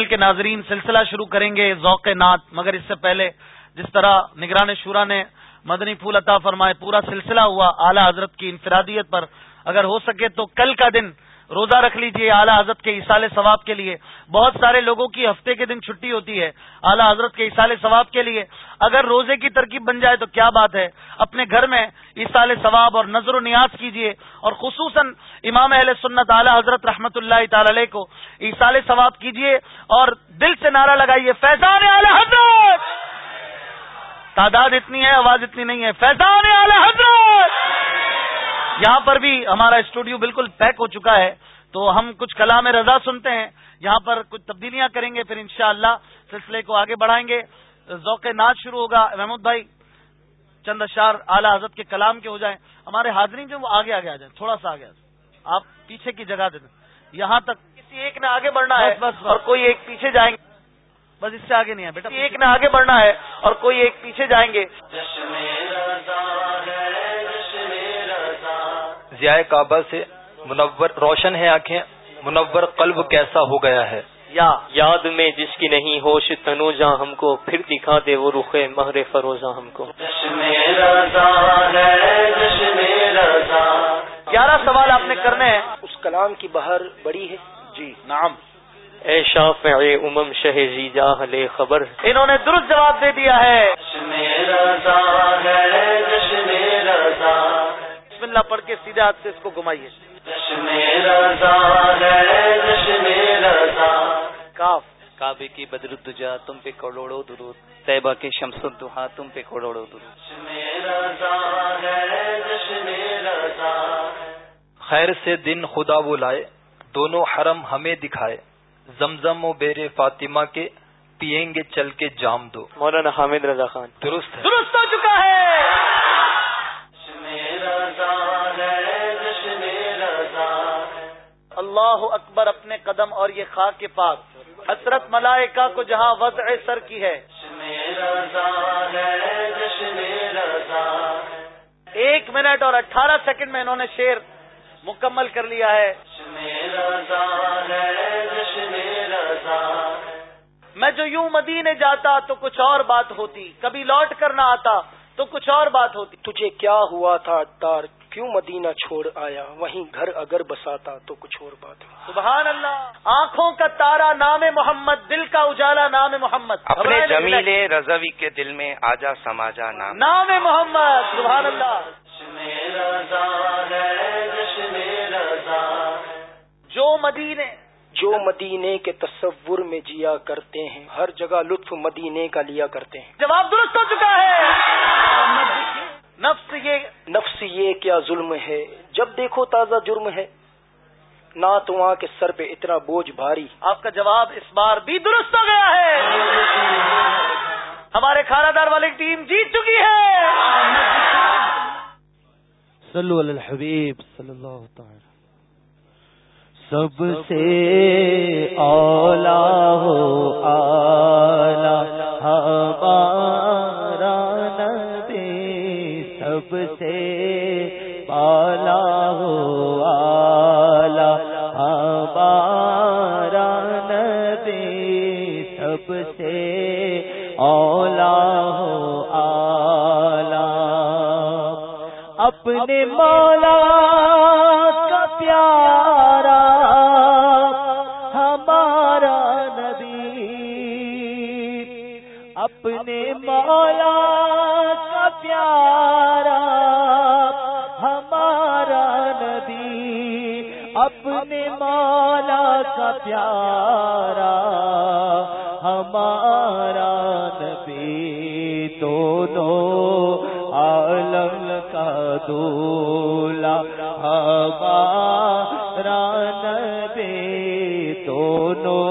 کل کے ناظرین سلسلہ شروع کریں گے ذوق نعت۔ مگر اس سے پہلے جس طرح نگران شورا نے مدنی پھول عطا فرمائے، پورا سلسلہ ہوا اعلی حضرت کی انفرادیت پر۔ اگر ہو سکے تو کل کا دن روزہ رکھ لیجیے اعلیٰ حضرت کے اصال ثواب کے لیے۔ بہت سارے لوگوں کی ہفتے کے دن چھٹی ہوتی ہے اعلیٰ حضرت کے اصال ثواب کے لیے۔ اگر روزے کی ترکیب بن جائے تو کیا بات ہے؟ اپنے گھر میں اصال ثواب اور نظر و نیاز کیجیے اور خصوصاً امام اہل سنت اعلیٰ حضرت رحمت اللہ تعالی علیہ کو اصال ثواب کیجیے اور دل سے نعرہ لگائیے، فیضان اعلی حضرت! تعداد اتنی ہے، آواز اتنی نہیں ہے، فیضان اعلی حضرت! یہاں پر بھی ہمارا اسٹوڈیو بالکل پیک ہو چکا ہے تو ہم کچھ کلام رضا سنتے ہیں یہاں پر کچھ تبدیلیاں کریں گے پھر انشاءاللہ سلسلے کو آگے بڑھائیں گے۔ ذوق ناچ شروع ہوگا محمود بھائی چند اشار اعلی حضرت کے کلام کے ہو جائیں۔ ہمارے حاضرین جو وہ آگے آگے آ جائیں تھوڑا سا آگے آ آپ پیچھے کی جگہ دے دیں۔ یہاں تک کسی ایک نے آگے بڑھنا ہے بس اور کوئی ایک پیچھے جائیں گے۔ بس اس سے آگے نہیں ہے بیٹا ایک نے آگے بڑھنا ہے اور کوئی ایک پیچھے جائیں گے۔ ضیاء کعبہ سے منور روشن ہے آنکھیں منور قلب کیسا ہو گیا ہے۔ یا یاد میں جس کی نہیں ہوش تنوجا ہم کو پھر دکھا دے وہ رخ مہر فروزہ ہم کو۔ گیارہ سوال آپ نے کرنے ہیں اس کلام کی بہر بڑی ہے۔ جی نام اے شاف امم شہ جی جا لے خبر۔ انہوں نے درست جواب دے دیا ہے۔ اللہ پڑھ کے سیدھے ہاتھ سے اس کو گھمائیے۔ کاف۔ کعبے کی بدر الدجا تم پہ کروڑوں درود۔ طیبہ کے شمس الدہا تم پہ کروڑوں درود۔ خیر سے دن خدا وہ لائے دونوں حرم ہمیں دکھائے۔ زمزم و بیر فاطمہ کے پیئیں گے چل کے جام دو۔ مولانا حامد رضا خان۔ درست ہے۔ درست ہو چکا ہے۔ اللہ اکبر اپنے قدم اور یہ خاک کے پاس۔ حسرت ملائکہ کو جہاں وضع سر کی ہے۔ ایک منٹ اور اٹھارہ سیکنڈ میں انہوں نے شیر مکمل کر لیا ہے۔ میں جو یوں مدینے جاتا تو کچھ اور بات ہوتی۔ کبھی لوٹ کر نہ آتا۔ تو کچھ اور بات ہوتی۔ تجھے کیا ہوا تھا تار؟ کیوں مدینہ چھوڑ آیا؟ وہیں گھر اگر بساتا تو کچھ اور بات۔ سبحان اللہ۔ آنکھوں کا تارا نام محمد دل کا اجالا نام محمد۔ اپنے جمیل رضوی کے دل میں آجا سماجا نام۔ نام محمد سبحان اللہ۔ جو مدینے جو مدینے کے تصور میں جیا کرتے ہیں ہر جگہ لطف مدینے کا لیا کرتے ہیں۔ جواب درست ہو چکا ہے۔ نفس یہ نفس یہ کیا ظلم ہے؟ جب دیکھو تازہ جرم ہے۔ نہ تو وہاں کے سر پہ اتنا بوجھ بھاری۔ آپ کا جواب اس بار بھی درست ہو گیا ہے۔ ہمارے کھانا دار والی ٹیم جیت چکی ہے۔ صلو علی الحبیب صلی اللہ تعالی سب سے اولا ہو آلہ سب سے پالا ہو آلہ، ہمارا نبی سب سے اولا ہو آلہ۔ اپنے مولا کا پیارا اپنے مولا کا پیارا، ہمارا نبی دونوں عالم کا دولا ہمارا نبی دونوں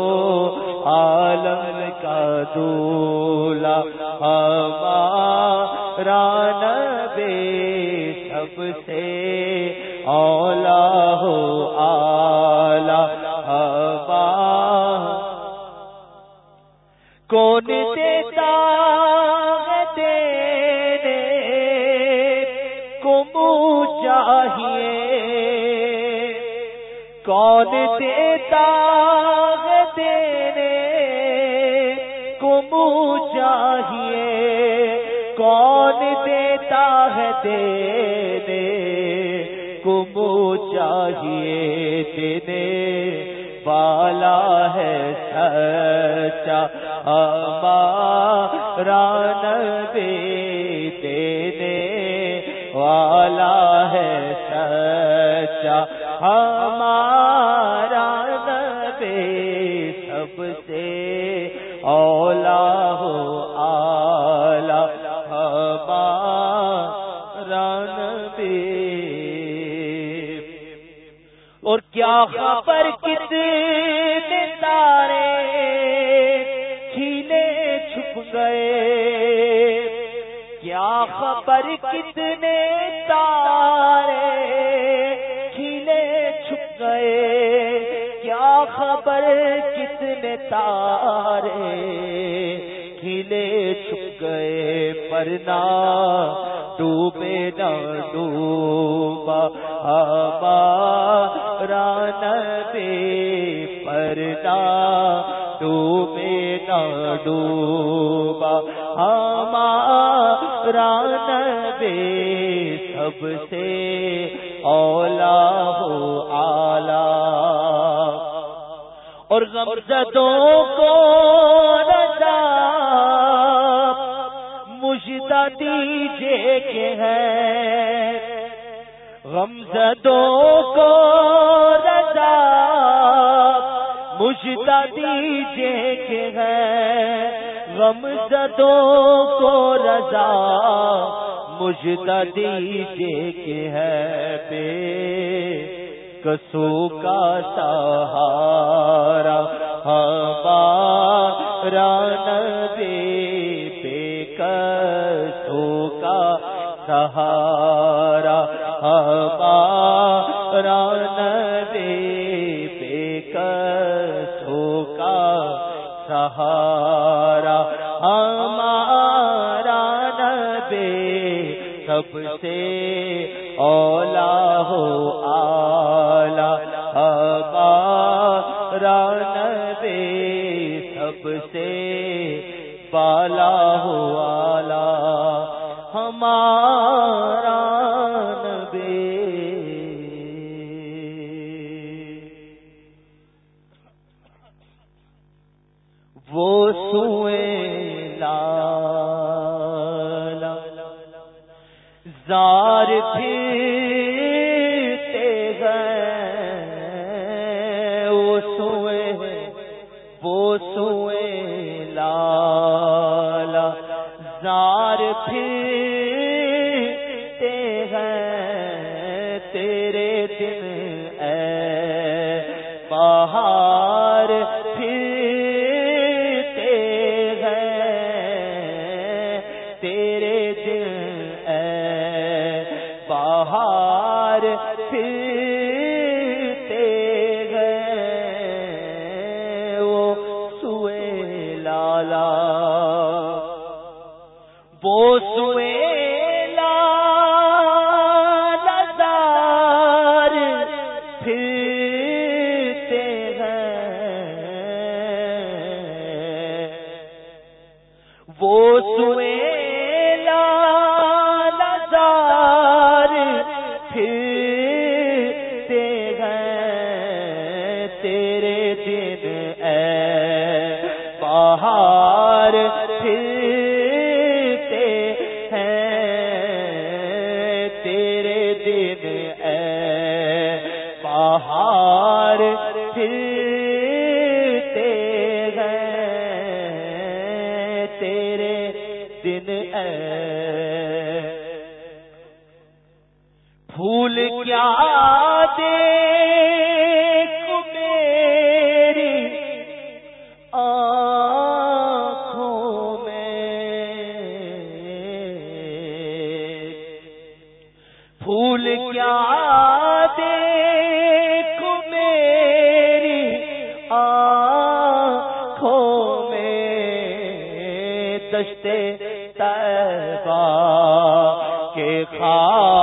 عالم کا دولا ہمارا نبی سب سے اولا ہو آ کون دیتا دینے کو منہ چاہیے۔ کون دیتا دینے چاہیے۔ کون دیتا ہے دینے کو چاہیے دینے والا ہے سچا۔ ہمارا نبی دینے والا ہے سچا۔ ہمارا نبی سب سے اولا ہو آلہ۔ ہمارا نبی۔ اور کیا خبر کتنے خبر کتنے تارے کھیلے چھپ گئے؟ کیا خبر کتنے تارے کھیلے چھپ گئے؟ پرنا ڈوبے نہ ڈوبا، ہمارا نبی پرنا ڈوبے نہ ڈوبا، ہمارا نبی سب سے اولا ہو آلہ۔ اور غمزدوں کو رضا۔ مجدہ دیجیے کہ ہے غمزدوں کو رضا۔ مجدہ دیجیے کہ ہے غمزدوں کو رضا۔ مجدہ دیجیے کہ ہے بے کسو کا سہارا ہمارا نبی بے کسو کا سہارا ہمارا سے اولا دشتے تیبا کے خار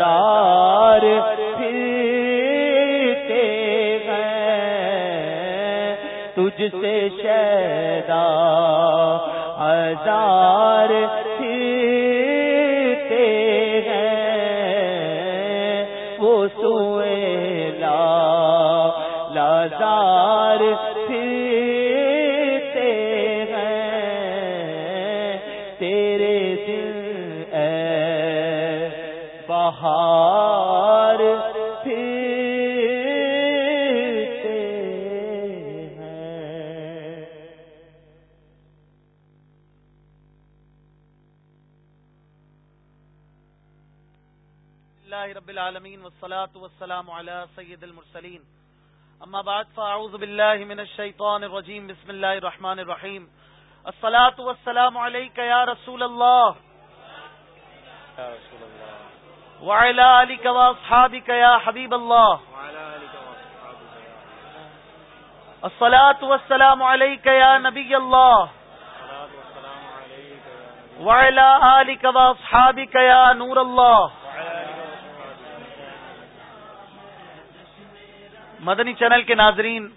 بازار پھرتے ہیں۔ تجھ سے شیدا ہزار على سید المرسلین. اما بعد فاعوذ باللہ من الشیطان الرجیم بسم اللہ الرحمن الرحیم. الصلاة والسلام علیک یا رسول اللہ. وعلى آلك واصحابك يا حبيب الله الصلاة والسلام عليك يا نبي الله وعلى آلك واصحابك يا نور الله مدنی چینل کے ناظرین،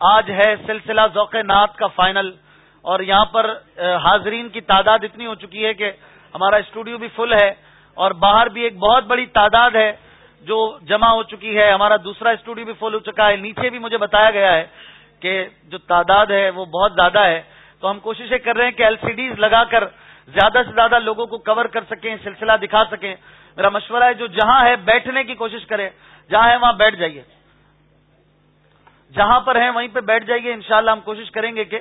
آج ہے سلسلہ ذوق نعت کا فائنل، اور یہاں پر حاضرین کی تعداد اتنی ہو چکی ہے کہ ہمارا اسٹوڈیو بھی فل ہے، اور باہر بھی ایک بہت بڑی تعداد ہے جو جمع ہو چکی ہے۔ ہمارا دوسرا اسٹوڈیو بھی فل ہو چکا ہے۔ نیچے بھی مجھے بتایا گیا ہے کہ جو تعداد ہے وہ بہت زیادہ ہے۔ تو ہم کوششیں کر رہے ہیں کہ ایل سی ڈیز لگا کر زیادہ سے زیادہ لوگوں کو کور کر سکیں، سلسلہ دکھا سکیں۔ میرا مشورہ ہے جو جہاں ہے بیٹھنے کی کوشش کرے جہاں ہے وہاں بیٹھ جائیے۔ جہاں پر ہیں وہیں پہ بیٹھ جائیے، انشاءاللہ ہم کوشش کریں گے کہ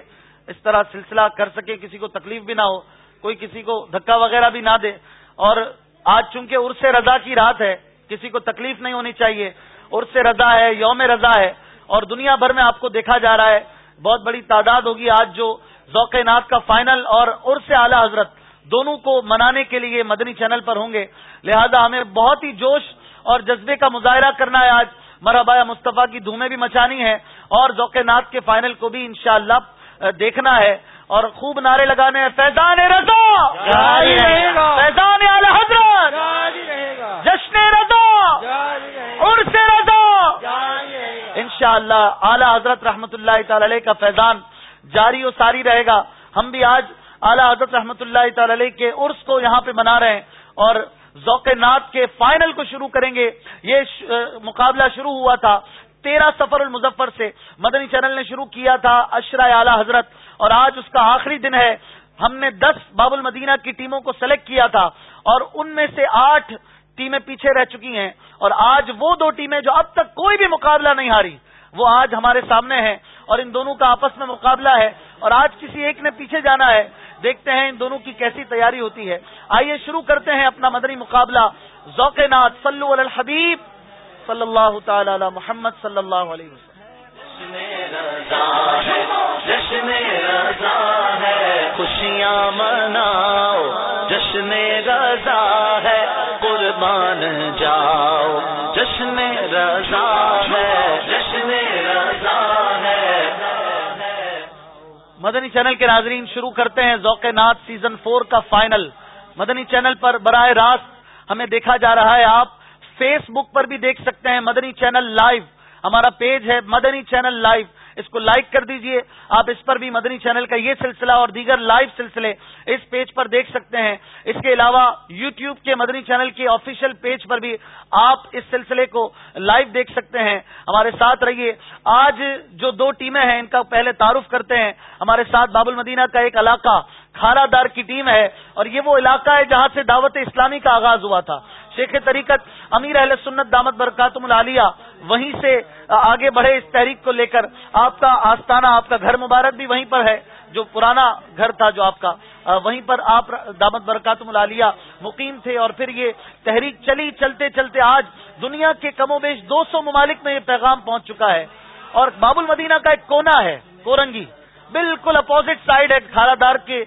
اس طرح سلسلہ کر سکے، کسی کو تکلیف بھی نہ ہو، کوئی کسی کو دھکا وغیرہ بھی نہ دے۔ اور آج چونکہ عرص رضا کی رات ہے، کسی کو تکلیف نہیں ہونی چاہیے۔ عرص رضا ہے، یوم رضا ہے، اور دنیا بھر میں آپ کو دیکھا جا رہا ہے۔ بہت بڑی تعداد ہوگی آج جو ذوق نات کا فائنل اور عرص اعلی حضرت دونوں کو منانے کے لیے مدنی چینل پر ہوں گے۔ لہذا ہمیں بہت ہی جوش اور جذبے کا مظاہرہ کرنا ہے آج۔ مرحبا مصطفیٰ کی دھومیں بھی مچانی ہے اور ذوق نات کے فائنل کو بھی انشاءاللہ دیکھنا ہے اور خوب نعرے لگانے ہیں۔ فیضان رضا! فیضان اعلی حضرت! جشن رضا! عرس رضا! انشاءاللہ اعلی حضرت رحمت اللہ تعالی علیہ کا فیضان جاری و ساری رہے گا۔ ہم بھی آج اعلی حضرت رحمت اللہ تعالی علیہ کے عرس کو یہاں پہ منا رہے ہیں اور ذوق نات کے فائنل کو شروع کریں گے۔ یہ مقابلہ شروع ہوا تھا۔ تیرہ سفر المظفر سے مدنی چینل نے شروع کیا تھا اشرا اعلی حضرت۔ اور آج اس کا آخری دن ہے۔ ہم نے دس باب المدینہ کی ٹیموں کو سلیکٹ کیا تھا۔ اور ان میں سے آٹھ ٹیمیں پیچھے رہ چکی ہیں۔ اور آج وہ دو ٹیمیں جو اب تک کوئی بھی مقابلہ نہیں ہاری، وہ آج ہمارے سامنے ہیں۔ اور ان دونوں کا آپس میں مقابلہ ہے اور آج کسی ایک نے پیچھے جانا ہے، دیکھتے ہیں ان دونوں کی کیسی تیاری ہوتی ہے۔ آئیے شروع کرتے ہیں اپنا مدنی مقابلہ۔ ذوق نات صلو علی الحبیب صلی اللہ تعالی علی محمد صلی اللہ علیہ وسلم۔ جشن رضا ہے، خوشیاں مناؤ۔ مدنی چینل کے ناظرین شروع کرتے ہیں ذوق نات سیزن فور کا فائنل مدنی چینل پر براہ راست ہمیں دیکھا جا رہا ہے، آپ فیس بک پر بھی دیکھ سکتے ہیں مدنی چینل لائیو ہمارا پیج ہے مدنی چینل لائیو اس کو لائک کر دیجیے۔ آپ اس پر بھی مدنی چینل کا یہ سلسلہ اور دیگر لائیو سلسلے اس پیج پر دیکھ سکتے ہیں۔ اس کے علاوہ یو ٹیوب کے مدنی چینل کے آفیشیل پیج پر بھی آپ اس سلسلے کو لائیو دیکھ سکتے ہیں۔ ہمارے ساتھ رہیے۔ آج جو دو ٹیمیں ہیں، ان کا پہلے تعارف کرتے ہیں۔ ہمارے ساتھ باب المدینہ کا ایک علاقہ کھارا دار کی ٹیم ہے اور یہ وہ علاقہ ہے جہاں سے دعوت اسلامی کا آغاز ہوا تھا۔ شیخ طریقت امیر اہل سنت دامت برکاتم العالیہ وہیں سے آگے بڑھے اس تحریک کو لے کر آپ کا آستانہ، آپ کا گھر مبارک بھی وہیں پر ہے، جو پرانا گھر تھا جو آپ کا وہیں پر آپ دامت برکاتم العالیہ مقیم تھے اور پھر یہ تحریک چلی، چلتے چلتے آج دنیا کے کم و بیش دو سو ممالک میں یہ پیغام پہنچ چکا ہے اور باب المدینہ کا ایک کونا ہے، کورنگی۔ بالکل اپوزٹ سائڈ ہے کھارا دار کے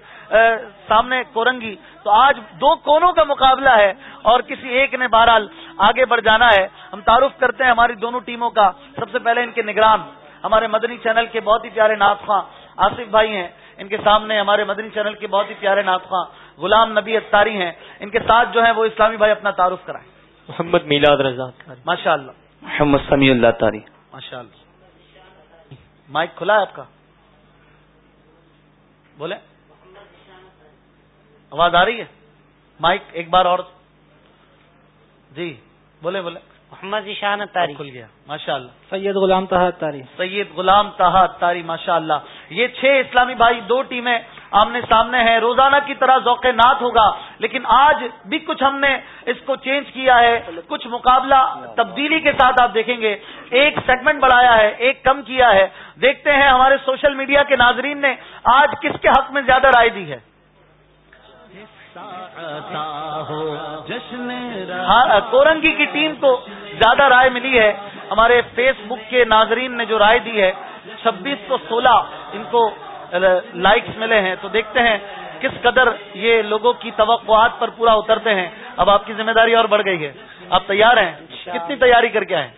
سامنے کورنگی۔ تو آج دو کونوں کا مقابلہ ہے اور کسی ایک نے بہرحال آگے بڑھ جانا ہے۔ ہم تعارف کرتے ہیں ہماری دونوں ٹیموں کا۔ سب سے پہلے ان کے نگران ہمارے مدنی چینل کے بہت ہی پیارے ناطخواں آصف بھائی ہیں۔ ان کے سامنے ہمارے مدنی چینل کے بہت ہی پیارے ناطخواں غلام نبی اتاری ہیں۔ ان کے ساتھ جو ہے وہ اسلامی بھائی اپنا تعارف کرائیں۔ محمد میلاد رضا ماشاء اللہ محمد سمیع اللہ تاری ماشاء اللہ مائک کھلا ہے آپ کا؟ بولے؟ آواز آ رہی ہے؟ مائک ایک بار اور۔ جی بولے بولے۔ محمد ذیشان تاری۔ کھل گیا۔ ماشاء اللہ۔ سید غلام تحت تاری۔ سید غلام تاری ماشاء اللہ۔ یہ چھ اسلامی بھائی دو ٹیمیں آمنے سامنے ہیں روزانہ کی طرح ذوق نات ہوگا۔ لیکن آج بھی کچھ ہم نے اس کو چینج کیا ہے۔ کچھ مقابلہ تبدیلی کے ساتھ آپ دیکھیں گے۔ ایک سیگمنٹ بڑھایا ہے، ایک کم کیا ہے۔ دیکھتے ہیں ہمارے سوشل میڈیا کے ناظرین نے آج کس کے حق میں زیادہ رائے دی ہے؟ ہاں کورنگی کی ٹیم کو زیادہ رائے ملی ہے۔ ہمارے فیس بک کے ناظرین نے جو رائے دی ہے، چھبیس سو سولہ ان کو لائکس ملے ہیں تو دیکھتے ہیں کس قدر یہ لوگوں کی توقعات پر پورا اترتے ہیں۔ اب آپ کی ذمہ داری اور بڑھ گئی ہے۔ آپ تیار ہیں؟ کتنی تیاری کر کے آئے؟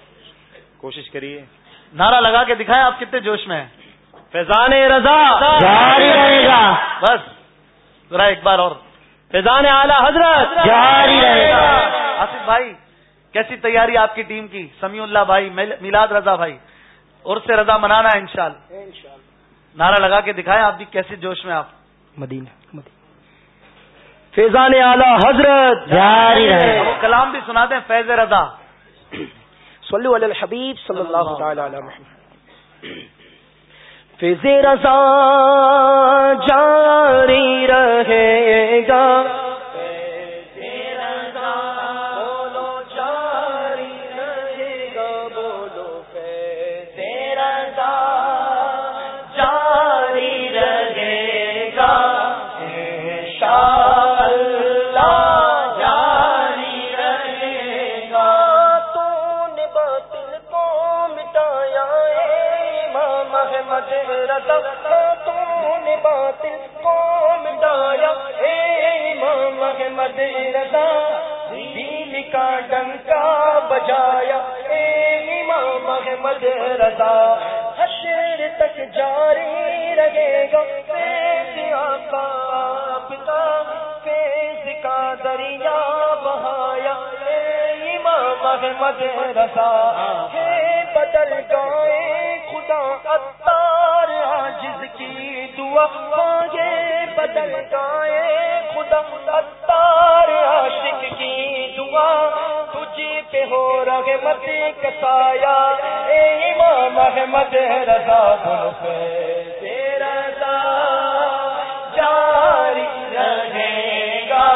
کوشش کریے۔ نعرہ لگا کے دکھائیں آپ کتنے جوش میں ہیں۔ فیضان رضا۔ جاری رہے گا۔ بس۔ ذرا ایک بار اور۔ فیضان اعلی حضرت۔ جاری رہے گا۔ آصف بھائی کیسی تیاری آپ کی ٹیم کی؟ سمیع اللہ بھائی میلاد رضا بھائی۔ اور سے رضا منانا ہے انشاءاللہ۔ نعرہ لگا کے دکھائیں آپ بھی کیسے جوش میں آپ؟ مدینہ فیضان اعلی حضرت۔ جاری رہے۔ وہ کلام بھی سنا دیں فیض رضا۔ صلو علی الحبیب صلی اللہ تعالی علی محمد۔ فیض رضا جاری رہے گا۔ کا ڈنکا بجایا، اے امام محمد رضا حشر تک جاری رہے گا کا پتا فیض کا دریا بہایا محمد رضا۔ ہے بدل گائے، خدا اتار عاجز کی دعا مانگے۔ بدل گائے، خدا اتار عاشق کی دعا۔ تجھے پہ ہو رہے مت کسایا اے امام احمد رضا بول پہ جاری رہے گا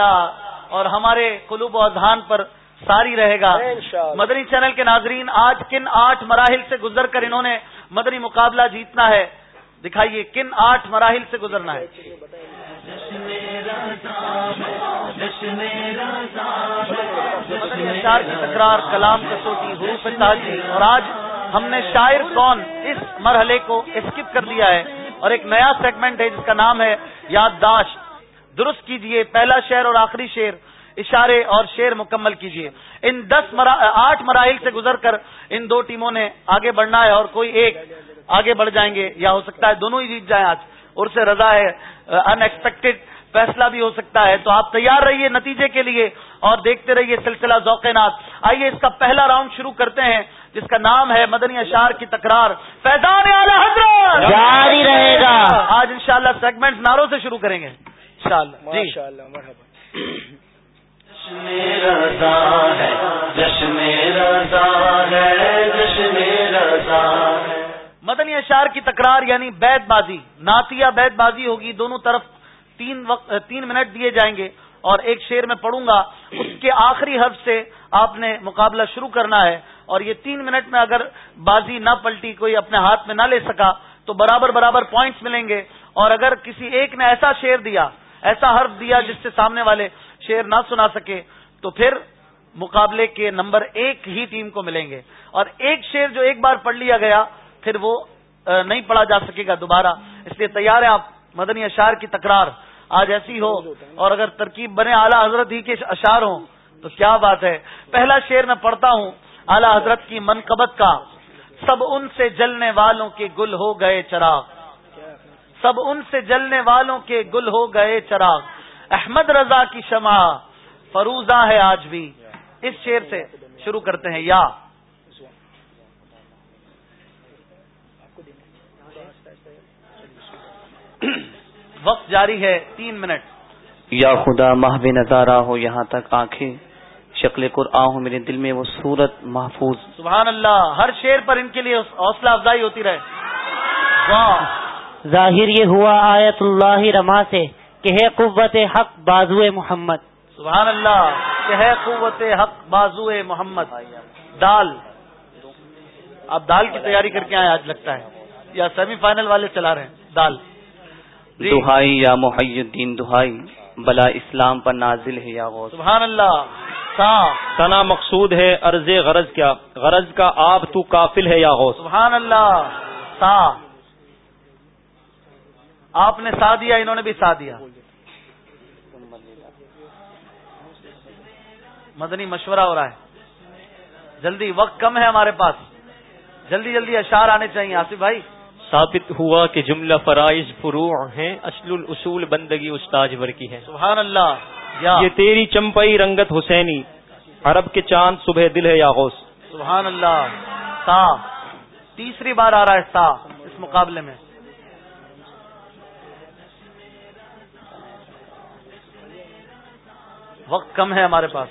اللہ اور ہمارے قلوب و اذہان پر ساری رہے گا۔ مدنی چینل کے ناظرین آج کن آٹھ مراحل سے گزر کر انہوں نے مدنی مقابلہ جیتنا ہے دکھائیے کن آٹھ مراحل سے گزرنا ہے۔ اشار کی تکرار کلام کسوٹی حروف تاجی اور آج ہم نے شاعر کون اس مرحلے کو اسکپ کر دیا ہے۔ اور ایک نیا سیگمنٹ ہے جس کا نام ہے یادداشت۔ درست کیجیے پہلا شعر اور آخری شعر اشارے اور شعر مکمل کیجیے۔ ان دس مرا... آٹھ مراحل سے گزر کر ان دو ٹیموں نے آگے بڑھنا ہے اور کوئی ایک آگے بڑھ جائیں گے یا ہو سکتا ہے دونوں ہی جیت جائیں آج۔ اور سے رضا ہے ان ایکسپیکٹڈ فیصلہ بھی ہو سکتا ہے۔ تو آپ تیار رہیے نتیجے کے لیے اور دیکھتے رہیے سلسلہ ذوق نات آئیے اس کا پہلا راؤنڈ شروع کرتے ہیں جس کا نام ہے مدنی اشار کی تکرار۔ فیضان جاری رہے گا۔ آج انشاءاللہ سیگمنٹ ناروں سے شروع کریں گے۔ جی۔ مدنی اشار کی تکرار یعنی بیت بازی۔ ناتیہ بیت بازی ہوگی دونوں طرف تین وقت تین منٹ دیے جائیں گے اور ایک شیر میں پڑھوں گا۔ اس کے آخری حرف سے آپ نے مقابلہ شروع کرنا ہے اور یہ تین منٹ میں اگر بازی نہ پلٹی کوئی اپنے ہاتھ میں نہ لے سکا تو برابر برابر پوائنٹس ملیں گے۔ اور اگر کسی ایک نے ایسا شیر دیا ایسا حرف دیا جس سے سامنے والے شیر نہ سنا سکے، تو پھر مقابلے کے نمبر ایک ہی ٹیم کو ملیں گے۔ اور ایک شیر جو ایک بار پڑھ لیا گیا، پھر وہ نہیں پڑھا جا سکے گا دوبارہ۔ اس لیے تیار ہیں آپ، مدنی اشار کی تکرار۔ آج ایسی ہو، اور اگر ترکیب بنے اعلیٰ حضرت ہی کے اشار ہوں، تو کیا بات ہے۔ پہلا شعر میں پڑھتا ہوں، اعلیٰ حضرت کی منقبت کا۔ سب ان سے جلنے والوں کے گل ہو گئے چراغ۔ سب ان سے جلنے والوں کے گل ہو گئے چراغ۔ احمد رضا کی شمع فروزہ ہے آج بھی۔ اس شعر سے شروع کرتے ہیں یا۔ وقت جاری ہے تین منٹ۔ یا خدا محو نظارہ ہو یہاں تک آنکھیں شکل قرآن ہو میرے دل میں وہ صورت محفوظ۔ سبحان اللہ ہر شیر پر ان کے لیے حوصلہ افزائی ہوتی رہے۔ واہ۔ ظاہر یہ ہوا آیت اللہ رما سے کہ ہے قوت حق بازو محمد۔ سبحان اللہ کہ ہے قوت حق بازو محمد۔ دال۔ آپ دال کی تیاری کر کے آئے آج لگتا ہے۔ یا سیمی فائنل والے چلا رہے ہیں دال۔ جی۔ دہائی یا محی الدین دہائی۔ بلا اسلام پر نازل ہے یا غوث۔ سبحان اللہ سنا مقصود ہے عرض غرض کیا۔ غرض کا آپ تو کافل ہے یا غوث۔ سبحان اللہ سا۔ آپ نے سا دیا انہوں نے بھی سا دیا۔ مدنی مشورہ ہو رہا ہے۔ جلدی وقت کم ہے ہمارے پاس۔ جلدی جلدی اشار آنے چاہیے۔ آصف بھائی۔ ثابت ہوا کہ جملہ فرائض فروع ہیں اصل الاصول بندگی استاج ور کی ہے سبحان اللہ۔ یہ تیری چمپئی رنگت حسینی عرب کے چاند صبح دل ہے یا غوث۔ سبحان اللہ۔ تا تیسری بار آ رہا ہے تا اس مقابلے میں۔ وقت کم ہے ہمارے پاس۔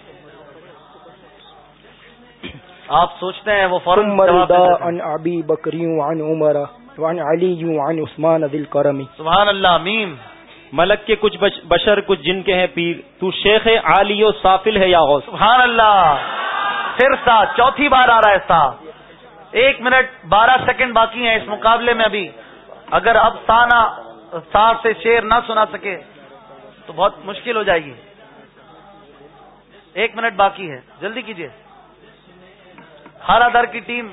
آپ سوچتے ہیں وہ فوراً ابی بکریوں عن عمر وعن علی عن عثمان سبحان اللہ میم ملک کے کچھ بشر کچھ جن کے ہیں پیر تو شیخ عالی و سافل ہے یا غوث؟ سبحان اللہ۔ پھر سا چوتھی بار آ رہا ہے سا۔ ایک منٹ بارہ سیکنڈ باقی ہیں اس مقابلے میں ابھی۔ اگر اب سا نہ سا سے شیر نہ سنا سکے تو بہت مشکل ہو جائے گی۔ ایک منٹ باقی ہے۔ جلدی کیجیے ہر در کی ٹیم۔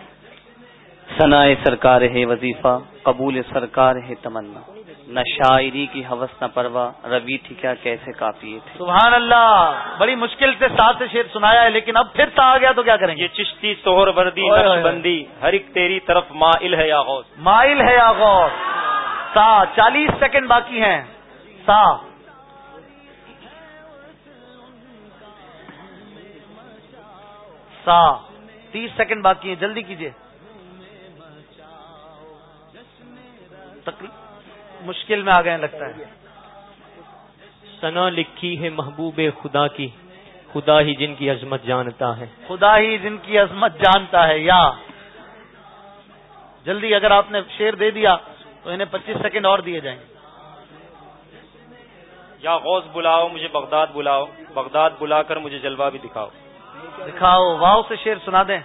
سنا سرکار ہے وظیفہ قبول سرکار ہے تمنا۔ نہ شاعری کی حوث نہ پروا۔ روی تھی کیا کیسے کافی تھے۔ سبحان اللہ بڑی مشکل سے سات سے شیر سنایا ہے لیکن اب پھر سا آ گیا تو کیا کریں گے؟ یہ چشتی سوہر بردی بندی ہر ایک تیری طرف مائل ہے یا غوث۔ مائل ہے یا غوث۔ سا چالیس سیکنڈ باقی ہیں۔ سا۔ سا تیس سیکنڈ باقی ہیں جلدی کیجیے مشکل میں آ گئے لگتا ہے۔ سنا لکھی ہے محبوب خدا کی خدا ہی جن کی عظمت جانتا ہے۔ خدا ہی جن کی عظمت جانتا ہے یا۔ جلدی اگر آپ نے شیر دے دیا تو انہیں پچیس سیکنڈ اور دیے جائیں۔ یا غوث بلاؤ مجھے بغداد بلاؤ بغداد بلا کر مجھے جلوہ بھی دکھاؤ۔ دکھاؤ واؤ سے شیر سنا دیں۔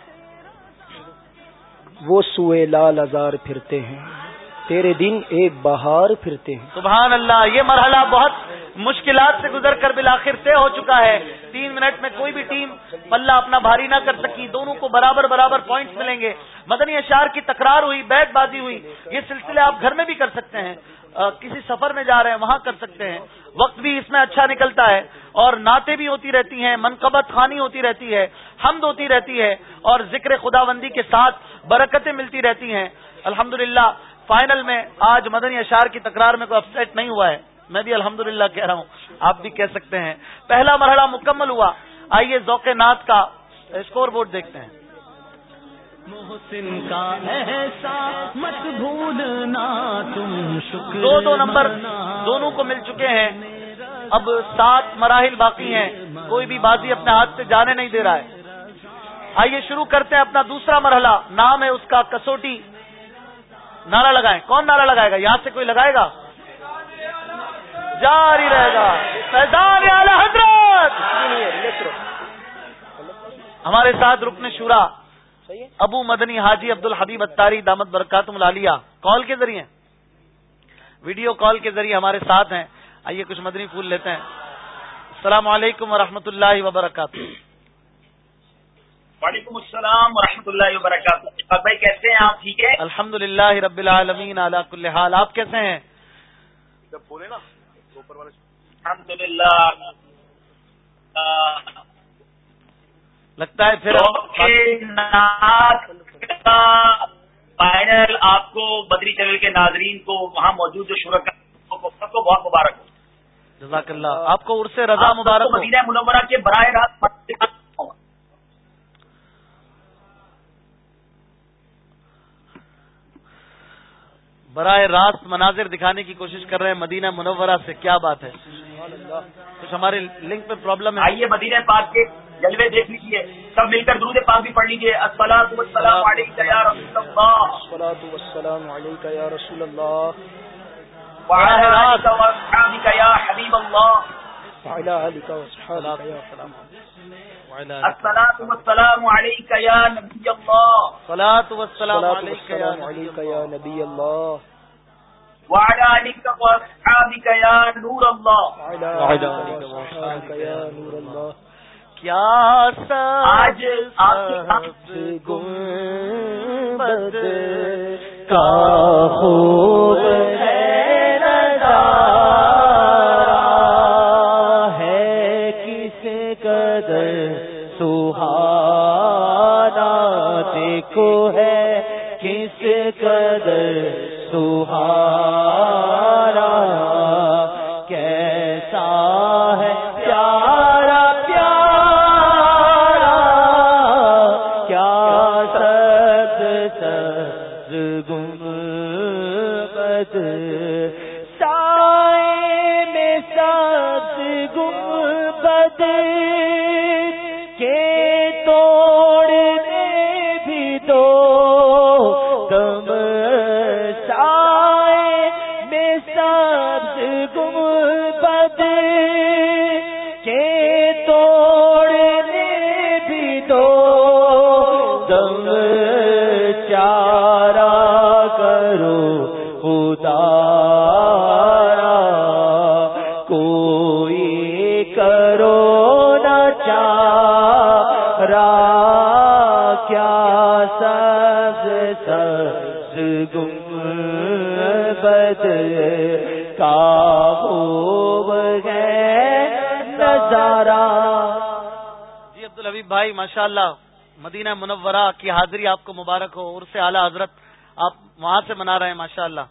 وہ سوئے لال ازار پھرتے ہیں تیرے دن ایک بہار پھرتے ہیں۔ سبحان اللہ یہ مرحلہ بہت مشکلات سے گزر کر بالآخر طے ہو چکا ہے۔ تین منٹ میں کوئی بھی ٹیم پلہ اپنا بھاری نہ کر سکی دونوں کو برابر برابر پوائنٹس ملیں گے۔ مدنی اشار کی تکرار ہوئی بیٹ بازی ہوئی۔ یہ سلسلے آپ گھر میں بھی کر سکتے ہیں۔ کسی سفر میں جا رہے ہیں، وہاں کر سکتے ہیں۔ وقت بھی اس میں اچھا نکلتا ہے اور نعتیں بھی ہوتی رہتی ہیں، منقبت خانی ہوتی رہتی ہے، حمد ہوتی رہتی ہے اور ذکر خدا بندی کے ساتھ برکتیں ملتی رہتی ہیں۔ الحمدللہ، فائنل میں آج مدنی اشار کی تکرار میں کوئی اپسیٹ نہیں ہوا ہے۔ میں بھی الحمد کہہ رہا ہوں۔ آپ بھی کہہ سکتے ہیں۔ پہلا مرحلہ مکمل ہوا۔ آئیے ذوق نات کا اسکور بورڈ دیکھتے ہیں۔ محسن کا مت بھولنا تم شکر دو دو نمبر دونوں کو مل چکے ہیں۔ اب سات مراحل باقی ہیں۔ کوئی بھی بازی اپنے ہاتھ سے جانے نہیں دے رہا ہے۔ آئیے شروع کرتے ہیں اپنا دوسرا مرحلہ۔ نام ہے اس کا کسوٹی۔ نعرہ لگائیں۔ کون نعرہ لگائے گا؟ یہاں سے کوئی لگائے گا؟ جاری رہے گا۔ حضرت۔ ہمارے ساتھ رکن شورا۔ ابو مدنی حاجی عبد الحبیب اتاری دامت برکات ملالیہ کال کے ذریعے۔ ویڈیو کال کے ذریعے ہمارے ساتھ ہیں۔ آئیے کچھ مدنی پھول لیتے ہیں۔ السلام علیکم ورحمۃ اللہ وبرکاتہ۔ وعلیکم السلام ورحمۃ اللہ وبرکاتہ۔ بھائی کیسے ہیں آپ؟ ٹھیک ہے الحمد للہ رب العالمین کل حال۔ آپ کیسے ہیں؟ الحمد للہ لگتا ہے پھر فائنل آپ کو بدری چینل کے ناظرین کو وہاں موجود جو شرک سب کو بہت مبارک ہو۔ جزاک اللہ۔ آپ کو عرص رضا مبارک مدینہ منورہ کے براہ راست براہ راست مناظر دکھانے کی کوشش کر رہے ہیں مدینہ منورہ سے۔ کیا بات ہے؟ کچھ ہمارے لنک پہ پرابلم ہے۔ آئیے مدینہ پاک کے جلوے دیکھ لیجیے سب مل کر درود پاک بھی پڑھ لیجیے السلام علیکم یا رسول اللہ۔ السلام یا رسول اللہ۔ یا حبیب اللہ۔ السلام والسلام علیک یا نبی اللہ۔ صلاة والسلام علیک یا نبی اللہ۔ وعلى آلك وأصحابك يا نور الله وعلى آلك وأصحابك يا نور الله کیا آج آپ گنبد کا خوب ہے ہے کس قدر سہانا سبز گنبد کا خوب ہے نظارہ۔ جی عبدالحبیب بھائی ماشاء اللہ مدینہ منورہ کی حاضری آپ کو مبارک ہو اور سے اعلیٰ حضرت آپ وہاں سے منا رہے ہیں ماشاء اللہ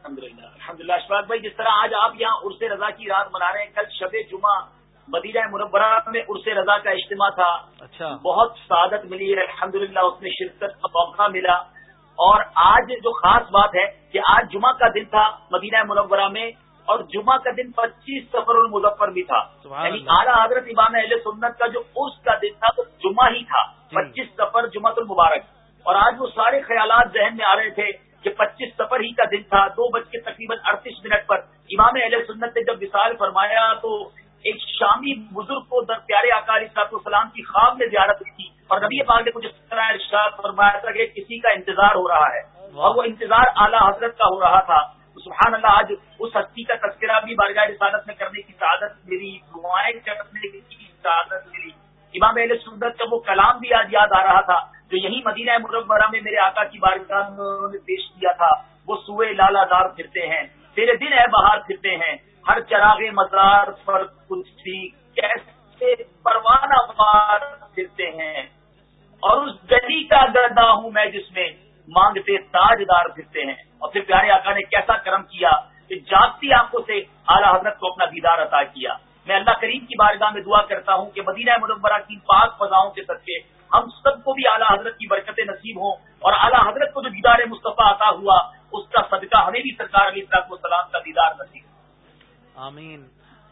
الحمد للہ الحمد للہ اشفاق بھائی جس طرح آج آپ یہاں عرس رضا کی رات منا رہے ہیں کل شب جمعہ مدینہ منورہ میں عرس رضا کا اجتماع تھا۔ اچھا۔ بہت سعادت ملی ہے الحمد للہ اس میں شرکت کا موقع ملا۔ اور آج جو خاص بات ہے کہ آج جمعہ کا دن تھا مدینہ منورہ میں اور جمعہ کا دن پچیس سفر المظفر بھی تھا۔ یعنی۔ اعلیٰ حضرت امام اہل سنت کا جو عرس کا دن تھا وہ جمعہ ہی تھا۔ جی۔ پچیس سفر جمعہ المبارک۔ اور آج وہ سارے خیالات ذہن میں آ رہے تھے کہ پچیس سفر ہی کا دن تھا۔ دو بج کے تقریباً اڑتیس منٹ پر امام اہل سنت نے جب وصال فرمایا تو ایک شامی بزرگ کو در پیارے اکالی صاحب السلام کی خواب میں زیارت ہوئی تھی اور نبی پاک نے کچھ اس طرح ارشاد فرمایا تھا کہ کسی کا انتظار ہو رہا ہے اور وہ انتظار اعلیٰ حضرت کا ہو رہا تھا۔ سبحان اللہ، آج اس ہستی کا تذکرہ بھی بارگاہ رسالت میں کرنے کی سعادت ملی، دعائیں کرنے کی سعادت ملی۔ امام اہل سنت کا وہ کلام بھی آج یاد آ رہا تھا جو یہی مدینہ مرمرہ میں میرے آقا کی بارگاہ میں نے پیش کیا تھا۔ وہ سوئے لالا دار پھرتے ہیں، تیرے دن ہے بہار پھرتے ہیں۔ ہر چراغ مزار پر کچھ کیسے پروانہ مار پھرتے ہیں؟ اور اس گلی کا گدا ہوں میں جس میں مانگتے تاجدار پھرتے ہیں۔ اور پھر پیارے آقا نے کیسا کرم کیا کہ جاگتی آنکھوں سے اعلیٰ حضرت کو اپنا دیدار عطا کیا۔ میں اللہ کریم کی بارگاہ میں دعا کرتا ہوں کہ مدینہ منورہ کی پاک فضاؤں کے صدقے ہم سب کو بھی اعلیٰ حضرت کی برکتیں نصیب ہوں اور اعلیٰ حضرت کو جو دیدار مصطفیٰ عطا ہوا، اس کا صدقہ ہمیں بھی سرکار علی صاحب سلام کا دیدار نصیب ہو۔ آمین۔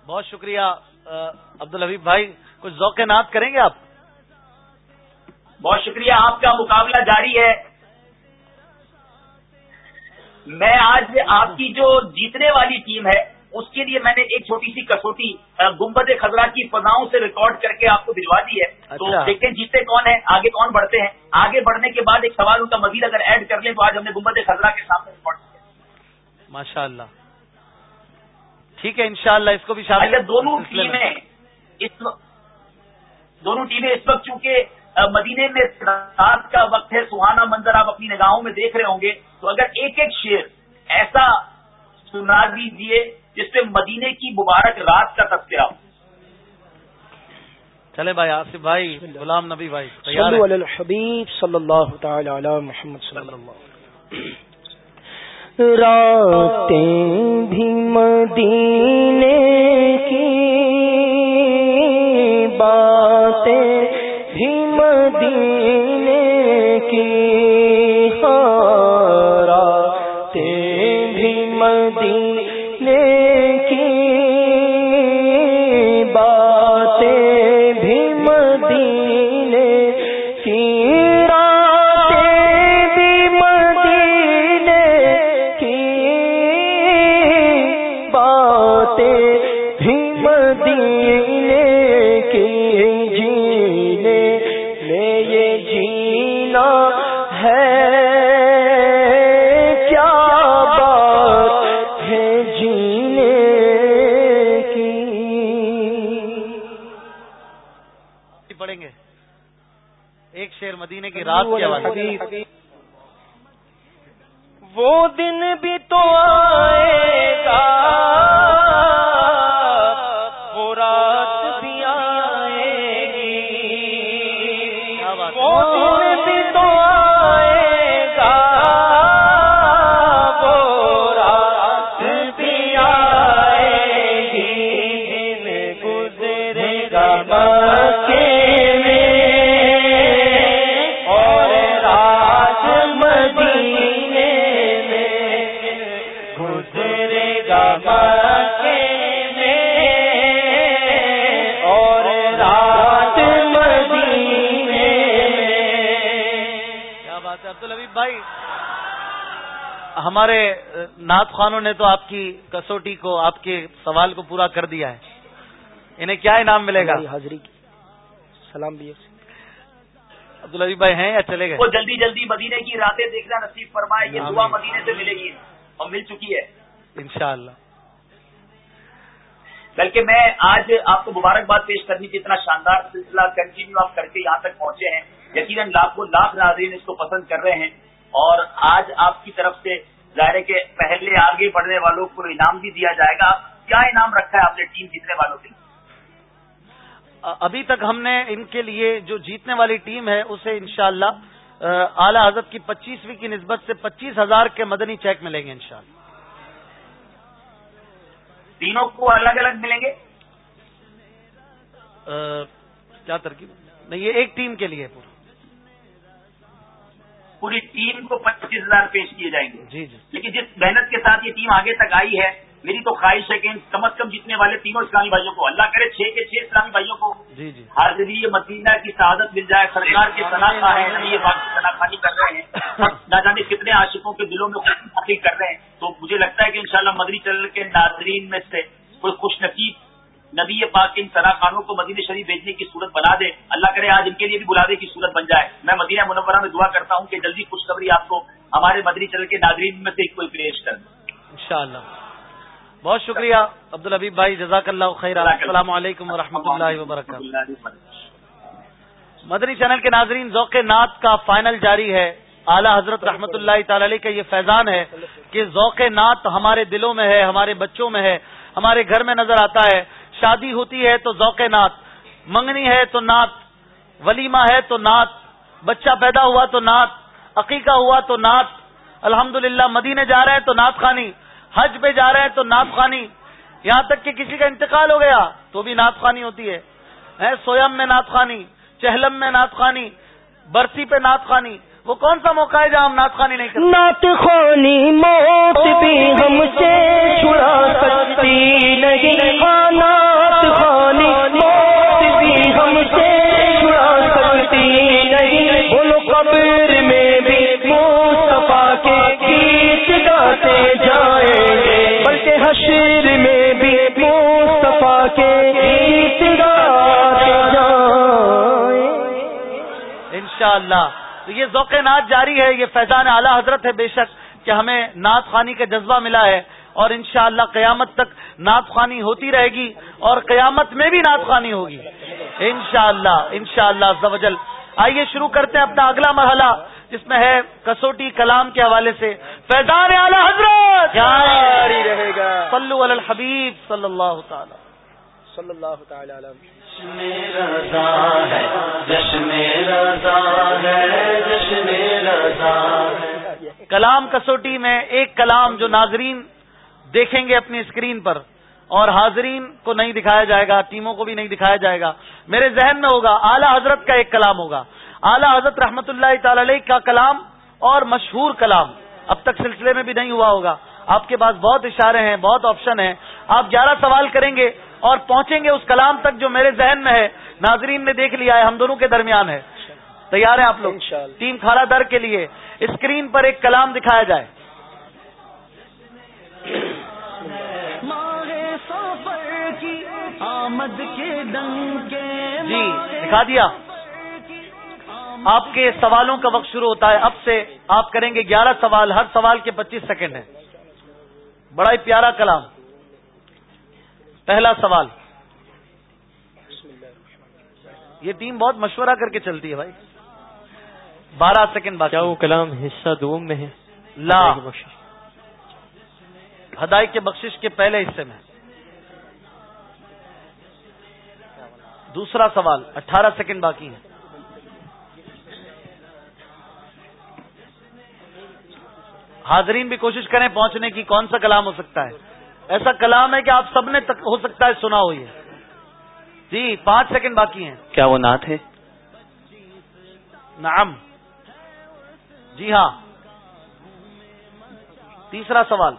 بہت شکریہ عبد الحبیب بھائی کچھ ذوق نات کریں گے آپ؟ بہت شکریہ آپ کا مقابلہ جاری ہے۔ میں آج آپ کی جو جیتنے والی ٹیم ہے اس کے لیے میں نے ایک چھوٹی سی کسوٹی گمبد خزرا کی فضاؤں سے ریکارڈ کر کے آپ کو بھجوا دی ہے۔ تو اچھا۔ دیکھتے ہیں جیتے کون ہیں آگے کون بڑھتے ہیں۔ آگے بڑھنے کے بعد ایک سوال ان کا مزید اگر ایڈ کر لیں تو آج ہم نے گمبد خزرا کے سامنے ریکارڈ کیا۔ ماشاء اللہ ٹھیک ہے انشاءاللہ اس کو بھی شامل اچھا دونوں۔ ٹیمیں اس وقت دونوں ٹیمیں اس وقت چونکہ مدینے میں رات کا وقت ہے سہانا منظر آپ اپنی نگاہوں میں دیکھ رہے ہوں گے۔ تو اگر ایک ایک شیر ایسا سنا دیجیے جس پہ مدینے کی مبارک رات کا تذکرہ ہو۔ چلے بھائی آصف بھائی غلام نبی بھائی صلو علی الحبیب صلی اللہ تعالی علی محمد صلی اللہ راتیں بھی مدینے کی رات کے حوالے وہ دن بھی تو آئے۔ ہمارے نعت خانوں نے تو آپ کی کسوٹی کو آپ کے سوال کو پورا کر دیا ہے۔ انہیں کیا انعام ملے گا؟ حاضری کی۔ سلام بھی عبدالحبیب بھائی ہیں یا چلے گئے؟ وہ جلدی جلدی مدینے کی راتیں دیکھنا نصیب فرمائے یہ دعا مدینے سے ملے گی اور مل چکی ہے۔ انشاءاللہ۔ بلکہ میں آج آپ کو مبارکباد پیش کرنے کی اتنا شاندار سلسلہ کنٹینیو آپ کر کے یہاں تک پہنچے ہیں۔ یقیناً لاکھوں لاکھ ناظرین اس کو پسند کر رہے ہیں۔ اور آج آپ کی طرف سے ظاہر ہے کہ پہلے آگے بڑھنے والوں کو انعام بھی دیا جائے گا۔ کیا انعام رکھا ہے آپ نے ٹیم جیتنے والوں کے لیے؟ ابھی تک ہم نے ان کے لیے جو جیتنے والی ٹیم ہے اسے انشاءاللہ شاء اعلی حضرت کی پچیسویں کی نسبت سے پچیس ہزار کے مدنی چیک ملیں گے انشاءاللہ۔ تینوں کو الگ الگ ملیں گے؟ کیا ترکیب؟ نہیں یہ ایک ٹیم کے لیے پورا۔ پوری ٹیم کو پچیس ہزار پیش کیے جائیں گے۔ جی جی۔ لیکن جس محنت کے ساتھ یہ ٹیم آگے تک آئی ہے میری تو خواہش ہے کہ ان کم از کم جیتنے والے تینوں اسلامی بھائیوں کو اللہ کرے چھ کے چھ اسلامی بھائیوں کو جی جی۔ حاضری مدینہ کی شہادت مل جائے سرکار کے صنعت خانی کر رہے ہیں۔ نہ جانے کتنے عاشقوں کے دلوں میں خوشی کر رہے ہیں۔ تو مجھے لگتا ہے کہ انشاءاللہ مدنی چل کے ناظرین میں سے کوئی خوش نصیب نبی پاک کے ان خانوں کو مدینہ شریف بھیجنے کی صورت بنا دے۔ اللہ کرے آج ان کے لیے بھی بلادے کی صورت بن جائے۔ میں مدینہ منورہ میں دعا کرتا ہوں کہ جلدی خوشخبری آپ کو ہمارے مدنی چل کے ناظرین میں سے کوئی پیش کر دے۔ انشاءاللہ۔ بہت شکریہ عبدالحبیب بھائی جزاک اللہ خیر۔ السلام علیکم ورحمۃ اللہ وبرکاتہ۔ مدنی چینل کے ناظرین ذوق نعت کا فائنل جاری ہے۔ اعلی حضرت رحمت اللہ تعالی علیہ کا یہ فیضان ہے کہ ذوق نعت ہمارے دلوں میں ہے ہمارے بچوں میں ہے ہمارے گھر میں نظر آتا ہے۔ شادی ہوتی ہے تو ذوق نعت، منگنی ہے تو نعت، ولیمہ ہے تو نعت، بچہ پیدا ہوا تو نعت، عقیقہ ہوا تو نعت الحمد مدینے جا رہے ہیں تو نعت خانی، حج پہ جا رہے ہیں تو نعت خانی، یہاں تک کہ کسی کا انتقال ہو گیا تو بھی نعت خانی ہوتی ہے سویم میں نعت خانی، چہلم میں نعت خانی، برسی پہ نعت خانی وہ کون سا موقع ہے جہاں ہم نعت خانی نہیں کرتے؟ نعت خوانی موت بھی ہم سے چھڑا سکتی نہیں۔ ہاں نعت خوانی موت بھی ہم سے چھڑا سکتی نہیں۔ بولو قبر میں بھی مصطفیٰ کے گیت گاتے جائیں گے۔ بلکہ حشر میں بھی مصطفیٰ کے گیت گاتے جائیں انشاءاللہ۔ تو یہ ذوق نعت جاری ہے یہ فیضان اعلی حضرت ہے بے شک کہ ہمیں نعت خوانی کا جذبہ ملا ہے اور انشاءاللہ قیامت تک نعت خوانی ہوتی رہے گی اور قیامت میں بھی نعت خوانی ہوگی۔ انشاءاللہ انشاءاللہ عز و جل۔ آئیے شروع کرتے ہیں اپنا اگلا مرحلہ جس میں ہے کسوٹی کلام کے حوالے سے۔ فیضان اعلی حضرت! جاری رہے گا۔ صلو علی الحبیب صلی اللہ تعالی۔ صلی اللہ تعالی علیہ کلام کسوٹی میں ایک کلام جو ناظرین دیکھیں گے اپنی اسکرین پر اور حاضرین کو نہیں دکھایا جائے گا، ٹیموں کو بھی نہیں دکھایا جائے گا۔ میرے ذہن میں ہوگا، اعلی حضرت کا ایک کلام ہوگا۔ اعلی حضرت رحمت اللہ تعالی علیہ کا کلام اور مشہور کلام۔ اب تک سلسلے میں بھی نہیں ہوا ہوگا۔ آپ کے پاس بہت اشارے ہیں، بہت آپشن ہیں۔ آپ گیارہ سوال کریں گے اور پہنچیں گے اس کلام تک جو میرے ذہن میں ہے ناظرین نے دیکھ لیا ہے ہم دونوں کے درمیان ہے۔ تیار ہیں آپ لوگ؟ ٹیم کھالا در کے لیے اسکرین پر ایک کلام دکھایا جائے۔ جی دکھا دیا۔ آپ کے سوالوں کا وقت شروع ہوتا ہے۔ اب سے آپ کریں گے گیارہ سوال ہر سوال کے پچیس سیکنڈ ہیں۔ بڑا ہی پیارا کلام۔ پہلا سوال۔ یہ ٹیم بہت مشورہ کر کے چلتی ہے بھائی۔ بارہ سیکنڈ کیا وہ کلام حصہ دوم میں ہے؟ لا۔ ہدائی کے بخشش۔ کے پہلے حصے میں۔ دوسرا سوال اٹھارہ سیکنڈ باقی ہے حاضرین بھی کوشش کریں پہنچنے کی کون سا کلام ہو سکتا ہے۔ ایسا کلام ہے کہ آپ سب نے ہو سکتا ہے سنا ہوئی ہے۔ جی پانچ سیکنڈ باقی ہیں۔ کیا وہ نعت ہے؟ نعم۔ جی ہاں۔ تیسرا سوال۔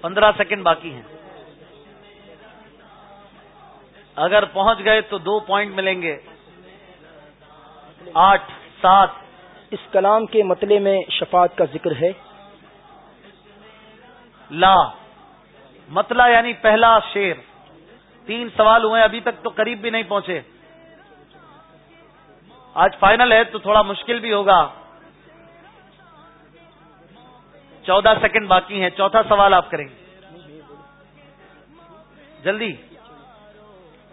پندرہ سیکنڈ باقی ہیں۔ اگر پہنچ گئے تو دو پوائنٹ ملیں گے۔ آٹھ سات۔ اس کلام کے مطلب میں شفاعت کا ذکر ہے۔ لا مطلع یعنی پہلا شیر تین سوال ہوئے ابھی تک تو قریب بھی نہیں پہنچے۔ آج فائنل ہے تو تھوڑا مشکل بھی ہوگا۔ چودہ سیکنڈ باقی ہیں چوتھا سوال آپ کریں گے۔ جلدی۔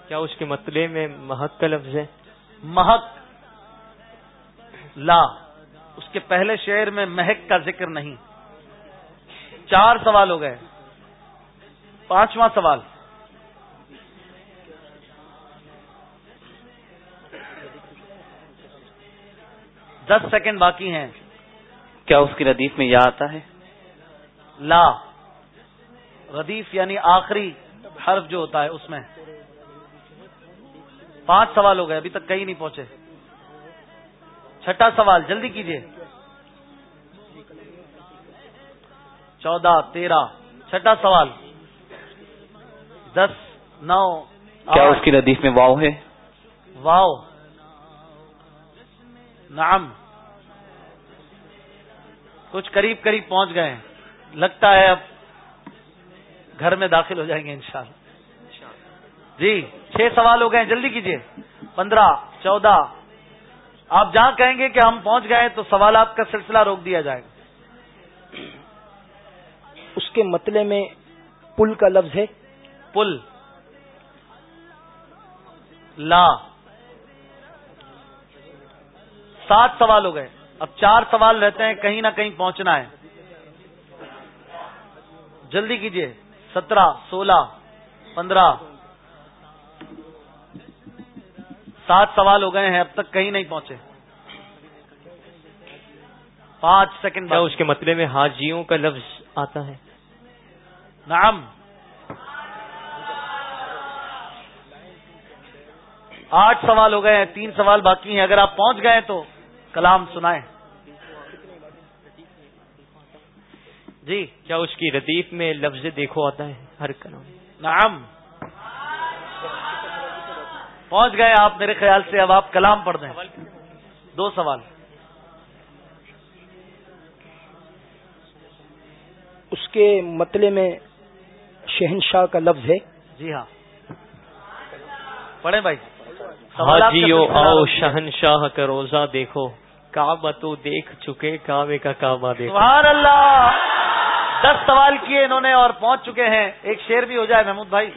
کیا اس کے مطلب میں مہک کا لفظ ہے؟ مہک لا۔ اس کے پہلے شعر میں مہک کا ذکر نہیں۔ چار سوال ہو گئے۔ پانچواں سوال۔ دس سیکنڈ باقی ہیں۔ کیا اس کی ردیف میں یا آتا ہے؟ لا۔ ردیف یعنی آخری حرف جو ہوتا ہے اس میں۔ پانچ سوال ہو گئے ابھی تک کہیں نہیں پہنچے۔ چھٹا سوال جلدی کیجیے چودہ تیرہ چھٹا سوال۔ دس نو کیا اس کی ردیف میں واؤ ہے؟ واؤ نعم۔ کچھ قریب قریب پہنچ گئے ہیں۔ لگتا ہے اب گھر میں داخل ہو جائیں گے انشاءاللہ۔ جی چھ سوال ہو گئے جلدی کیجیے پندرہ چودہ آپ جہاں کہیں گے کہ ہم پہنچ گئے تو سوالات کا سلسلہ روک دیا جائے گا۔ اس کے مطلب میں پل کا لفظ ہے۔ پل۔ لا۔ سات سوال ہو گئے۔ اب چار سوال رہتے ہیں کہیں نہ کہیں پہنچنا ہے۔ جلدی کیجیے سترہ سولہ پندرہ۔ سات سوال ہو گئے ہیں اب تک کہیں نہیں پہنچے۔ پانچ سیکنڈ کیا اس کے مطلب میں حاجیوں کا لفظ آتا ہے؟ نعم۔ آٹھ سوال ہو گئے ہیں تین سوال باقی ہیں۔ اگر آپ پہنچ گئے تو کلام سنائیں۔ جی۔ کیا اس کی ردیف میں لفظ دیکھو آتا ہے؟ ہر کلام۔ نعم۔ پہنچ گئے آپ میرے خیال سے اب آپ کلام پڑھ دیں۔ دو سوال۔ اس کے مطلب میں شہنشاہ کا لفظ ہے؟ جی ہاں۔ پڑھیں بھائی۔ حاجیو آؤ شہنشاہ کا روزہ دیکھو۔ کعبہ تو دیکھ چکے کعبے کا کعبہ دیکھو۔ سبحان اللہ۔ دس سوال کیے انہوں نے اور پہنچ چکے ہیں۔ ایک شیر بھی ہو جائے محمود بھائی۔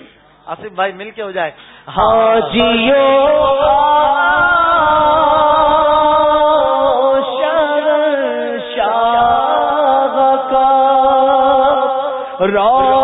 آصف بھائی مل کے ہو جائے۔ حاجیو شر رو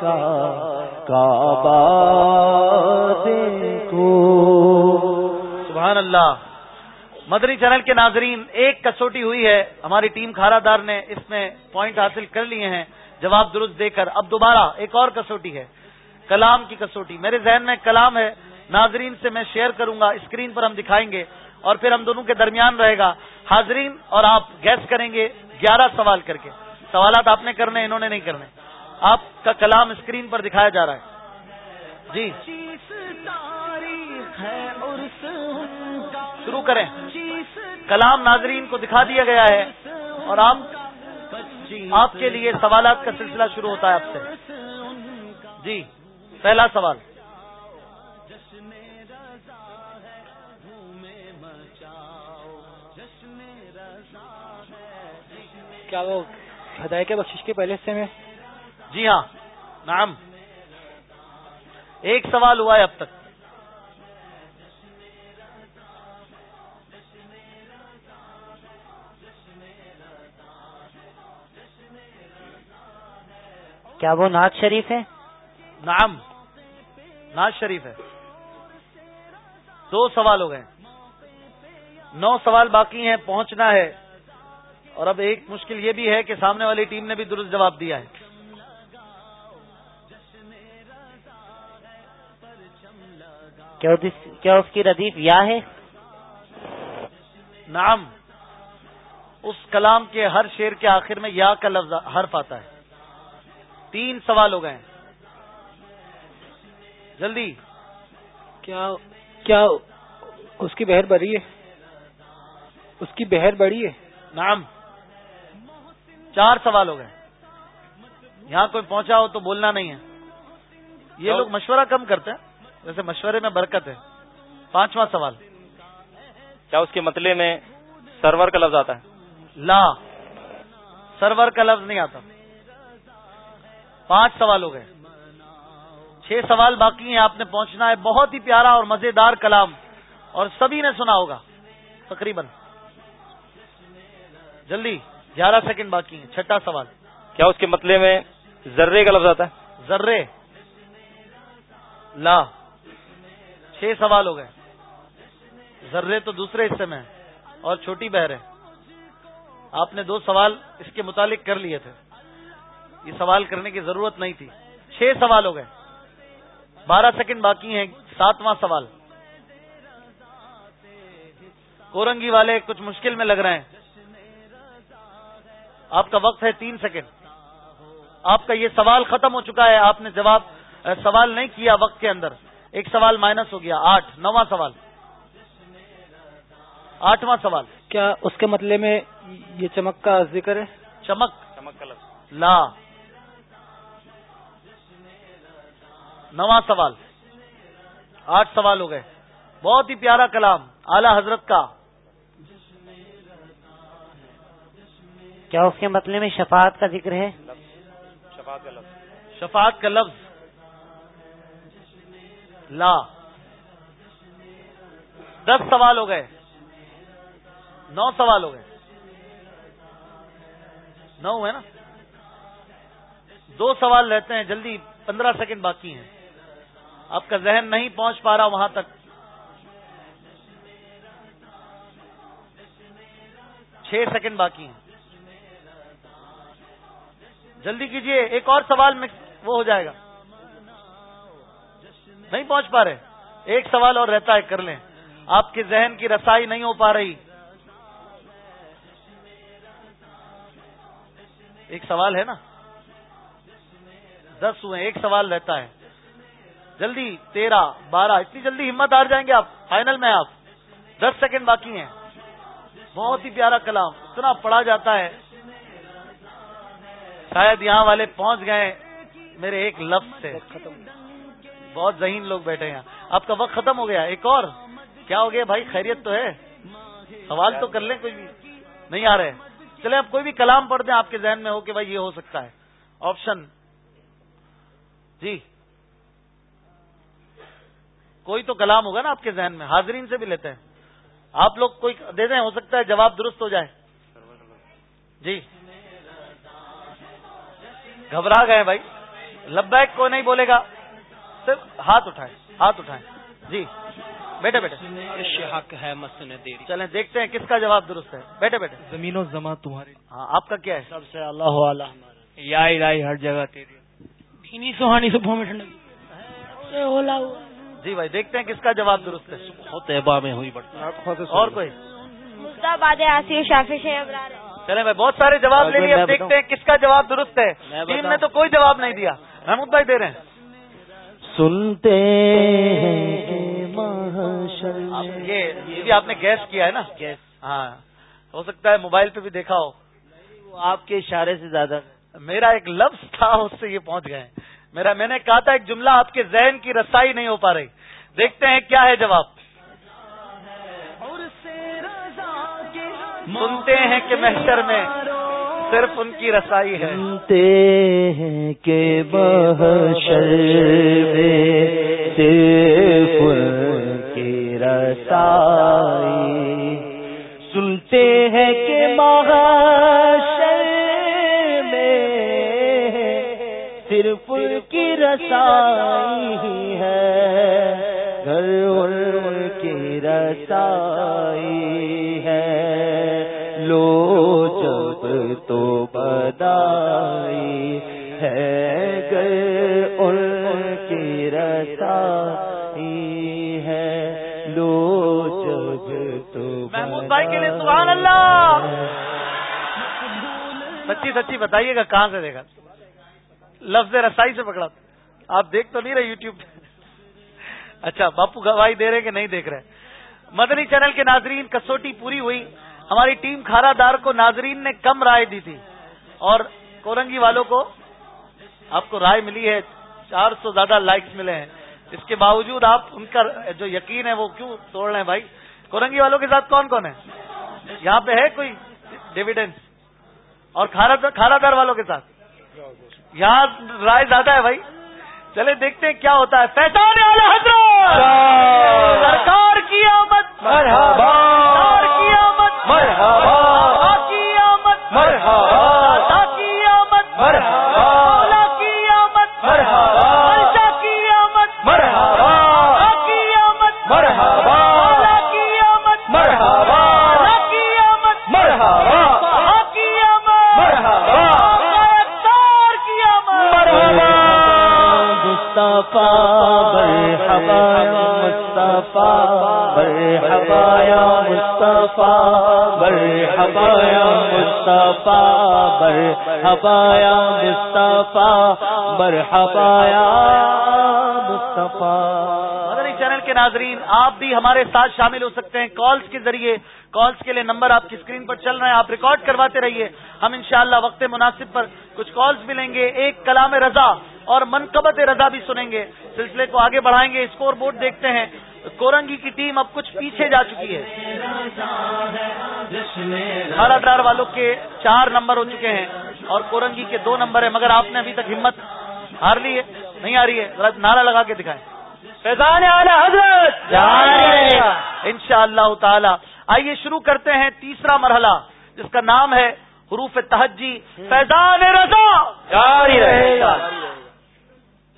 کا کعبہ دیکھو۔ سبحان اللہ۔ مدنی چینل کے ناظرین، ایک کسوٹی ہوئی ہے۔ ہماری ٹیم کھارا دار نے اس میں پوائنٹ حاصل کر لیے ہیں۔ جواب درست دے کر اب دوبارہ ایک اور کسوٹی ہے۔ کلام کی کسوٹی۔ میرے ذہن میں کلام ہے۔ ناظرین سے میں شیئر کروں گا۔ اسکرین پر ہم دکھائیں گے۔ اور پھر ہم دونوں کے درمیان رہے گا۔ حاضرین اور آپ گیس کریں گے گیارہ سوال کر کے۔ سوالات آپ نے کرنے، انہوں نے نہیں کرنے۔ آپ کا کلام اسکرین پر دکھایا جا رہا ہے۔ جی۔ شروع کریں۔ کلام ناظرین کو دکھا دیا گیا ہے اور آپ آپ کے لیے سوالات کا سلسلہ شروع ہوتا ہے آپ سے۔ جی۔ پہلا سوال۔ کیا وہ ہدایت کے بخشش کے پہلے سے میں؟ جی ہاں نام ایک سوال ہوا ہے اب تک۔ کیا وہ ناز شریف ہے نام ناز شریف ہے۔ دو سوال ہو گئے۔ نو سوال باقی ہیں پہنچنا ہے۔ اور اب ایک مشکل یہ بھی ہے کہ سامنے والی ٹیم نے بھی درست جواب دیا ہے۔ کیا اس- کیا اس کی ردیف یا ہے؟ نام اس کلام کے ہر شیر کے آخر میں یا کا لفظ حرف آتا ہے. تین سوال ہو گئے ہیں. جلدی. کیا کیا اس کی بہر بڑی ہے؟ اس کی بہر بڑی ہے؟ نام چار سوال ہو گئے یہاں کوئی پہنچا ہو تو بولنا نہیں ہے. یہ لوگ مشورہ کم کرتے ہیں. ویسے مشورے میں برکت ہے۔ پانچواں سوال۔ کیا اس کے مطلب میں سرور کا لفظ آتا ہے؟ لا۔ سرور کا لفظ نہیں آتا۔ پانچ سوال ہو گئے۔ چھ سوال باقی ہیں آپ نے پہنچنا ہے۔ بہت ہی پیارا اور مزیدار کلام اور سبھی نے سنا ہوگا۔ تقریباً۔ جلدی گیارہ سیکنڈ باقی ہیں۔ چھٹا سوال۔ کیا اس کے مطلب میں ذرے کا لفظ آتا ہے؟ ذرے۔ لا۔ چھ سوال ہو گئے۔ ذرے تو دوسرے حصے میں ہیں اور چھوٹی بہر ہے۔ آپ نے دو سوال اس کے متعلق کر لیے تھے۔ یہ سوال کرنے کی ضرورت نہیں تھی۔ چھ سوال ہو گئے۔ بارہ سیکنڈ باقی ہیں۔ ساتواں سوال۔ کورنگی والے کچھ مشکل میں لگ رہے ہیں۔ آپ کا وقت ہے تین سیکنڈ۔ آپ کا یہ سوال ختم ہو چکا ہے۔ آپ نے جواب، سوال نہیں کیا وقت کے اندر۔ ایک سوال مائنس ہو گیا آٹھ نواں سوال۔ آٹھواں سوال۔ کیا اس کے مطلب میں یہ چمک کا ذکر ہے؟ چمک۔ چمک کا لفظ۔ لا۔ نواں سوال۔ آٹھ سوال ہو گئے۔ بہت ہی پیارا کلام اعلی حضرت کا۔ کیا اس کے مطلب میں شفاعت کا ذکر ہے؟ شفاعت کا لفظ۔ شفاعت کا لفظ۔ لا۔ دس سوال ہو گئے۔ نو سوال ہو گئے۔ نو ہے نا؟ دو سوال رہتے ہیں، جلدی پندرہ سیکنڈ باقی ہیں۔ آپ کا ذہن نہیں پہنچ پا رہا وہاں تک۔ چھ سیکنڈ باقی ہیں۔ جلدی کیجیے، ایک اور سوال میں وہ ہو جائے گا۔ نہیں پہنچ پا رہے۔ ایک سوال اور رہتا ہے، کر لیں۔ آپ کے ذہن کی رسائی نہیں ہو پا رہی۔ ایک سوال ہے نا۔ دس ہوئے ایک سوال رہتا ہے۔ جلدی، تیرہ، بارہ، اتنی جلدی ہمت ہار جائیں گے آپ۔ فائنل میں آپ۔ دس سیکنڈ باقی ہیں۔ بہت ہی پیارا کلام۔ اتنا پڑھا جاتا ہے۔ شاید یہاں والے پہنچ گئے۔ میرے ایک لفظ سے۔ بہت ذہین لوگ بیٹھے ہیں۔ آپ کا وقت ختم ہو گیا۔ ایک اور۔ کیا ہو گیا؟ بھائی، خیریت تو ہے۔ سوال تو کر لیں کوئی بھی۔ نہیں آ رہے۔ چلے آپ کوئی بھی کلام پڑھ دیں، آپ کے ذہن میں ہو کہ بھائی، یہ ہو سکتا ہے۔ آپشن۔ جی۔ کوئی تو کلام ہوگا نا آپ کے ذہن میں۔ حاضرین سے بھی لیتے ہیں۔ آپ لوگ کوئی دے دیں، ہو سکتا ہے جواب درست ہو جائے۔ جی۔ گھبرا گئے بھائی۔ لبیک کوئی نہیں بولے گا۔ صرف ہاتھ اٹھائیں ہاتھ اٹھائیں۔ جی بیٹے بیٹے حق ہے چلیں دیکھتے ہیں کس کا جواب درست ہے۔ بیٹے بیٹے زمین و زماں تمہاری ہاں آپ کا کیا ہے؟ سب سے اللہ یا الہی ہر جگہ تیری۔ سہانی سے جی بھائی دیکھتے ہیں کس کا جواب درست ہے۔ بہت احبا میں ہوئی بڑھ اور کوئی؟ مستعباد شافی شیخ ابرار۔ چلے بھائی بہت سارے جواب لے لیے اب دیکھتے ہیں کس کا جواب درست ہے۔ ٹیم نے تو کوئی جواب نہیں دیا۔ محمود بھائی دے رہے ہیں۔ سنتے یہ بھی آپ نے گیس کیا ہے نا؟ گیس ہاں۔ ہو سکتا ہے موبائل پہ بھی دیکھا ہو۔ آپ کے اشارے سے زیادہ میرا ایک لفظ تھا اس سے یہ پہنچ گئے۔ میرا میں نے کہا تھا ایک جملہ آپ کے ذہن کی رسائی نہیں ہو پا رہی۔ دیکھتے ہیں کیا ہے جواب۔ سنتے ہیں کہ محشر میں۔ صرف ان کی رسائی ہے۔ سنتے ہیں کہ محشر میں صرف ان کی رسائی۔ سنتے ہیں کہ محشر میں صرف ان کی رسائی ہے۔ گھر ان کی رسائی۔ بدائی ہے گر ان کی رسائی ہے۔ لو جب تو محمود بھائی کے لیے سبحان اللہ۔ سچی سچی بتائیے گا کہاں سے دیکھا؟ لفظ رسائی سے پکڑا۔ آپ دیکھ تو نہیں رہے یوٹیوب پہ۔ اچھا باپو گواہی دے رہے کہ نہیں دیکھ رہے؟ مدنی چینل کے ناظرین، کسوٹی پوری ہوئی۔ ہماری ٹیم کھارا دار کو ناظرین نے کم رائے دی تھی۔ اور کورنگی والوں کو آپ کو رائے ملی ہے چار سو زیادہ لائکس ملے ہیں۔ اس کے باوجود آپ ان کا جو یقین ہے وہ کیوں توڑ رہے ہیں بھائی؟ کورنگی والوں کے ساتھ کون کون ہے؟ یہاں پہ ہے کوئی ڈیویڈینس اور کھارا دار والوں کے ساتھ؟ یہاں رائے زیادہ ہے بھائی۔ چلے دیکھتے ہیں کیا ہوتا ہے۔ پہچان حضرت! سرکار کی آمد! سرکار کی آمد! مرحبا! مرحبا یا مصطفیٰ، مرحبا یا مصطفیٰ۔ مدنی چینل کے ناظرین، آپ بھی ہمارے ساتھ شامل ہو سکتے ہیں کالز کے ذریعے۔ کالز کے لیے نمبر آپ کی اسکرین پر چل رہے ہیں، آپ ریکارڈ کرواتے رہیے۔ ہم انشاءاللہ وقت مناسب پر کچھ کالز بھی لیں گے۔ ایک کلام رضا اور منقبت رضا بھی سنیں گے۔ سلسلے کو آگے بڑھائیں گے۔ اسکور بورڈ دیکھتے ہیں۔ کورنگی کی ٹیم اب کچھ پیچھے جا چکی ہے۔ ہر اڈار والوں کے چار نمبر ہو چکے ہیں اور کورنگی کے دو نمبر ہیں مگر آپ نے ابھی تک ہمت ہار لی ہے نہیں آ رہی ہے۔ ذرا نعرہ لگا کے دکھائیں۔ فیضان حضرت۔ ان شاء اللہ تعالی۔ آئیے شروع کرتے ہیں تیسرا مرحلہ جس کا نام ہے حروف تہجی۔ فیضان رضا۔ جاری رہے۔ گا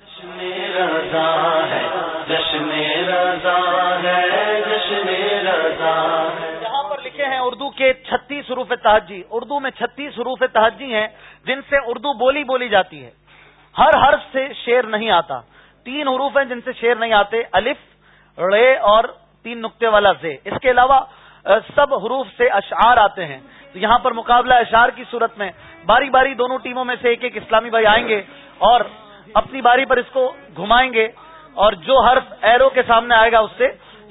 جشن رضا ہے جشن یہاں پر لکھے ہیں اردو کے چھتیس حروف تہجی۔ اردو میں چھتیس حروف تہجی ہیں جن سے اردو بولی بولی جاتی ہے۔ ہر حرف سے شیر نہیں آتا۔ تین حروف ہیں جن سے شیر نہیں آتے۔ الف رے اور تین نقطے والا زے۔ اس کے علاوہ سب حروف سے اشعار آتے ہیں۔ تو یہاں پر مقابلہ اشعار کی صورت میں باری باری دونوں ٹیموں میں سے ایک ایک اسلامی بھائی آئیں گے اور اپنی باری پر اس کو گھمائیں گے۔ اور جو حرف ایرو کے سامنے آئے گا اس سے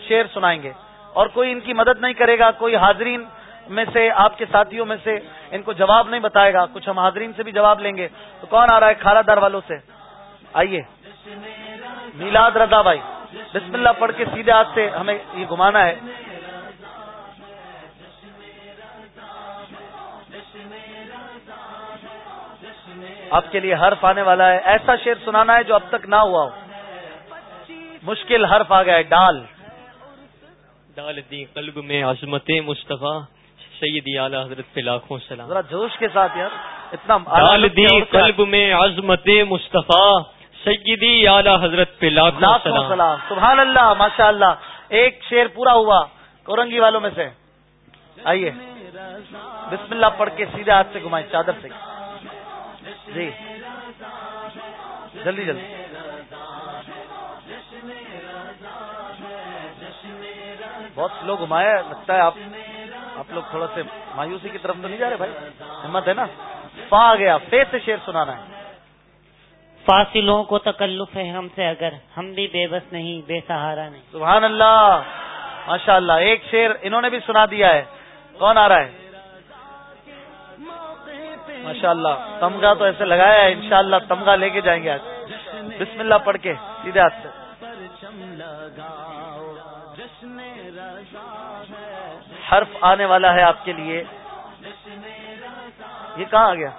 شیر سنائیں گے۔ اور کوئی ان کی مدد نہیں کرے گا، کوئی حاضرین میں سے، آپ کے ساتھیوں میں سے ان کو جواب نہیں بتائے گا۔ کچھ ہم حاضرین سے بھی جواب لیں گے۔ تو کون آ رہا ہے؟ کھارا دار والوں سے۔ آئیے۔ میلاد رضا بھائی۔ بسم اللہ پڑھ کے سیدھے ہاتھ سے ہمیں یہ گھمانا ہے۔ آپ کے لیے حرف آنے والا ہے۔ ایسا شعر سنانا ہے جو اب تک نہ ہوا ہو۔ مشکل حرف آ گیا ہے ڈال۔ ڈال دی قلب میں عظمت مصطفیٰ سیدی اعلی حضرت پہ لاکھوں سلام۔ ذرا جوش کے ساتھ یار اتنا ڈال دی قلب میں عظمت مصطفیٰ سیدی اعلی حضرت پہ لاکھوں سلام۔ سبحان اللہ ماشاء اللہ ایک شعر پورا ہوا کورنگی والوں میں سے۔ آئیے۔ بسم اللہ پڑھ کے سیدھے ہاتھ سے گھمائیں چادر سے۔ جی۔ جلدی جلدی۔ بہت سلو گھمایا لگتا ہے آپ آپ لوگ تھوڑا سے مایوسی کی طرف تو نہیں جا رہے بھائی؟ ہمت ہے نا؟ فا آ گیا فے سے شیر سنانا ہے۔ فاصلوں کو تکلف ہے ہم سے اگر ہم بھی بے بس نہیں بے سہارا نہیں۔ سبحان اللہ ماشاء اللہ ایک شیر انہوں نے بھی سنا دیا ہے۔ کون آ رہا ہے؟ ماشاء اللہ تمغہ تو ایسے لگایا ہے انشاءاللہ تمغہ لے کے جائیں گے آج۔ بسم اللہ پڑھ کے سیدھے ہاتھ سے۔ حرف آنے والا ہے آپ کے لیے۔ یہ کہاں آ گیا؟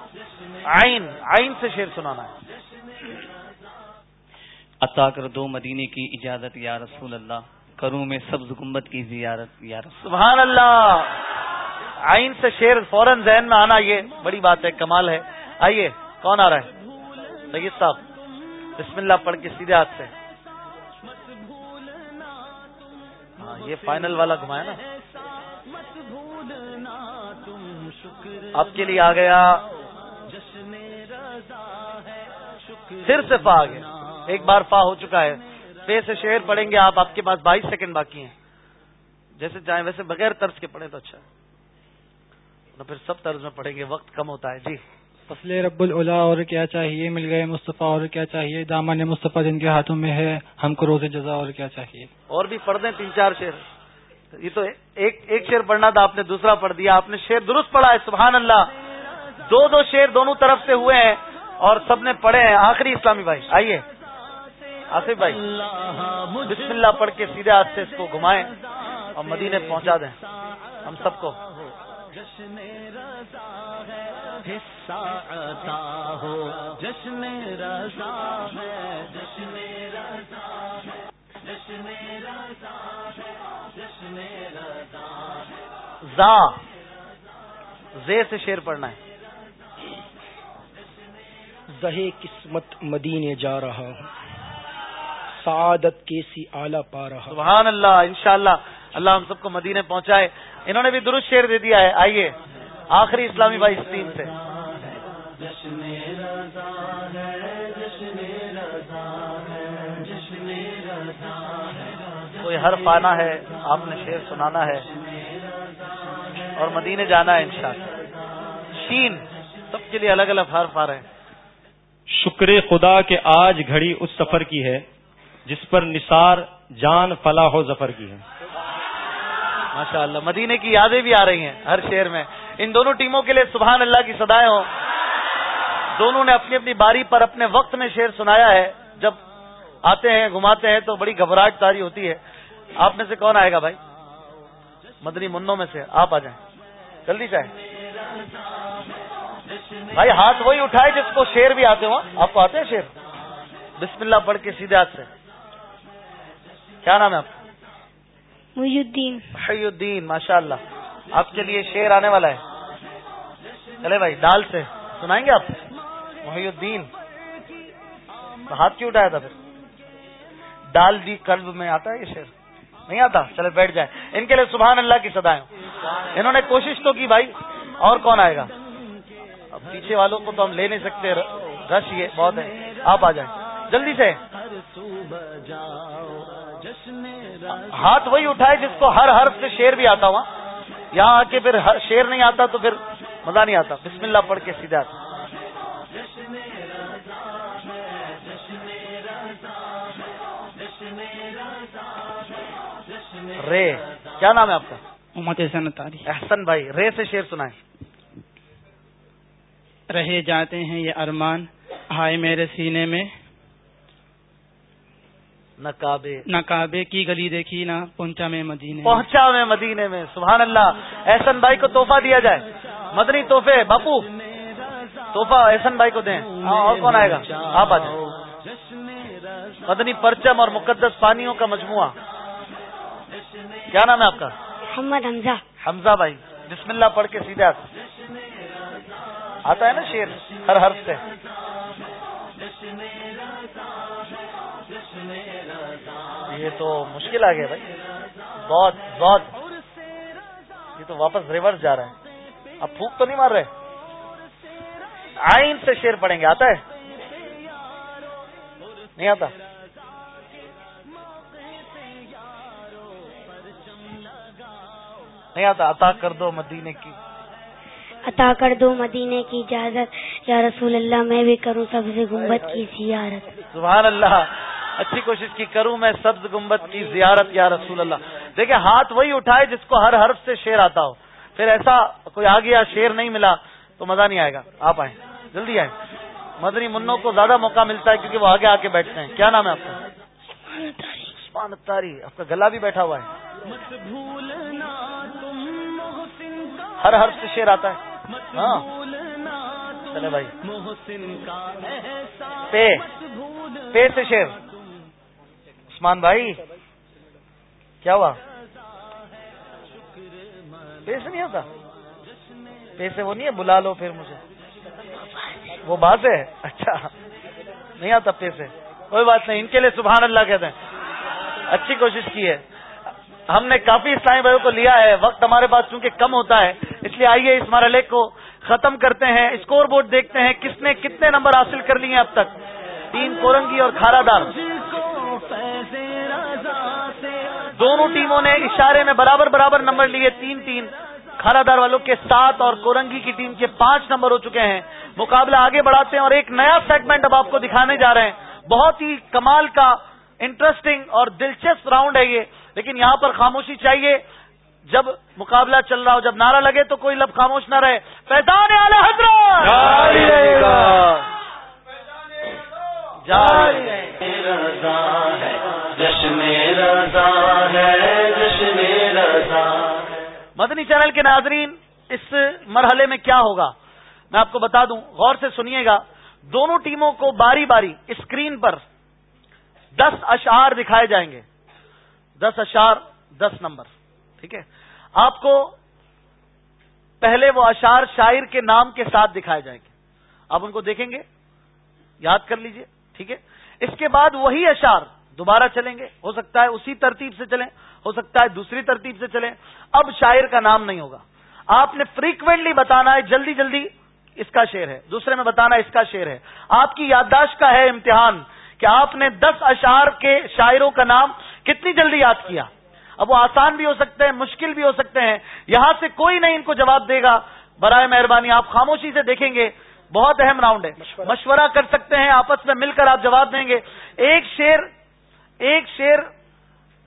آئین آئین سے شیر سنانا ہے۔ عطا کر دو مدینے کی اجازت یا رسول اللہ۔ کروں میں سبز گمبت کی زیارت یا رسول سبحان اللہ۔ آئین سے شیر فوراً ذہن میں آنا یہ بڑی بات ہے کمال ہے۔ آئیے کون آ رہا ہے؟ سید صاحب۔ بسم اللہ پڑھ کے سیدھے ہاتھ سے۔ ہاں یہ فائنل والا گھمایا نا۔ آپ کے لیے آ گیا۔ پھر سے فا آ گیا ایک بار فا ہو چکا ہے۔ پے سے شعر پڑھیں گے آپ۔ آپ کے پاس بائیس سیکنڈ باقی ہیں۔ جیسے چاہیں ویسے بغیر طرز کے پڑھیں تو اچھا پھر سب طرز میں پڑھیں گے۔ وقت کم ہوتا ہے۔ جی۔ فصل رب الا اور کیا چاہیے؟ مل گئے مصطفیٰ اور کیا چاہیے؟ دامن مصطفیٰ جن کے ہاتھوں میں ہے ہم کو روز جزا اور کیا چاہیے؟ اور بھی پڑھ دیں تین چار شعر۔ یہ تو ایک ایک شعر پڑھنا تھا، آپ نے دوسرا پڑھ دیا، آپ نے شعر درست پڑھا ہے، سبحان اللہ۔ دو دو شعر دونوں طرف سے ہوئے ہیں اور سب نے پڑھے ہیں۔ آخری اسلامی بھائی، آئیے۔ آصف بھائی بسم اللہ پڑھ کے سیدھے ہاتھ سے اس کو گھمائیں اور مدینے پہنچا دیں۔ ہم سب کو۔ جشن رضا ہے، حصہ عطا ہو۔ جشن رضا ہے، جشن رضا ہے، جشن رضا ہے۔ زا زے سے شیر پڑھنا ہے۔ زہے قسمت مدینے جا رہا ہوں۔ سعادت کے سی آلہ پا رہا سبحان اللہ انشاءاللہ۔ اللہ ہم سب کو مدینے پہنچائے۔ انہوں نے بھی درست شیر دے دیا ہے۔ آئیے آخری اسلامی بھائی اس ٹیم سے۔ کوئی ہر پانا ہے آپ نے شیر سنانا ہے اور مدینے جانا ہے انشاءاللہ۔ شین سب کے لیے الگ الگ حرف آ رہے ہیں۔ شکر خدا کے آج گھڑی اس سفر کی ہے جس پر نثار جان فلاح و ظفر کی ہے۔ ماشاء اللہ مدینے کی یادیں بھی آ رہی ہیں ہر شہر میں۔ ان دونوں ٹیموں کے لیے سبحان اللہ کی سدائے ہوں۔ دونوں نے اپنی اپنی باری پر اپنے وقت میں شعر سنایا ہے۔ جب آتے ہیں گھماتے ہیں تو بڑی گھبراہٹ تاری ہوتی ہے۔ آپ میں سے کون آئے گا بھائی؟ مدنی منوں میں سے آپ آ جائیں۔ جلدی چاہے بھائی ہاتھ وہی اٹھائے جس کو شیر بھی آتے ہوں۔ آپ کو آتے ہیں شیر؟ بسم اللہ پڑھ کے سیدھے ہاتھ سے۔ کیا نام ہے آپ محی الدین محی الدین ماشاء اللہ آپ کے لیے شیر آنے والا ہے۔ چلے بھائی دال سے۔ سنائیں گے آپ؟ محی الدین ہاتھ کیوں اٹھایا تھا پھر؟ ڈال دی قلب میں آتا ہے یہ شیر؟ نہیں آتا؟ چلے بیٹھ جائیں۔ ان کے لیے سبحان اللہ کی سدائیں انہوں نے کوشش تو کی بھائی، اور کون آئے گا؟ اب پیچھے والوں کو تو ہم لے نہیں سکتے، رش یہ بہت ہے۔ آپ آ جائیں۔ جلدی سے۔ ہاتھ وہی اٹھائے جس کو ہر حرف سے شیر بھی آتا ہوا۔ یہاں آ کے پھر شیر نہیں آتا تو پھر مزہ نہیں آتا۔ بسم اللہ پڑھ کے سیدھا۔ رے کیا نام ہے آپ کا؟ محمد احسن تاری۔ احسن بھائی رے سے شیر سنائیں۔ رہے جاتے ہیں یہ ارمان ہائے میرے سینے میں۔ نہ کعبے۔ نہ کعبے کی گلی دیکھی نہ پہنچا میں مدینے پہنچا میں مدینے میں سبحان اللہ۔ احسن بھائی کو تحفہ دیا جائے۔ مدنی تحفے باپو۔ تحفہ احسن بھائی کو دیں۔ ہاں اور کون آئے گا؟ آپ آ جائیں۔ مدنی پرچم اور مقدس پانیوں کا مجموعہ۔ کیا نام ہے آپ کا؟ محمد حمزہ۔ حمزہ بھائی۔ بسم اللہ پڑھ کے سیدھے آتے آتا ہے نا شیر ہر حرف سے۔ یہ تو مشکل آ گیا بھائی۔ بہت بہت۔ یہ تو واپس ریورس جا رہا ہے۔ اب پھوک تو نہیں مار رہے۔ آئین سے شیر پڑیں گے آتا ہے؟ نہیں آتا۔ نہیں آتا عطا کر دو مدینے کی۔ عطا کر دو مدینے کی اجازت۔ یا رسول اللہ میں بھی کروں سب سے گنبد کی زیارت۔ سبحان اللہ۔ اچھی کوشش کی کروں میں سبز گنبد کی زیارت یا رسول اللہ۔ دیکھیں ہاتھ وہی اٹھائے جس کو ہر حرف سے شیر آتا ہو۔ پھر ایسا کوئی آ گیا شیر نہیں ملا تو مزہ نہیں آئے گا۔ آپ آئیں جلدی آئیں۔ مدنی منوں کو زیادہ موقع ملتا ہے کیونکہ وہ آگے آ کے بیٹھتے ہیں۔ کیا نام ہے آپ کا؟ عثمان اتاری آپ کا گلا بھی بیٹھا ہوا ہے۔ ہر حرف سے شیر آتا ہے۔ ہاں۔ چلے بھائی۔ پے۔ پے سے شیر عثمان بھائی۔ کیا ہوا؟ پے سے نہیں ہوتا؟ پے سے وہ نہیں ہے؟ بلا لو پھر مجھے۔ وہ بات ہے۔ اچھا۔ نہیں آتا پے سے۔ کوئی بات نہیں۔ ان کے لیے سبحان اللہ کہتے ہیں۔ اچھی کوشش کی ہے۔ ہم نے کافی اسلامی بھائیوں کو لیا ہے، وقت ہمارے پاس چونکہ کم ہوتا ہے، اس لیے آئیے اس مرحلے کو ختم کرتے ہیں اسکور بورڈ دیکھتے ہیں کس نے کتنے نمبر حاصل کر لیے اب تک۔ تین کورنگی اور کھارا دار۔ دونوں ٹیموں نے اشارے میں برابر برابر نمبر لیے، تین تین۔ کھارا دار والوں کے سات اور کورنگی کی ٹیم کے پانچ نمبر ہو چکے ہیں۔ مقابلہ آگے بڑھاتے ہیں اور ایک نیا سیگمنٹ اب آپ کو دکھانے جا رہے ہیں۔ بہت ہی کمال کا انٹرسٹنگ اور دلچسپ راؤنڈ ہے یہ۔ لیکن یہاں پر خاموشی چاہیے جب مقابلہ چل رہا ہو جب نعرہ لگے تو کوئی لب خاموش نہ رہے۔ پیدان مدنی چینل کے ناظرین اس مرحلے میں کیا ہوگا؟ میں آپ کو بتا دوں غور سے سنیے گا۔ دونوں ٹیموں کو باری باری اسکرین پر دس اشعار دکھائے جائیں گے۔ دس اشار دس نمبر، ٹھیک ہے؟ آپ کو پہلے وہ اشار شاعر کے نام کے ساتھ دکھائے جائیں گے۔ آپ ان کو دیکھیں گے؟ یاد کر لیجیے، ٹھیک ہے؟ اس کے بعد وہی اشار دوبارہ چلیں گے۔ ہو سکتا ہے اسی ترتیب سے چلیں، ہو سکتا ہے دوسری ترتیب سے چلیں۔ اب شاعر کا نام نہیں ہوگا۔ آپ نے فریکوینٹلی بتانا ہے، جلدی جلدی اس کا شعر ہے۔ دوسرے میں بتانا اس کا شعر ہے۔ آپ کی یادداشت کا ہے امتحان کہ آپ نے دس اشار کے شاعروں کا نام کتنی جلدی یاد کیا؟ اب وہ آسان بھی ہو سکتے ہیں مشکل بھی ہو سکتے ہیں۔ یہاں سے کوئی نہیں ان کو جواب دے گا۔ برائے مہربانی آپ خاموشی سے دیکھیں گے۔ بہت اہم راؤنڈ ہے۔ مشورہ۔ کر سکتے ہیں آپس میں مل کر آپ جواب دیں گے۔ ایک شیر ایک شیر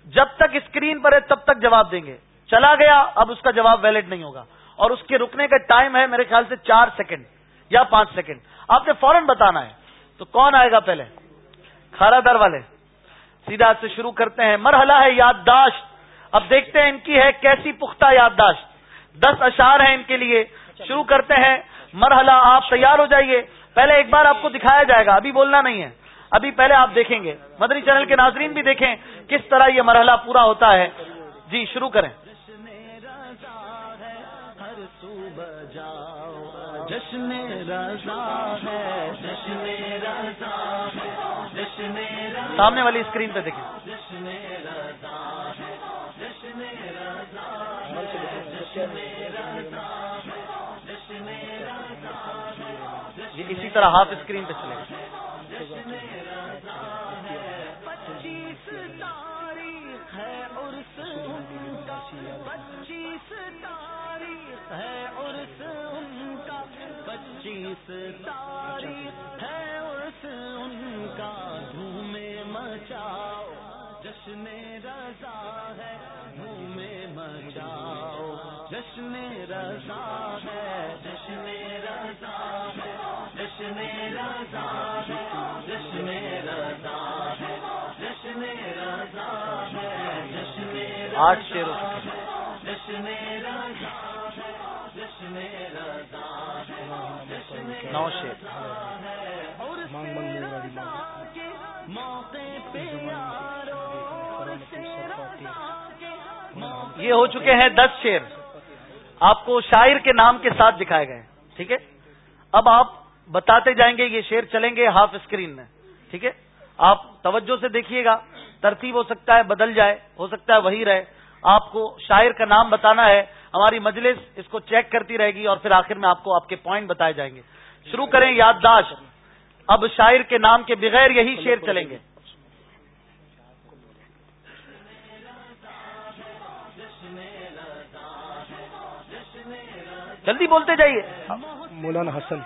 جب تک اسکرین پر ہے تب تک جواب دیں گے۔ چلا گیا اب اس کا جواب ویلڈ نہیں ہوگا۔ اور اس کے رکنے کا ٹائم ہے میرے خیال سے چار سیکنڈ یا پانچ سیکنڈ۔ آپ نے فوراً بتانا ہے۔ تو کون آئے گا پہلے؟ کھارا در والے۔ سیدھا سے شروع کرتے ہیں۔ مرحلہ ہے یادداشت۔ اب دیکھتے ہیں ان کی ہے کیسی پختہ یادداشت۔ دس اشار ہیں ان کے لیے۔ شروع کرتے ہیں۔ مرحلہ، آپ تیار ہو جائیے۔ پہلے ایک بار آپ کو دکھایا جائے گا۔ ابھی بولنا نہیں ہے۔ ابھی پہلے آپ دیکھیں گے۔ مدری چینل کے ناظرین بھی دیکھیں کس طرح یہ مرحلہ پورا ہوتا ہے۔ جی شروع کریں۔ جشن رضا ہے۔ جشن رضا جشن سامنے والی اسکرین پہ دیکھیں۔ یہ اسی طرح ہاف اسکرین پہ چلے گا۔ پچیس تاریخ ہے عرس پچیس تاریخ ہے ان کا۔ پچیس تاریخ ہے عرس ان کا مچاؤ جشن رضا ہے جشن رضا ہے جشن رضا ہے جشن رضا ہے جشن رضا ہے جشن رضا ہے جشن آٹھ شیر جشن رضا ہے جشن رضا ہے جشن نو شیر مانگ مانگ۔ یہ ہو چکے ہیں دس شیر آپ کو شاعر کے نام کے ساتھ دکھائے گئے، ٹھیک ہے؟ اب آپ بتاتے جائیں گے یہ شیر چلیں گے ہاف اسکرین میں، ٹھیک ہے؟ آپ توجہ سے دیکھیے گا، ترتیب ہو سکتا ہے، بدل جائے، ہو سکتا ہے وہی رہے۔ آپ کو شاعر کا نام بتانا ہے، ہماری مجلس اس کو چیک کرتی رہے گی اور پھر آخر میں آپ کو آپ کے پوائنٹ بتائے جائیں گے۔ شروع کریں یادداشت۔ اب شاعر کے نام کے بغیر یہی شیر چلیں گے۔ جلدی بولتے جائیے۔ مولانا حسن۔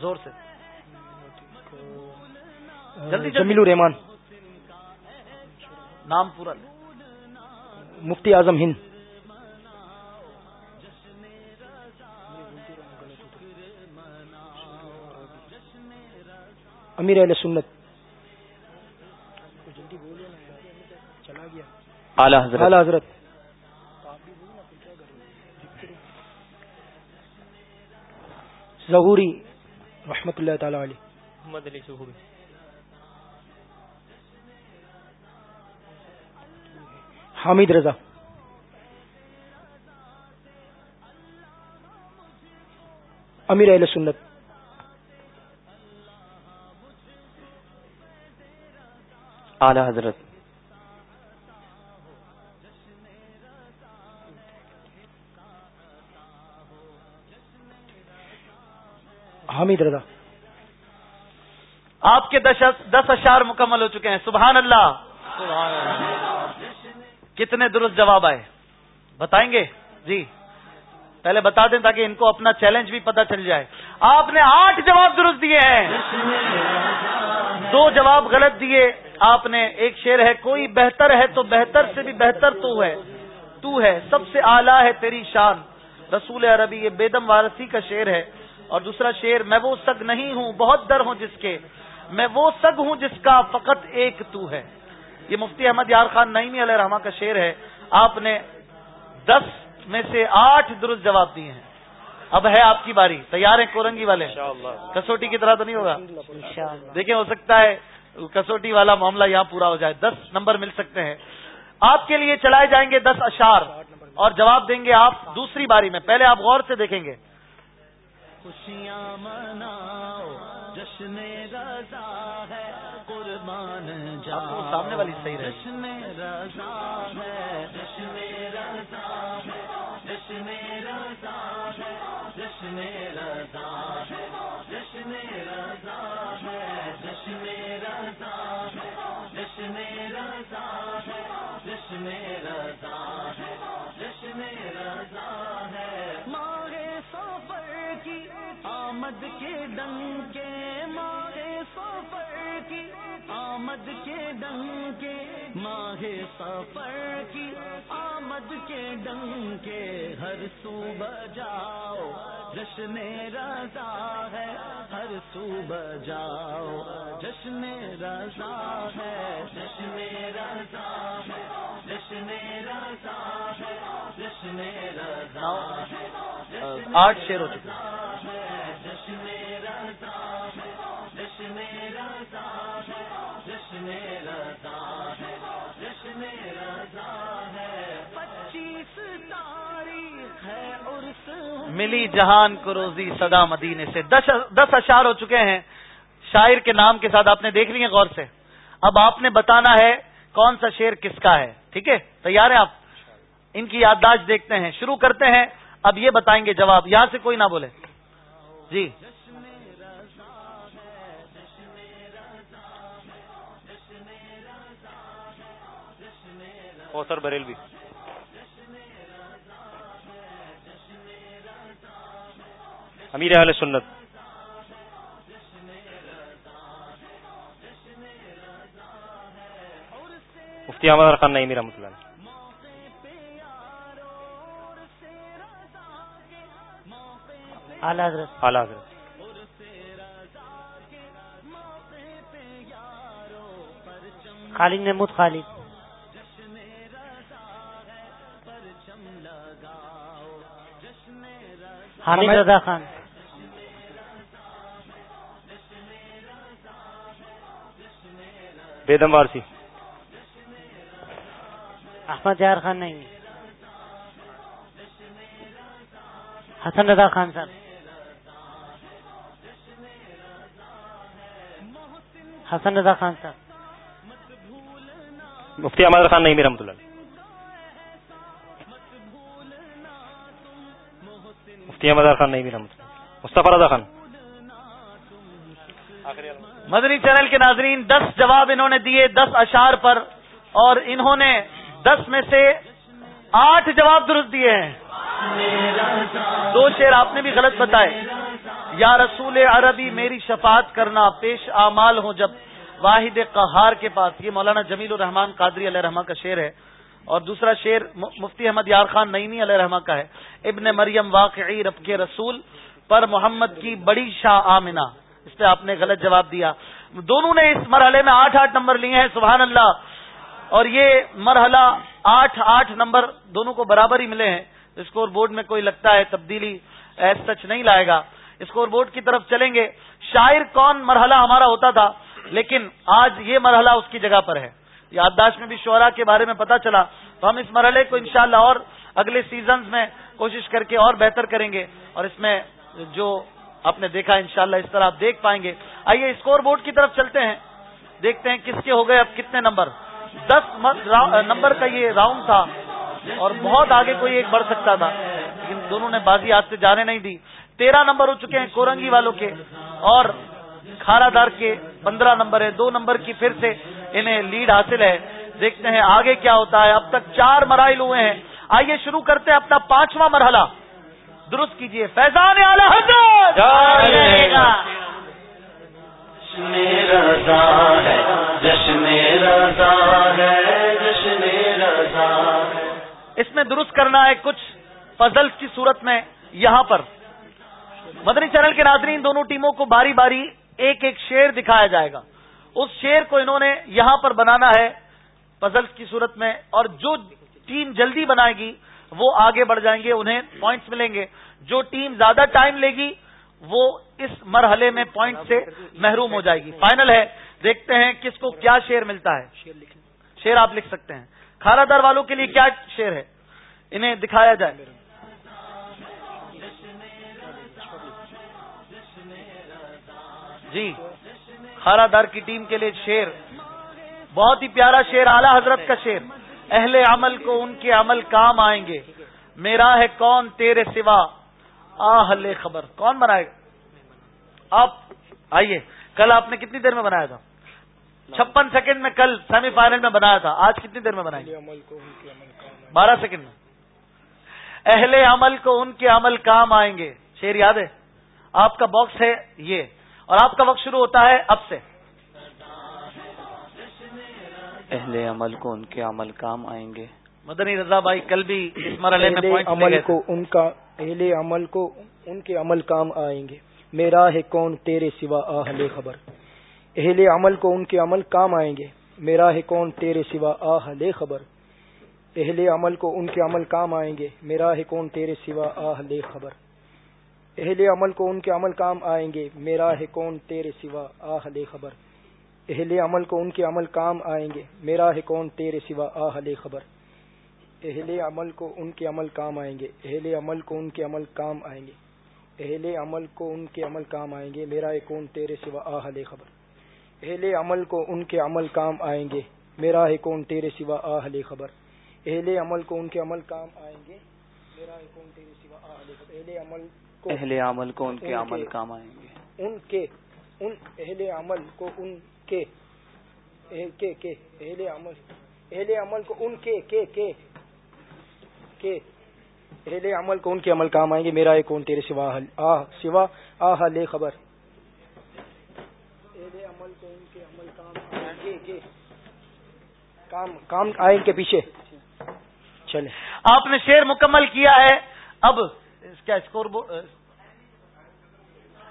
زور سے۔ جلدی جلدی۔ جمیل الرحمان۔ نام پورا۔ مفتی اعظم ہند۔ امیر اہل سنت۔ چلا گیا۔ اعلی حضرت۔ ظہوری رحمت اللہ تعالی علیہ۔ محمد علی ظہوری۔ حامد رضا۔ امیر اہل سنت۔ اعلی حضرت حامد رضا۔ آپ کے دس دس اشار مکمل ہو چکے ہیں۔ سبحان اللہ۔ کتنے درست جواب آئے۔ بتائیں گے؟ جی۔ پہلے بتا دیں تاکہ ان کو اپنا چیلنج بھی پتا چل جائے۔ آپ نے آٹھ جواب درست دیے ہیں۔ دو جواب غلط دیے۔ آپ نے ایک شعر ہے، کوئی بہتر ہے تو بہتر سے بھی بہتر تو ہے۔ تو ہے، سب سے اعلیٰ ہے تیری شان۔ رسول عربی یہ بیدم وارسی کا شعر ہے۔ اور دوسرا شعر میں وہ سگ نہیں ہوں بہت در ہوں جس کے۔ میں وہ سگ ہوں جس کا فقط ایک تو ہے۔ یہ مفتی احمد یار خان نئیمی علیہ رحمٰ کا شعر ہے۔ آپ نے دس میں سے آٹھ درست جواب دیے ہیں۔ اب ہے آپ کی باری۔ تیار ہیں کورنگی والے؟ کسوٹی کی طرح تو نہیں ہوگا؟ دیکھیں ہو سکتا ہے کسوٹی والا معاملہ یہاں پورا ہو جائے۔ دس نمبر مل سکتے ہیں۔ آپ کے لیے چلائے جائیں گے دس اشار اور جواب دیں گے آپ دوسری باری میں۔ پہلے آپ غور سے دیکھیں گے۔ خوشیاں مناؤ جشن رضا ہے قربان جا سامنے والی صحیح رہے جشن رضا ہے جشن رضا ہے جشن رضا ہے جشن رضا ہے جشن رضا ہے جشن رضا ہے جشن رضا ہے جشن رضا ہے جشن رضا آمد کے ڈنکے ماہ سفر کی، آمد کے ڈنکے ماہ سفر کی، آمد کے ڈنکے ہر سو بجاؤ جشن رضا ہے، ہر سو بجاؤ جشن رضا ہے، جشن رضا ہے، جشن رضا ہے، جشن رضا ہے آٹھ شیر ہو چکے رضا ہے جشن رضا ہے جشن رضا ہے پچیس تاریخ ہے عرس ملی جہان کو روزی صدا مدینے سے۔ دس دس اشار ہو چکے ہیں۔ شاعر کے نام کے ساتھ آپ نے دیکھ لیے غور سے۔ اب آپ نے بتانا ہے کون سا شعر کس کا ہے۔ ٹھیک ہے؟ تیار ہے آپ؟ ان کی یادداشت دیکھتے ہیں، شروع کرتے ہیں۔ اب یہ بتائیں گے جواب۔ یہاں سے کوئی نہ بولے۔ جی۔ کوثر بریلوی امیر اہل سنت۔ مفتی احمد خان نئی رحمۃ اللہ علیہ۔ اعلیٰ حضرت۔ اعلیٰ حضرت۔ خالد محمود خالد۔ حامد رضا خان۔ بیدم وارسی۔ احمد یار خان نہیں۔ حسن رضا خان صاحب۔ حسن رضا خان صاحب۔ مفتی احمد خان نئی رحمۃ اللہ مفتی احمد خان نئی رحمۃ مصطفی رضا خان۔ مدنی چینل کے ناظرین، دس جواب انہوں نے دیے، دس اشار پر، اور انہوں نے دس میں سے آٹھ جواب درست دیے ہیں۔ دو شعر آپ نے بھی غلط بتائے۔ یا رسول عربی، میری شفاعت کرنا، پیش اعمال ہوں جب، واحد قہار کے پاس۔ یہ مولانا جمیل الرحمان قادری علیہ رحمان کا شعر ہے۔ اور دوسرا شعر مفتی احمد یار خان نئینی علیہ رحمان کا ہے۔ ابن مریم واقعی رب کے رسول پر محمد کی بڑی شاہ آمنا اس پہ آپ نے غلط جواب دیا۔ دونوں نے اس مرحلے میں آٹھ آٹھ نمبر لیے ہیں، سبحان اللہ۔ اور یہ مرحلہ آٹھ آٹھ نمبر دونوں کو برابر ہی ملے ہیں۔ اسکور بورڈ میں کوئی لگتا ہے تبدیلی ایس سچ نہیں لائے گا۔ اسکور بورڈ کی طرف چلیں گے۔ شاعر کون مرحلہ ہمارا ہوتا تھا، لیکن آج یہ مرحلہ اس کی جگہ پر ہے۔ یادداشت میں بھی شعرا کے بارے میں پتا چلا تو ہم اس مرحلے کو انشاءاللہ اور اگلے سیزنز میں کوشش کر کے اور بہتر کریں گے اور اس میں جو آپ نے دیکھا انشاءاللہ اس طرح آپ دیکھ پائیں گے۔ آئیے اسکور بورڈ کی طرف چلتے ہیں۔ دیکھتے ہیں کس کے ہو گئے اب کتنے نمبر۔ دس نمبر کا یہ راؤنڈ تھا اور بہت آگے کوئی ایک بڑھ سکتا تھا، لیکن دونوں نے بازی آج سے جانے نہیں دی۔ تیرہ نمبر ہو چکے ہیں کورنگی والوں کے اور کھارا دار کے پندرہ نمبر ہے دو نمبر کی پھر سے انہیں لیڈ حاصل ہے۔ دیکھتے ہیں آگے کیا ہوتا ہے۔ اب تک چار مرائل ہوئے ہیں۔ آئیے شروع کرتے ہیں اپنا پانچواں مرحلہ۔ درست کیجیے فیضان اس میں درست کرنا ہے کچھ فضل کی صورت میں یہاں پر۔ مدنی چینل کے ناظرین دونوں ٹیموں کو باری باری ایک ایک شیر دکھایا جائے گا۔ اس شیر کو انہوں نے یہاں پر بنانا ہے پزل کی صورت میں، اور جو ٹیم جلدی بنائے گی، وہ آگے بڑھ جائیں گے، انہیں پوائنٹس ملیں گے۔ جو ٹیم زیادہ ٹائم لے گی، وہ اس مرحلے میں پوائنٹ سے محروم ہو جائے گی۔ فائنل ہے، دیکھتے ہیں کس کو کیا شیر ملتا ہے۔ شیر آپ لکھ سکتے ہیں۔ کھارا دار والوں کے لیے کیا شیر ہے؟ انہیں دکھایا جائے۔ جی خارا دار کی ٹیم کے لیے شیر بہت ہی پیارا شیر اعلی حضرت کا شیر اہل عمل کو ان کے عمل کام آئیں گے، میرا ہے کون تیرے سوا؟ آہل خبر، کون بنائے؟ گا آپ آئیے، کل آپ نے کتنی دیر میں بنایا تھا؟ چھپن سیکنڈ میں کل سیمی فائنل میں بنایا تھا، آج کتنی دیر میں بنائے بارہ سیکنڈ میں۔ اہل عمل کو ان کے عمل کام آئیں گے شیر یاد ہے؟ آپ کا باکس ہے یہ اور آپ کا وقت شروع ہوتا ہے اب سے۔ اہل عمل کو ان کے عمل کام آئیں گے۔ مدنی رضا بھائی کل بھی اس مرحلے میں عمل کو ان کا اہل عمل کو ان کے عمل کام آئیں گے۔ میرا ہے کون تیرے سوا آہل خبر۔ اہل عمل کو ان کے عمل کام آئیں گے۔ میرا ہے کون تیرے سوا آہل خبر۔ اہل عمل کو ان کے عمل کام آئیں گے۔ میرا ہے کون تیرے سوا آہل خبر۔ اہل عمل کو ان کے عمل کام آئیں گے۔ میرا ہے کون تیرے سوا؟ آہل خبر۔ اہل عمل کو ان کے عمل کام آئیں گے۔ میرا ہے کون تیرے سوا؟ آہل خبر۔ اہل عمل کو ان کے عمل کام آئیں گے۔ اہل عمل کو ان کے عمل کام آئیں گے۔ اہل عمل کو ان کے عمل کام آئیں گے۔ میرا ہے کون تیرے سوا؟ آہل خبر۔ اہل عمل کو ان کے عمل کام آئیں گے۔ میرا ہے کون تیرے سوا؟ آہل خبر۔ اہل عمل کو ان کے عمل کام آئیں گے۔ میرا ہے کون تیرے سوا؟ آہل خبر۔ اہل عمل اہل عمل کو ان کے عمل کام آئیں گے۔ ان کے ان اہل عمل کو ان کے اہل عمل اہل عمل کو ان کے کے کے اہل عمل کو ان کے عمل کام آئیں گے۔ میرا ایک کون تیرے سوا آ سوا آ لے خبر۔ اہل عمل کو ان کے عمل کام آئیں گے کام کام آئیں کے پیچھے۔ چلے آپ نے شیر مکمل کیا ہے۔ اب کیا اسکور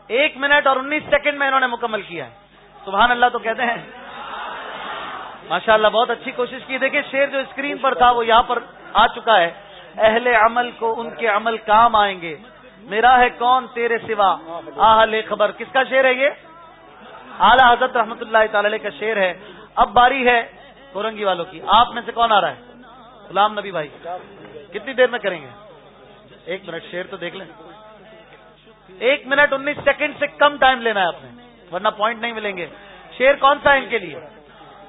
ایک منٹ اور انیس سیکنڈ میں انہوں نے مکمل کیا ہے۔ سبحان اللہ تو کہتے ہیں۔ ماشاء اللہ بہت اچھی کوشش کی۔ دیکھیں، شیر جو اسکرین پر تھا، وہ یہاں پر آ چکا ہے۔ اہل عمل کو ان کے عمل کام آئیں گے۔ میرا ہے کون تیرے سوا؟ آہل خبر۔ کس کا شیر ہے یہ؟ اعلی حضرت رحمت اللہ تعالی کا شیر ہے۔ اب باری ہے کورنگی والوں کی۔ آپ میں سے کون آ رہا ہے؟ غلام نبی بھائی۔ کتنی دیر میں کریں گے؟ ایک منٹ شیر تو دیکھ لیں۔ ایک منٹ انیس سیکنڈ سے کم ٹائم لینا ہے آپ نے، ورنہ پوائنٹ نہیں ملیں گے۔ شیر کون سا ہے ان کے لیے؟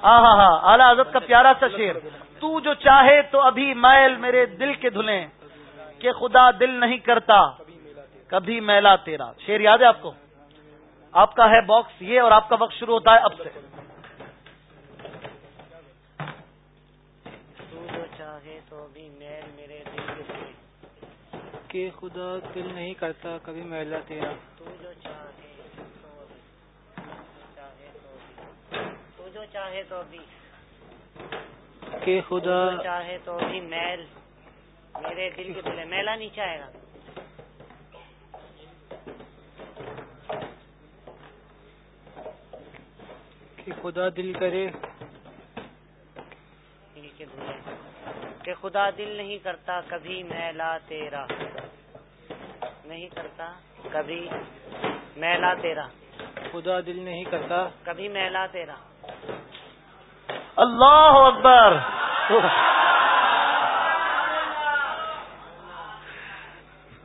ہاں ہاں ہاں اعلیٰ حضرت کا پیارا سا شیر۔ تو جو چاہے تو ابھی میل میرے دل کے دھلیں کہ خدا دل نہیں کرتا، کبھی میلا تیرا۔ شیر یاد ہے آپ کو؟ آپ کا ہے باکس یہ اور آپ کا وقت شروع ہوتا ہے اب سے چاہے تو ابھی میل میرے دل کے کہ خدا دل نہیں کرتا کبھی میلا تیرا۔ تو جو چاہے تو جو چاہے تو ابھی کہ خدا چاہے تو ابھی میل۔ میرے دل کے دلے میلا نہیں چاہے گا۔ کہ خدا دل کرے۔ دل کے دلے کہ خدا دل نہیں کرتا کبھی میلا تیرا۔ نہیں کرتا کبھی میلا تیرا۔ خدا دل نہیں کرتا کبھی میلا تیرا۔ اللہ اکبر۔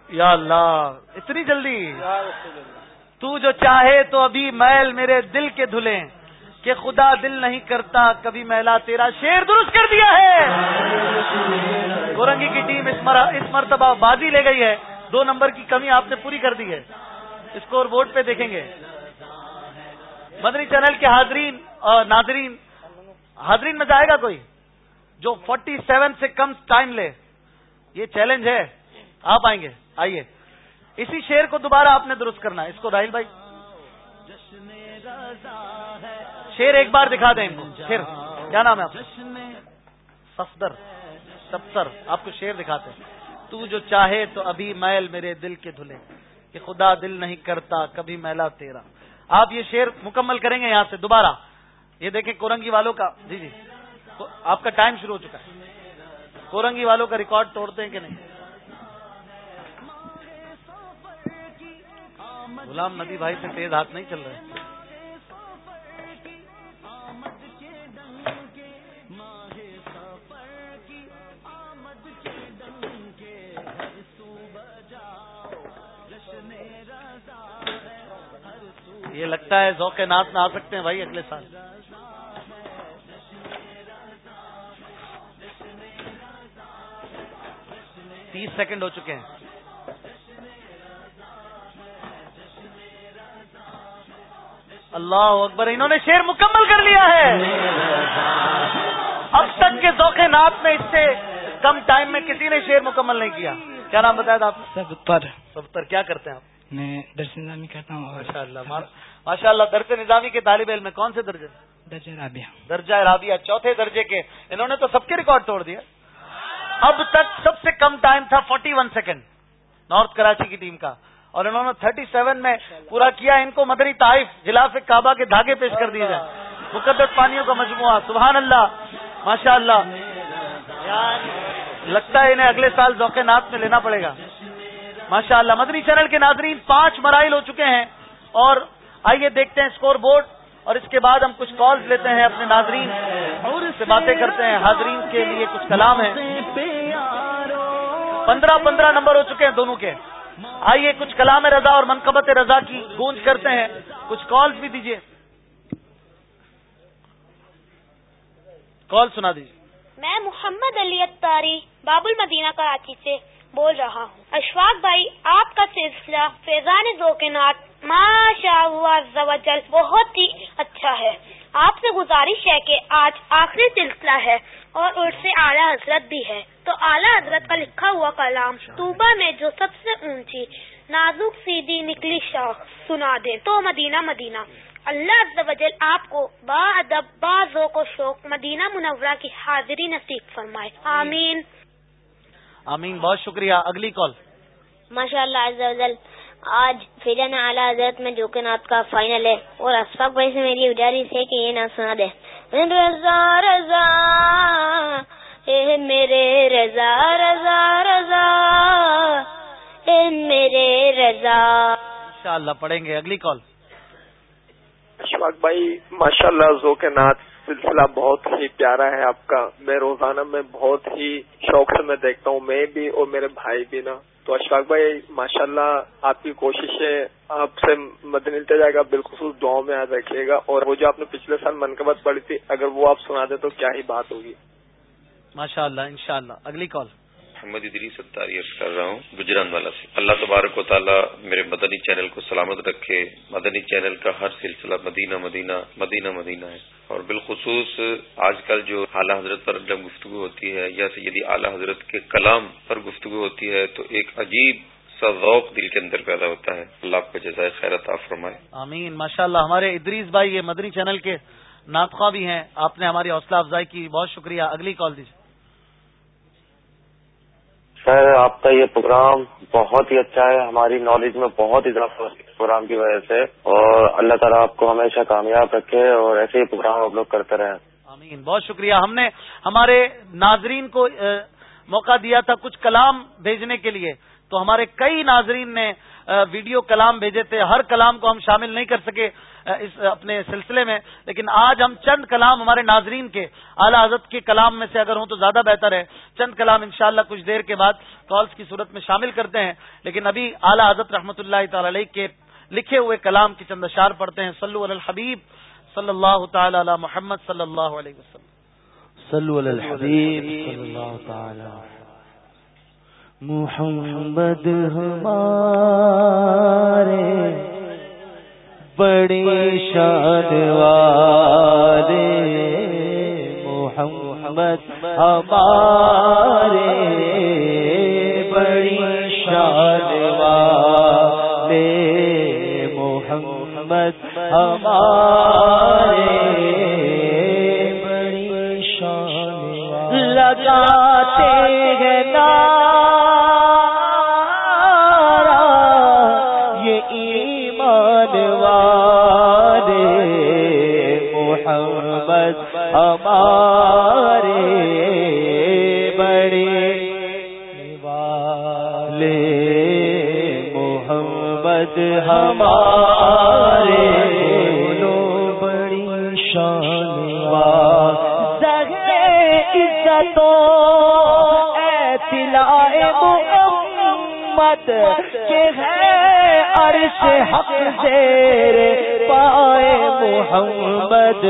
یا اللہ اتنی جلدی؟ تو جو چاہے تو ابھی میل میرے دل کے دھلیں۔ کہ خدا دل نہیں کرتا، کبھی میلا تیرا شیر درست کر دیا ہے۔ گورنگی کی ٹیم اس مرتبہ بازی لے گئی ہے۔ دو نمبر کی کمی آپ نے پوری کر دی ہے۔ اسکور بورڈ پہ دیکھیں گے۔ مدنی چینل کے حاضرین اور ناظرین، حاضرین میں جائے گا کوئی؟ جو فورٹی سیون سے کم ٹائم لے۔ یہ چیلنج ہے۔ آپ آئیں گے۔ آئیے۔ اسی شیر کو دوبارہ آپ نے درست کرنا ہے۔ اس کو راہل بھائی۔ شیر ایک بار دکھا دیں ان کو. پھر کیا نام ہے آپ؟ سفدر سفتر آپ کو شیر دکھاتے تو جو چاہے تو ابھی میل میرے دل کے دھلے. کہ خدا دل نہیں کرتا، کبھی میلا تیرا. آپ یہ شیر مکمل کریں گے یہاں سے دوبارہ. یہ دیکھیں کورنگی والوں کا جی جی. آپ کا ٹائم شروع ہو چکا ہے. کورنگی والوں کا ریکارڈ توڑتے ہیں کہ نہیں؟ غلام نبی بھائی سے تیز ہاتھ نہیں چل رہے. یہ لگتا ہے ذوق نات میں آ سکتے ہیں بھائی اگلے سال۔ تیس سیکنڈ ہو چکے ہیں۔ اللہ اکبر انہوں نے شیر مکمل کر لیا ہے۔ اب تک کے ذوق نات میں اس سے کم ٹائم میں کسی نے شیر مکمل نہیں کیا۔ کیا نام بتایا تھا آپ؟ سب پر سب پر کیا کرتے ہیں آپ؟ میں درس نظامی کرتا ہوں ماشاء اللہ ماشاء اللہ درس نظامی کے طالب علم میں کون سے درجے؟ درجہ رابعہ۔ درجہ رابعہ چوتھے درجے کے۔ انہوں نے تو سب کے ریکارڈ توڑ دیا۔ اب تک سب سے کم ٹائم تھا forty one second north Karachi کی ٹیم کا۔ اور انہوں نے تھرٹی سیون میں پورا کیا ان کو مدری طائف غلاف کعبہ کے دھاگے پیش کر دیے جائیں۔ مقدس پانیوں کا مجموعہ سبحان اللہ ماشاء اللہ لگتا ہے انہیں اگلے سال ذوق نات میں لینا پڑے گا۔ ماشاء اللہ مدنی چینل کے ناظرین پانچ مرائل ہو چکے ہیں اور آئیے دیکھتے ہیں اسکور بورڈ اور اس کے بعد ہم کچھ کالز لیتے ہیں اپنے ناظرین اور اس سے باتیں کرتے ہیں، حاضرین کے لیے کچھ کلام ہے پندرہ پندرہ نمبر ہو چکے ہیں دونوں کے۔ آئیے کچھ کلام رضا اور منقبت رضا کی گونج کرتے ہیں۔ کچھ کالز بھی دیجیے کال سنا دیجیے میں محمد علی اتاری باب المدینہ کراچی سے۔ بول رہا ہوں۔ اشفاق بھائی، آپ کا سلسلہ فیضان ذوقنات ماشاء اللہ بہت ہی اچھا ہے۔ آپ سے گزارش ہے کہ آج آخری سلسلہ ہے اور اس سے اعلیٰ حضرت بھی ہے۔ تو اعلیٰ حضرت کا لکھا ہوا کلام صوبہ میں جو سب سے اونچی، نازک سیدھی نکلی شاخ، سنا دے تو مدینہ مدینہ۔ اللہ عز و جل آپ کو با ادب، با ذوق و شوق مدینہ منورہ کی حاضری نصیب فرمائے۔ آمین۔ آمین بہت شکریہ اگلی کال۔ ماشاء اللہ آج فیضان اعلیٰ حضرت میں جو کہ نعت کا فائنل ہے اور اشفاق بھائی سے میری گزارش ہے کہ یہ نعت سنا دے۔ رضا رضا۔ اے میرے رضا رضا رضا۔ اے میرے رضا۔ انشاءاللہ پڑھیں گے اگلی کال۔ اشفاق بھائی ماشاء اللہ ذوق نعت۔ سلسلہ بہت ہی پیارا ہے آپ کا۔ میں روزانہ میں بہت ہی شوق سے میں دیکھتا ہوں، میں بھی اور میرے بھائی بھی نا۔ تو اشفاق بھائی ماشاء اللہ آپ کی کوششیں آپ سے مد ملتے جائے گا بالخصوص دعاؤں میں یاد رکھیے گا۔ اور وہ جو آپ نے پچھلے سال من کی بات پڑی تھی، اگر وہ آپ سنا دیں تو کیا ہی بات ہوگی۔ ماشاء اللہ ان اللہ اگلی کال۔ محمد ادری ستاری عرض کر رہا ہوں، گجران والا سے۔ اللہ تبارک و تعالیٰ میرے مدنی چینل کو سلامت رکھے۔ مدنی چینل کا ہر سلسلہ مدینہ مدینہ مدینہ مدینہ ہے۔ اور بالخصوص آج کل جو اعلیٰ حضرت پر جب گفتگو ہوتی ہے یا سیدی یعنی اعلیٰ حضرت کے کلام پر گفتگو ہوتی ہے تو ایک عجیب سا ذوق دل کے اندر پیدا ہوتا ہے۔ اللہ آپ کو جزائے خیرت فرمائے۔ آمین۔ ماشاء اللہ ہمارے ادریس بھائی یہ مدنی چینل کے ناطخواہ بھی ہیں۔ آپ نے ہماری حوصلہ افزائی کی، بہت شکریہ۔ اگلی کال دیجیے سر آپ کا یہ پروگرام بہت ہی اچھا ہے۔ ہماری نالج میں بہت اضافہ اس پروگرام کی وجہ سے۔ اور اللہ تعالیٰ آپ کو ہمیشہ کامیاب رکھے اور ایسے ہی پروگرام آپ لوگ کرتے رہیں۔ آمین۔ بہت شکریہ۔ ہم نے ہمارے ناظرین کو موقع دیا تھا کچھ کلام بھیجنے کے لیے۔ تو ہمارے کئی ناظرین نے ویڈیو کلام بھیجے تھے۔ ہر کلام کو ہم شامل نہیں کر سکے۔ اس اپنے سلسلے میں، لیکن آج ہم چند کلام ہمارے ناظرین کے، اعلی حضرت کے کلام میں سے اگر ہوں تو زیادہ بہتر ہے۔ چند کلام انشاءاللہ کچھ دیر کے بعد کالس کی صورت میں شامل کرتے ہیں۔ لیکن ابھی اعلی حضرت رحمۃ اللہ تعالی علیہ کے لکھے ہوئے کلام کی چند اشار پڑھتے ہیں۔ صلو علی الحبیب صلی اللہ تعالی علی محمد صلی اللہ علیہ وسلم۔ صلو علی الحبیب صلی اللہ تعالی محمد ہمارے بڑی شان والے محمد ہمارے بڑی شان والے محمد ہمارے بڑی شان لگاتے ہیں نا کے ہے عرش حق زیر پائے محمد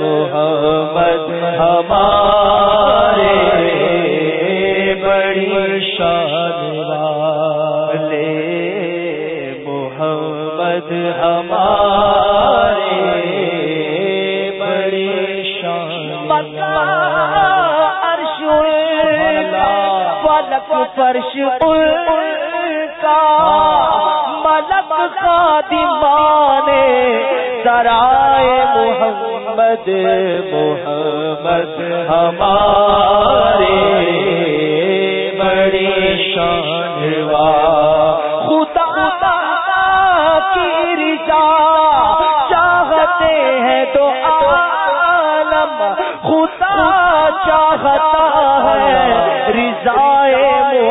محمد ہمارے بڑی شان ہمارے بڑی شان عرش فلک فرش کا ملک خادمان سرائے محمد محمد ہمارے بڑی شان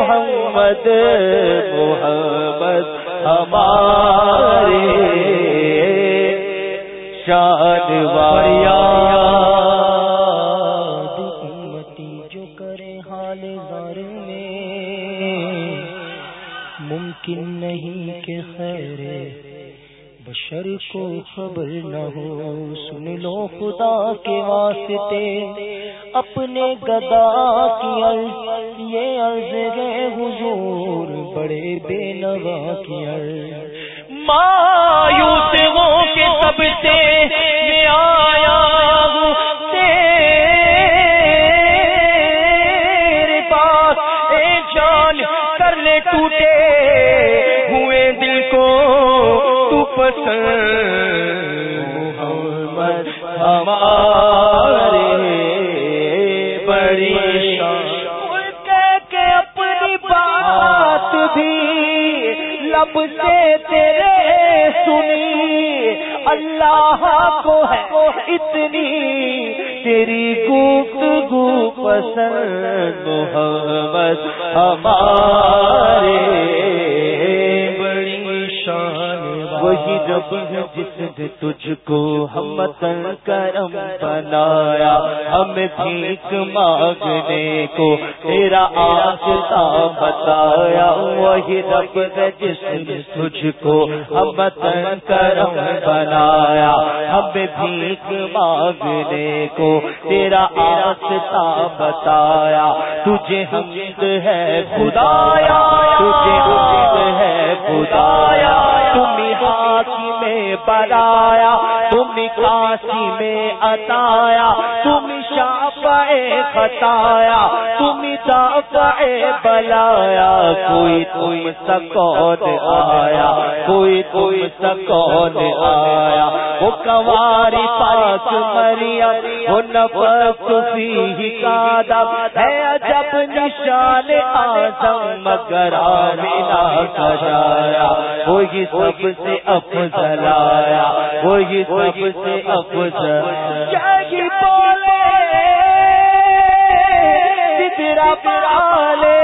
محمد محمد ہمارا بھیک مانگنے کو تیرا آستا بتایا، وہی رب ہے جس نے تجھ کو ہم تن کرم بنایا۔ ہمیں بھیک مانگنے کو تیرا آستا بتایا۔ تجھے حمد ہے خدایا، تجھے حمد ہے خدایا۔ تم ہاتھی میں بنایا، تم کاسی میں اتایا خطایا تم دافع بلایا، کوئی تم سکون آیا، کوئی تم سکون آیا۔ وہ کواری پاک مریم، وہ نفس فیہ قادم ہے۔ عجب نشان آزم مگر آمینہ سجایا وہی سب سے افضل آیا، وہی سب سے افضل جاگی بولے تیرا پالے،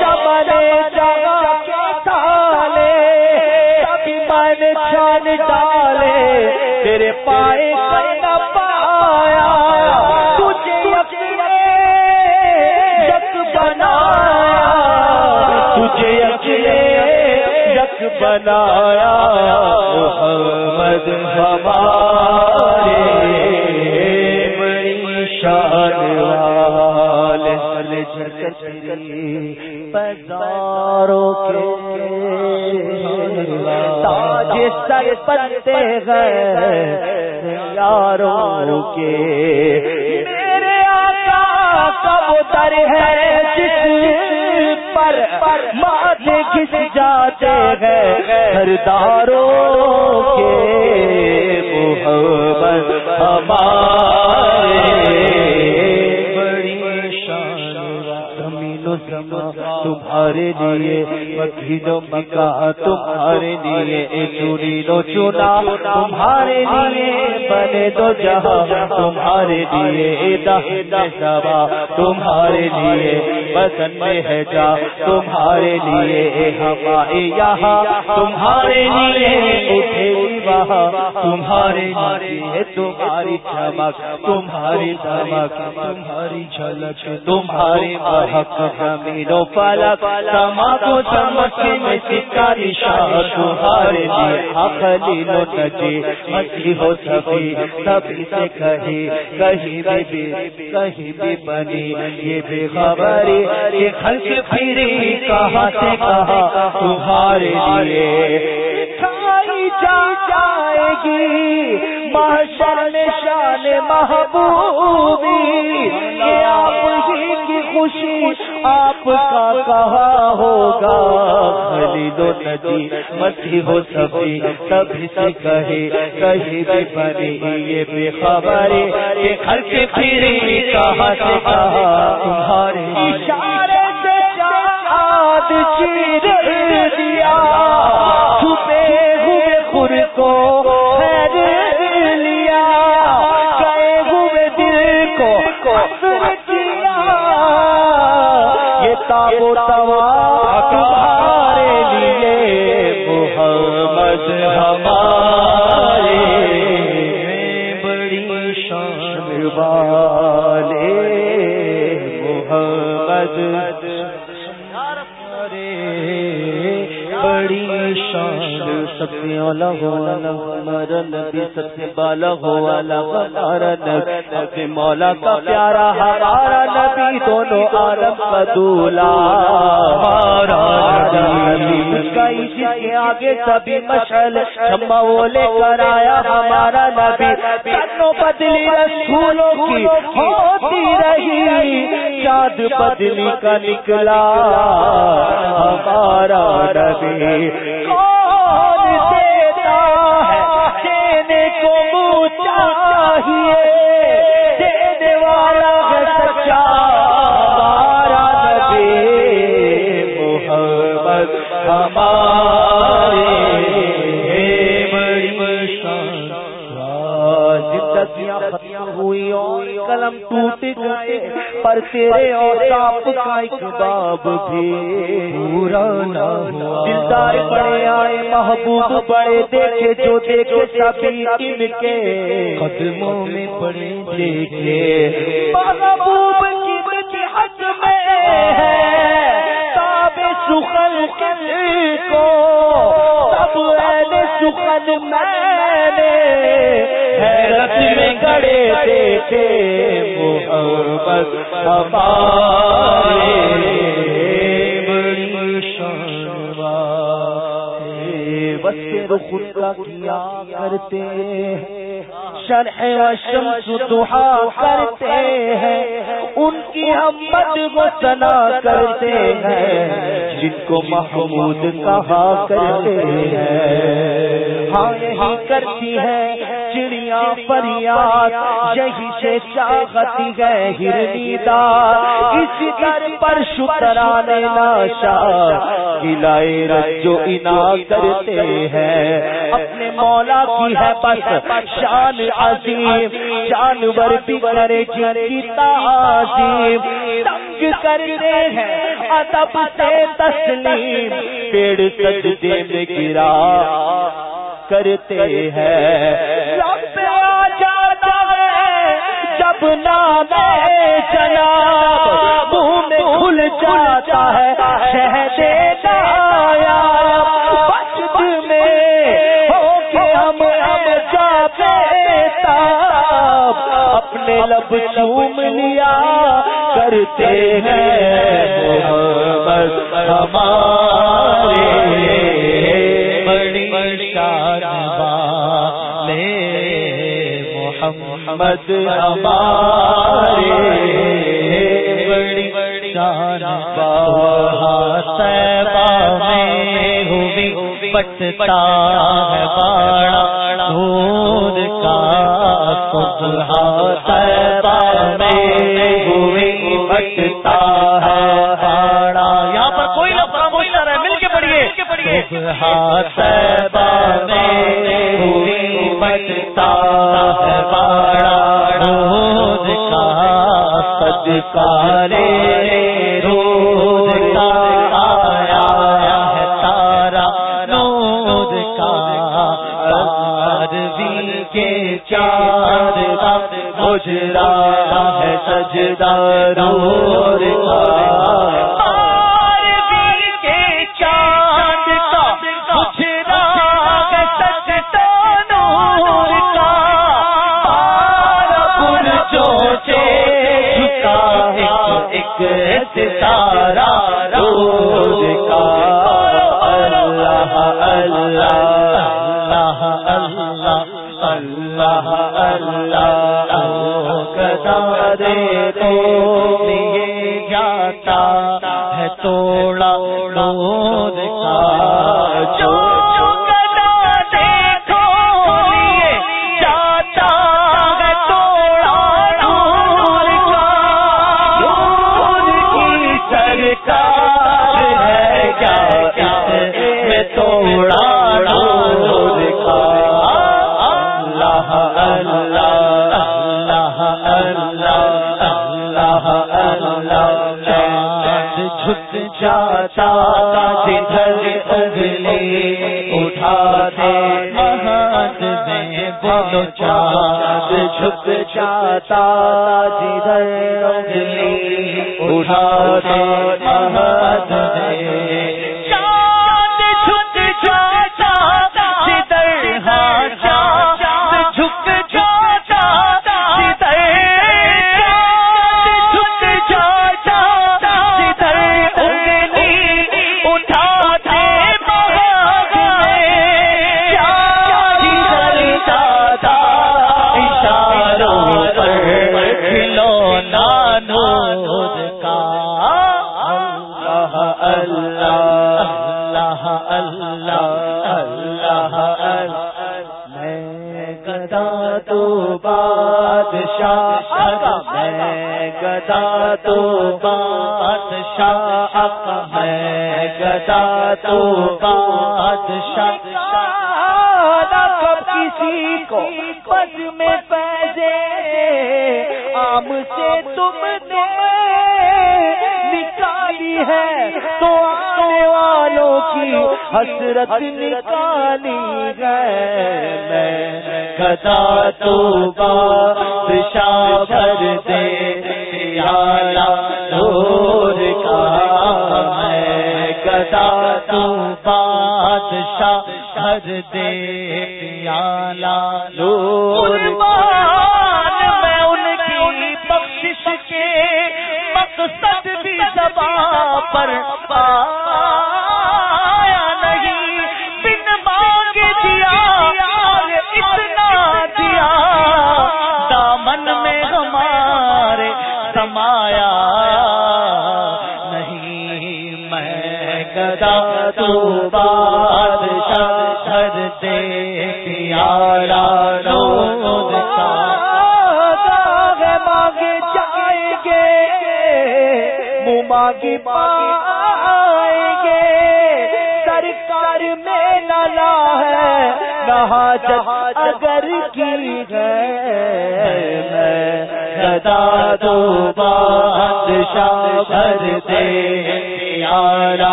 چمنے جگہ کے تالے کبھی من چھان ڈالے، تیرے پائے نہ پایا، تجھے اکیلے یک بنایا، تجھے اکیلے یک بنایا، محمد ہمارے بڑی شان والے پزاروں کے تاج سر پتے گئے یاروں کے۔ میرے آقا کا وہ در ہے جس پر ماتھے کھس جاتے ہیں۔ سرداروں تمہارے لیے مکین و مکہ تمہارے لیے چوری دو چنا تمہارے لیے، بنے دو جہاں، تمہارے لیے دہ تمہارے لیے بسن میں ہے جا، تمہارے لیے ہمارے یہاں، تمہارے لیے اٹھے وہاں، تمہارے لیے تمہاری چمک تمہاری چمک تمہاری جھلک تمہاری مہک زمین و فلک سما کو چمک میں سکا نشان تمہارے لیے خلیل و نجی مچھی ہو سبھی سبھی سے کہیں کہیں بھی کہیں بھی بنی، یہ بے خبری یہ خلق پھر کہاں سے کہاں تمہارے لیے۔ جائے گی۔ محشر میں شان محبوبی، یہ آپ ہی کی خوشی آپ کا کہا ہوگا۔ خلید و ندی مسی ہو سبھی سبھی سے کہے، کہیں بھی بنی یہ بے خبری یہ خلق پھری کہاں سے کہا تمہارے اشارے سے چاند چیر دیا؟ خور کو خیر لیا گئے ہوئے دل کو کیا۔ یہ تاب و تمام ہمارا نبی سب سے بالا ہو والا ہمارا نبی۔ سب مولا کا پیارا ہمارا نبی، دونوں عالم کا دولا ہمارا نبی۔ کئی جس کے آگے سبھی مشل شمع لے کر آیا ہمارا نبی۔ کنوں بدلی رسولوں کی ہوتی رہی۔ چاند بدلی کا نکلا۔ ہمارا نبی۔ تیرے اور آپ کا ایک باب بھی پورا نہ ہوا دلدار بڑے آئے محبوب بڑے دیکھے جو دیکھے سبھی ان کے قدموں میں پڑے دیکھے۔ محبوب تاب سخن کو؟ سب اہل سخن میں نے حیرت میں گڑے دیکھے، محبت ہمارے بڑی شان بس خود کا کیا کرتے شرح و شمس دعا کرتے ہیں، ان کی ہمت کو سنا کرتے ہیں۔ جن کو محمود کہا کرتے ہیں۔ ہاں یہی کرتی ہے چڑیا فریاد، یہی سے چاہتی ہے ہرنی دار اس در پر شکرانے ناشا گلائے جو انا کرتے ہیں۔ اپنے مولا کی ہے بس شان عظیم، جانور بھی کرے جن کی تعظیم۔ تنگ کرتے ہیں، ادب سے تسلیم، پیڑ سجدے میں گرا کرتے ہیں۔ رب آ جاتا ہے، جب نام چلا منہ میں کھل جاتا ہے، شہد آیا بچت میں ہو کے ہم ہم جاتے تاب اپنے لب چوم لیا، کرتے ہیں محبت ہمارے۔ بڑی شان والے محمد ہمارے۔ بڑی شان میں ہوئی بٹتا ہے باڑا۔ یہاں پر کوئی نہ خاموش نہ رہے مل کے پڑھیے ہاتھ میں ہوئی کا سجدہ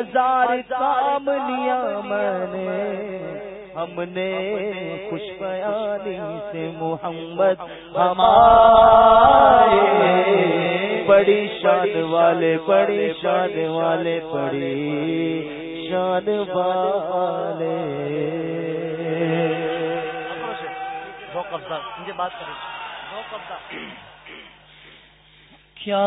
ہزار کام لیا میں نے ہم نے خوش بیانی سے محمد ہمارے۔ بڑی شاد والے بڑی شاد والے بڑی شاد والے۔ مجھے بات کریں کیا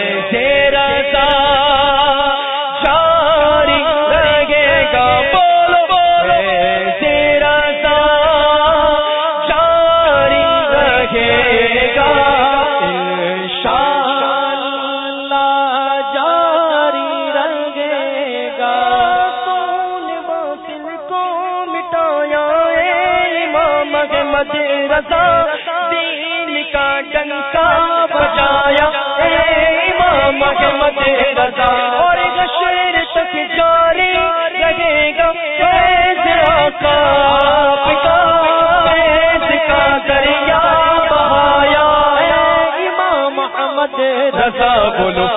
رضا بولو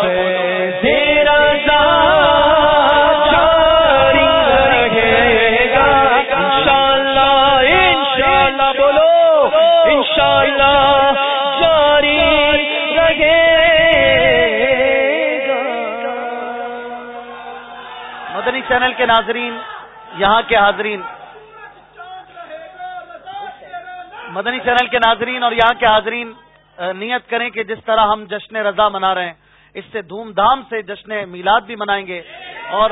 تیرا جاری رہے گا۔ انشاءاللہ انشاءاللہ بولو انشاءاللہ چینل کے ناظرین، یہاں کے حاضرین۔ مدنی چینل کے ناظرین اور یہاں کے حاضرین نیت کریں کہ جس طرح ہم جشن رضا منا رہے ہیں، اس سے دھوم دھام سے جشن میلاد بھی منائیں گے۔ اور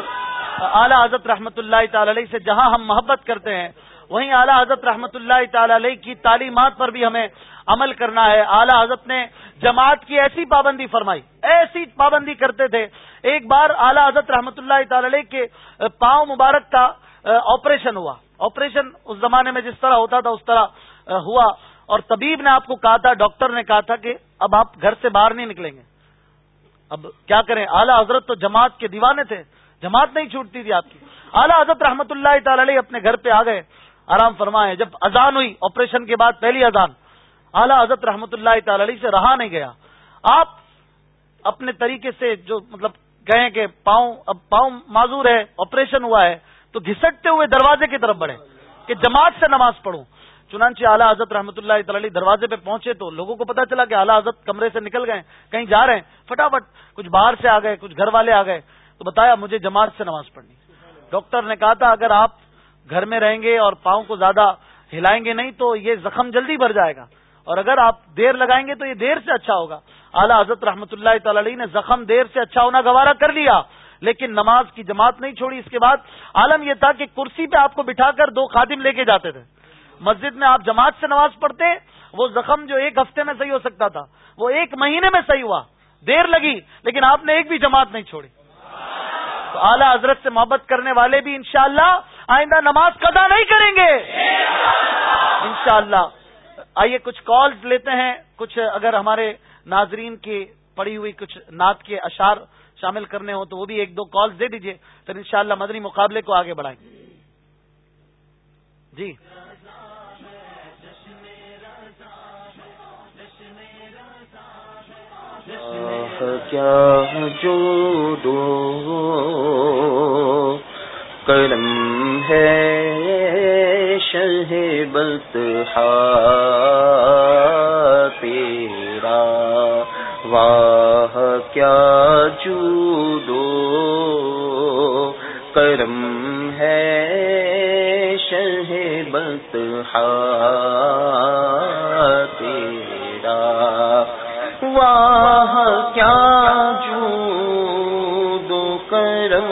اعلیٰ حضرت رحمۃ اللہ تعالی علیہ سے جہاں ہم محبت کرتے ہیں، وہیں اعلیٰ حضرت رحمۃ اللہ تعالی علیہ کی تعلیمات پر بھی ہمیں عمل کرنا ہے۔ اعلیٰ حضرت نے جماعت کی ایسی پابندی فرمائی، ایسی پابندی کرتے تھے ایک بار اعلیٰ حضرت رحمۃ اللہ تعالی علیہ کے پاؤں مبارک کا آپریشن ہوا۔ آپریشن اس زمانے میں جس طرح ہوتا تھا اس طرح ہوا۔ اور طبیب نے آپ کو کہا تھا، ڈاکٹر نے کہا تھا کہ اب آپ گھر سے باہر نہیں نکلیں گے۔ اب کیا کریں؟ اعلیٰ حضرت تو جماعت کے دیوانے تھے۔ جماعت نہیں چھوٹتی تھی آپ کی۔ اعلیٰ حضرت رحمت اللہ تعالی علیہ اپنے گھر پہ آ گئے۔ آرام فرمائے جب اذان ہوئی آپریشن کے بعد پہلی اذان۔ اعلیٰ حضرت رحمت اللہ تعالی علیہ سے رہا نہیں گیا۔ آپ اپنے طریقے سے جو مطلب کہیں کہ پاؤں، اب پاؤں معذور ہے آپریشن ہوا ہے، تو گھسٹتے ہوئے دروازے کی طرف بڑھے کہ جماعت سے نماز پڑھوں۔ چنانچہ اعلیٰ حضرت رحمۃ اللہ تعالی دروازے پہ پہنچے تو لوگوں کو پتا چلا کہ اعلیٰ حضرت کمرے سے نکل گئے، کہیں جا رہے ہیں۔ فٹافٹ کچھ باہر سے آ گئے، کچھ گھر والے آ گئے۔ تو بتایا مجھے جماعت سے نماز پڑھنی۔ ڈاکٹر نے کہا تھا، اگر آپ گھر میں رہیں گے اور پاؤں کو زیادہ ہلائیں گے نہیں تو یہ زخم جلدی بھر جائے گا۔ اور اگر آپ دیر لگائیں گے تو یہ دیر سے اچھا ہوگا۔ اعلیٰ حضرت رحمۃ اللہ تعالی نے زخم دیر سے اچھا ہونا گوارا کر لیا، لیکن نماز کی جماعت نہیں چھوڑی۔ اس کے بعد عالم یہ تھا کہ کرسی پہ آپ کو بٹھا کر دو خادم لے کے جاتے تھے۔ مسجد میں آپ جماعت سے نماز پڑھتے، وہ زخم جو ایک ہفتے میں صحیح ہو سکتا تھا، وہ ایک مہینے میں صحیح ہوا۔ دیر لگی، لیکن آپ نے ایک بھی جماعت نہیں چھوڑی۔ تو اعلیٰ حضرت سے محبت کرنے والے بھی انشاءاللہ آئندہ نماز قدا نہیں کریں گے۔ انشاءاللہ۔ آئیے کچھ کالز لیتے ہیں، کچھ اگر ہمارے ناظرین کی پڑی ہوئی کچھ نعت کے اشار شامل کرنے ہوں تو وہ بھی ایک دو کالز دے دیجیے، پھر انشاءاللہ مدنی مقابلے کو آگے بڑھائیں گے۔ جی۔ کیا جو دو کرم ہے شہ بت تیرا واہ کیا جودو کرم ہے شہ بت تیرا؟ واہ کیا جو دو کرم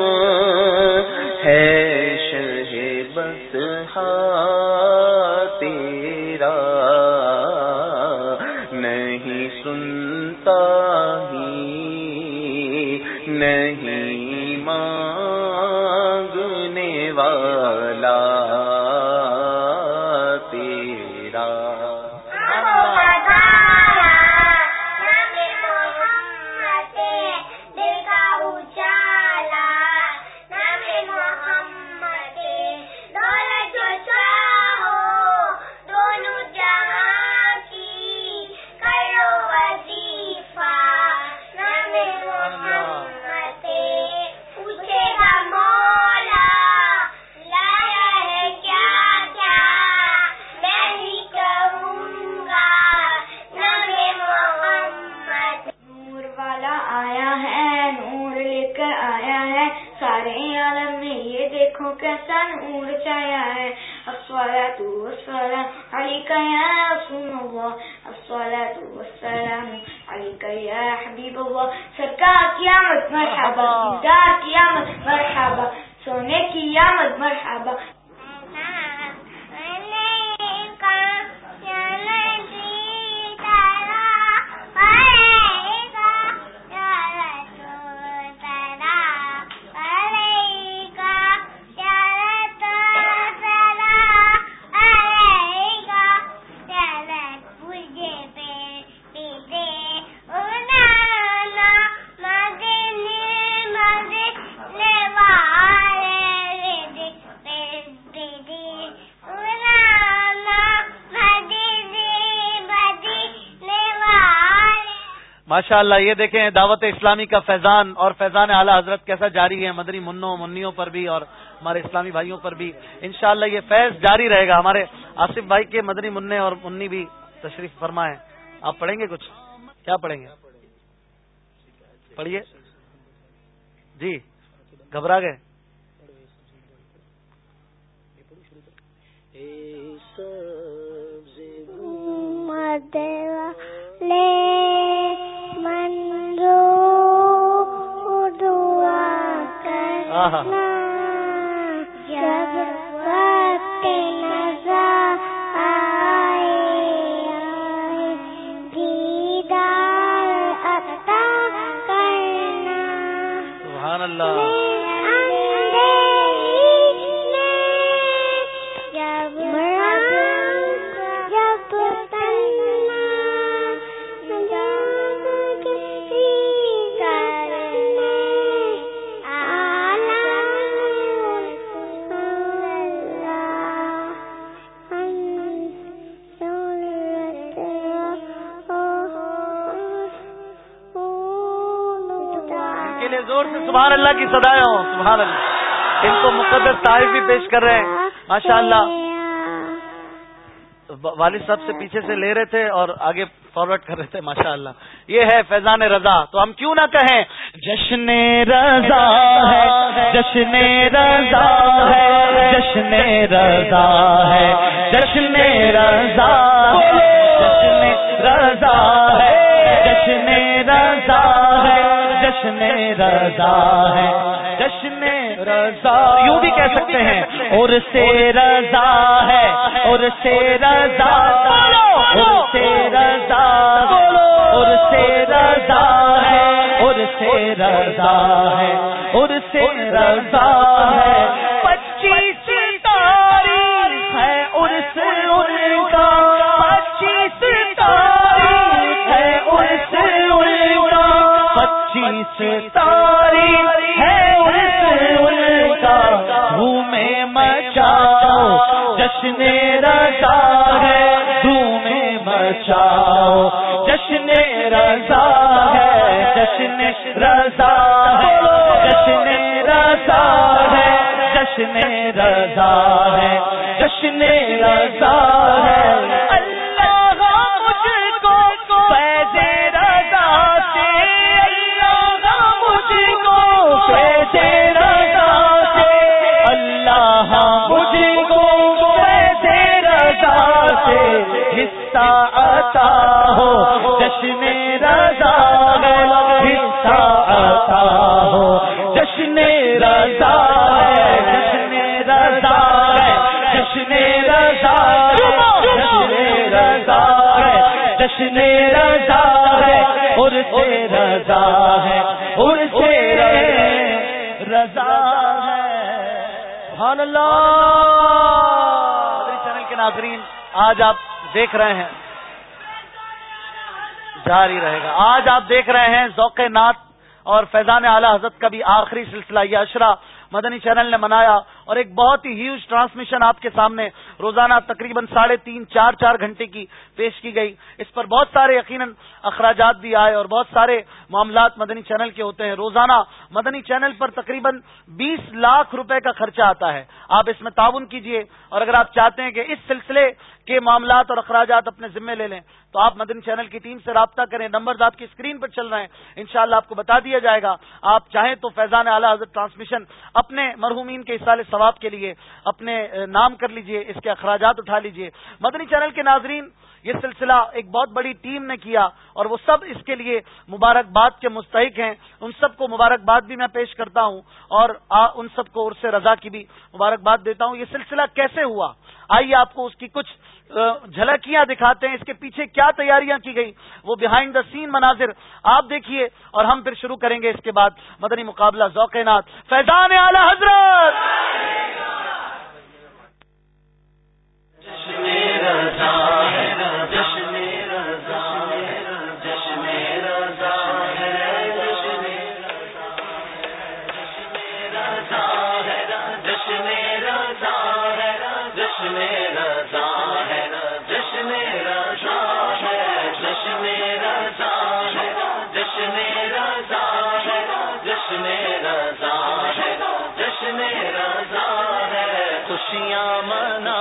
والسلام عليك يا رسول الله. الصلاة والسلام عليك يا حبيب الله. سرکار قیامت مرحبا. دیدار قیامت مرحبا. سونے کی قیامت مرحبا. ماشاءاللہ یہ دیکھیں دعوت اسلامی کا فیضان اور فیضان اعلیٰ حضرت کیسا جاری ہے، مدنی منوں، منیوں پر بھی اور ہمارے اسلامی بھائیوں پر بھی۔ انشاءاللہ یہ فیض جاری رہے گا۔ ہمارے آصف بھائی کے مدنی منع اور منی بھی تشریف فرمائیں۔ آپ پڑھیں گے کچھ؟ کیا پڑھیں گے؟ پڑھیے۔ جی گھبرا گئے۔ مدیوا سبحان سبحان اللہ کی سدائے ہوں سبحان اللہ۔ ان کو مقدس تعریف بھی پیش کر رہے ہیں۔ ماشاء اللہ۔ والد صاحب سے پیچھے سے لے رہے تھے اور آگے فارورڈ کر رہے تھے، ماشاء اللہ۔ یہ ہے فیضان رضا۔ تو ہم کیوں نہ کہیں، جشن رضا ہے، جشن رضا ہے، جشن رضا ہے، جشن رضا جشن رضا ہے، جشن رضا ہے۔ جشن رضا ہے جشن رضا۔ یوں بھی کہہ سکتے ہیں، اور سے رضا ہے، اور سے رضا۔ اور سے رضا اور سے رضا ہے، اور سے رضا ہے، اور سے رضا ہے۔ رضا ہے گھومے مچاؤ جشن رضا ہے، جشن رضا ہے۔ جشن رضا ہے، جشن رضا ہے۔ جشن رضا جشن رضا ہے، اور سے رضا ہے، اور سے رضا ہے۔ سبحان اللہ۔ چینل کے ناظرین، آج آپ دیکھ رہے ہیں۔ جاری رہے گا۔ آج آپ دیکھ رہے ہیں ذوق نات اور فیضان اعلی حضرت کا بھی آخری سلسلہ، یہ اشرا مدنی چینل نے منایا۔ اور ایک بہت ہی ہیوج ٹرانسمیشن آپ کے سامنے، روزانہ تقریباً ساڑھے تین، چار چار گھنٹے کی پیش کی گئی۔ اس پر بہت سارے یقیناً اخراجات بھی آئے اور بہت سارے معاملات مدنی چینل کے ہوتے ہیں۔ روزانہ مدنی چینل پر تقریباً بیس لاکھ روپے کا خرچہ آتا ہے۔ آپ اس میں تعاون کیجیے اور اگر آپ چاہتے ہیں کہ اس سلسلے کے معاملات اور اخراجات اپنے ذمے لے لیں، تو آپ مدنی چینل کی ٹیم سے رابطہ کریں نمبرز آپ کی اسکرین پر چل رہے ہیں۔ انشاءاللہ آپ کو بتا دیا جائے گا۔ آپ چاہیں تو فیضان اعلیٰ حضرت ٹرانسمیشن اپنے مرحومین کے اصال ثواب کے لیے اپنے نام کر لیجیے، اس کے اخراجات اٹھا لیجیے۔ مدنی چینل کے ناظرین، یہ سلسلہ ایک بہت بڑی ٹیم نے کیا اور وہ سب اس کے لیے مبارکباد کے مستحق ہیں۔ ان سب کو مبارکباد بھی میں پیش کرتا ہوں اور ان سب کو عرص رضا کی بھی مبارک مبارکباد دیتا ہوں، یہ سلسلہ کیسے ہوا؟ آئیے آپ کو اس کی کچھ جھلکیاں دکھاتے ہیں۔ اس کے پیچھے کیا تیاریاں کی گئی وہ بہائنڈ دا سین مناظر۔ آپ دیکھیے اور ہم پھر شروع کریں گے اس کے بعد۔ مدنی مقابلہ ذوق نات۔ فیضان اعلی حضرت! خوشیاں منا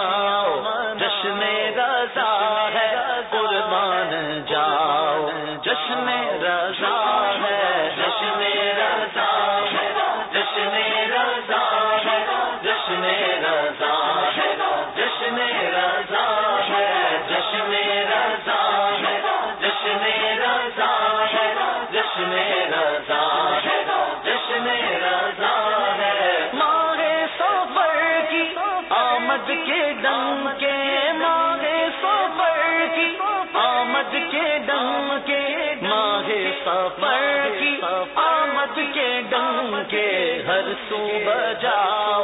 ہر سو بجاؤ،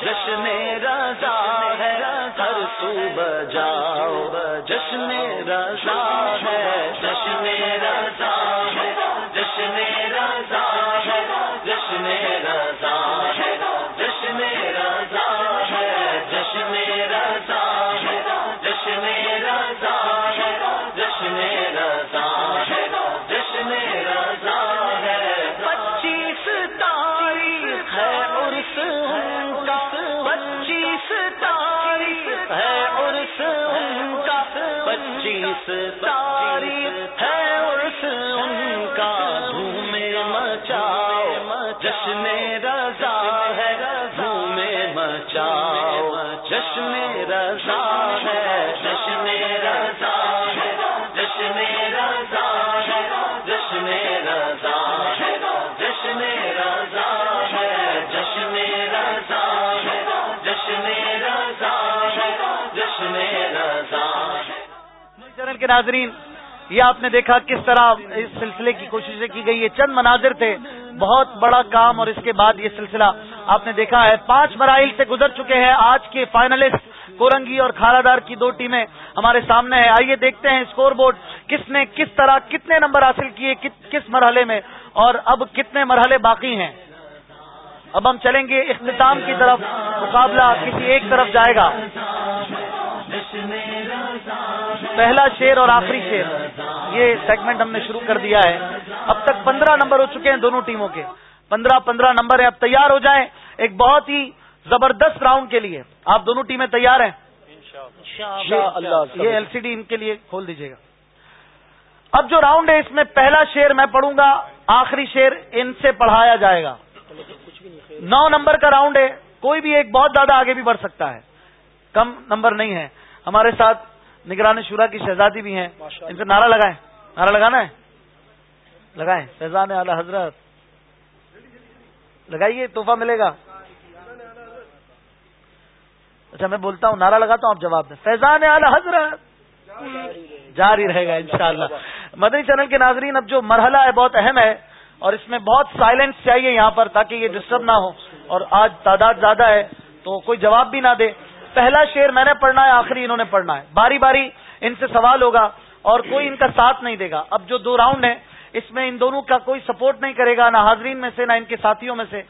جشن رضا ہے، ہر سو بجاؤ، جشن رضا ہے، جشن رضا ہے، جشن رضا ہے، جشن رضا ہے، جشن رضا ہے، جشن رضا پچیس تاریخ ہے عرس کے ناظرین، یہ آپ نے دیکھا کس طرح اس سلسلے کی کوششیں کی گئی، یہ چند مناظر تھے، بہت بڑا کام اور اس کے بعد یہ سلسلہ آپ نے دیکھا ہے۔ پانچ مراحل سے گزر چکے ہیں آج کے فائنلسٹ کورنگی اور کھارا دار کی دو ٹیمیں ہمارے سامنے ہیں۔ آئیے دیکھتے ہیں اسکور بورڈ کس نے کس طرح کتنے نمبر حاصل کیے کس مرحلے میں اور اب کتنے مرحلے باقی ہیں۔ اب ہم چلیں گے اختتام کی طرف، مقابلہ کسی ایک طرف جائے گا۔ پہلا شیر اور آخری شیر یہ سیگمنٹ ہم نے شروع کر دیا ہے. اب تک پندرہ نمبر ہو چکے ہیں دونوں ٹیموں کے. پندرہ پندرہ نمبر ہے. اب تیار ہو جائیں ایک بہت ہی زبردست راؤنڈ کے لیے. آپ دونوں ٹیمیں تیار ہیں؟ یہ ایل سی ڈی ان کے لیے کھول دیجیے گا. اب جو راؤنڈ ہے اس میں پہلا شیر میں پڑھوں گا. آخری شیر ان سے پڑھایا جائے گا. نو نمبر کا راؤنڈ ہے. کوئی بھی ایک بہت زیادہ آگے بھی بڑھ سکتا ہے. کم نمبر نہیں ہے. ہمارے ساتھ نگران شورا کی شہزادی بھی ہیں۔ ان سے نعرہ لگائیں۔ نعرہ لگانا ہے؟ لگائیں۔ فیضان اعلی حضرت۔ لگائیے تحفہ ملے گا۔ اچھا میں بولتا ہوں نعرہ لگاتا ہوں آپ جواب دیں۔ فیضان اعلی حضرت۔ جاری رہے گا انشاءاللہ۔ مدنی چینل کے ناظرین اب جو مرحلہ ہے بہت اہم ہے۔ اور اس میں بہت سائلنس چاہیے یہاں پر تاکہ یہ ڈسٹرب نہ ہو۔ اور آج تعداد زیادہ ہے تو کوئی جواب بھی نہ دے۔ پہلا شیر میں نے پڑھنا ہے، آخری انہوں نے پڑھنا ہے۔ باری باری ان سے سوال ہوگا اور کوئی ان کا ساتھ نہیں دے گا۔ اب جو دو راؤنڈ ہیں، اس میں ان دونوں کا کوئی سپورٹ نہیں کرے گا، نہ حاضرین میں سے، نہ ان کے ساتھیوں میں سے۔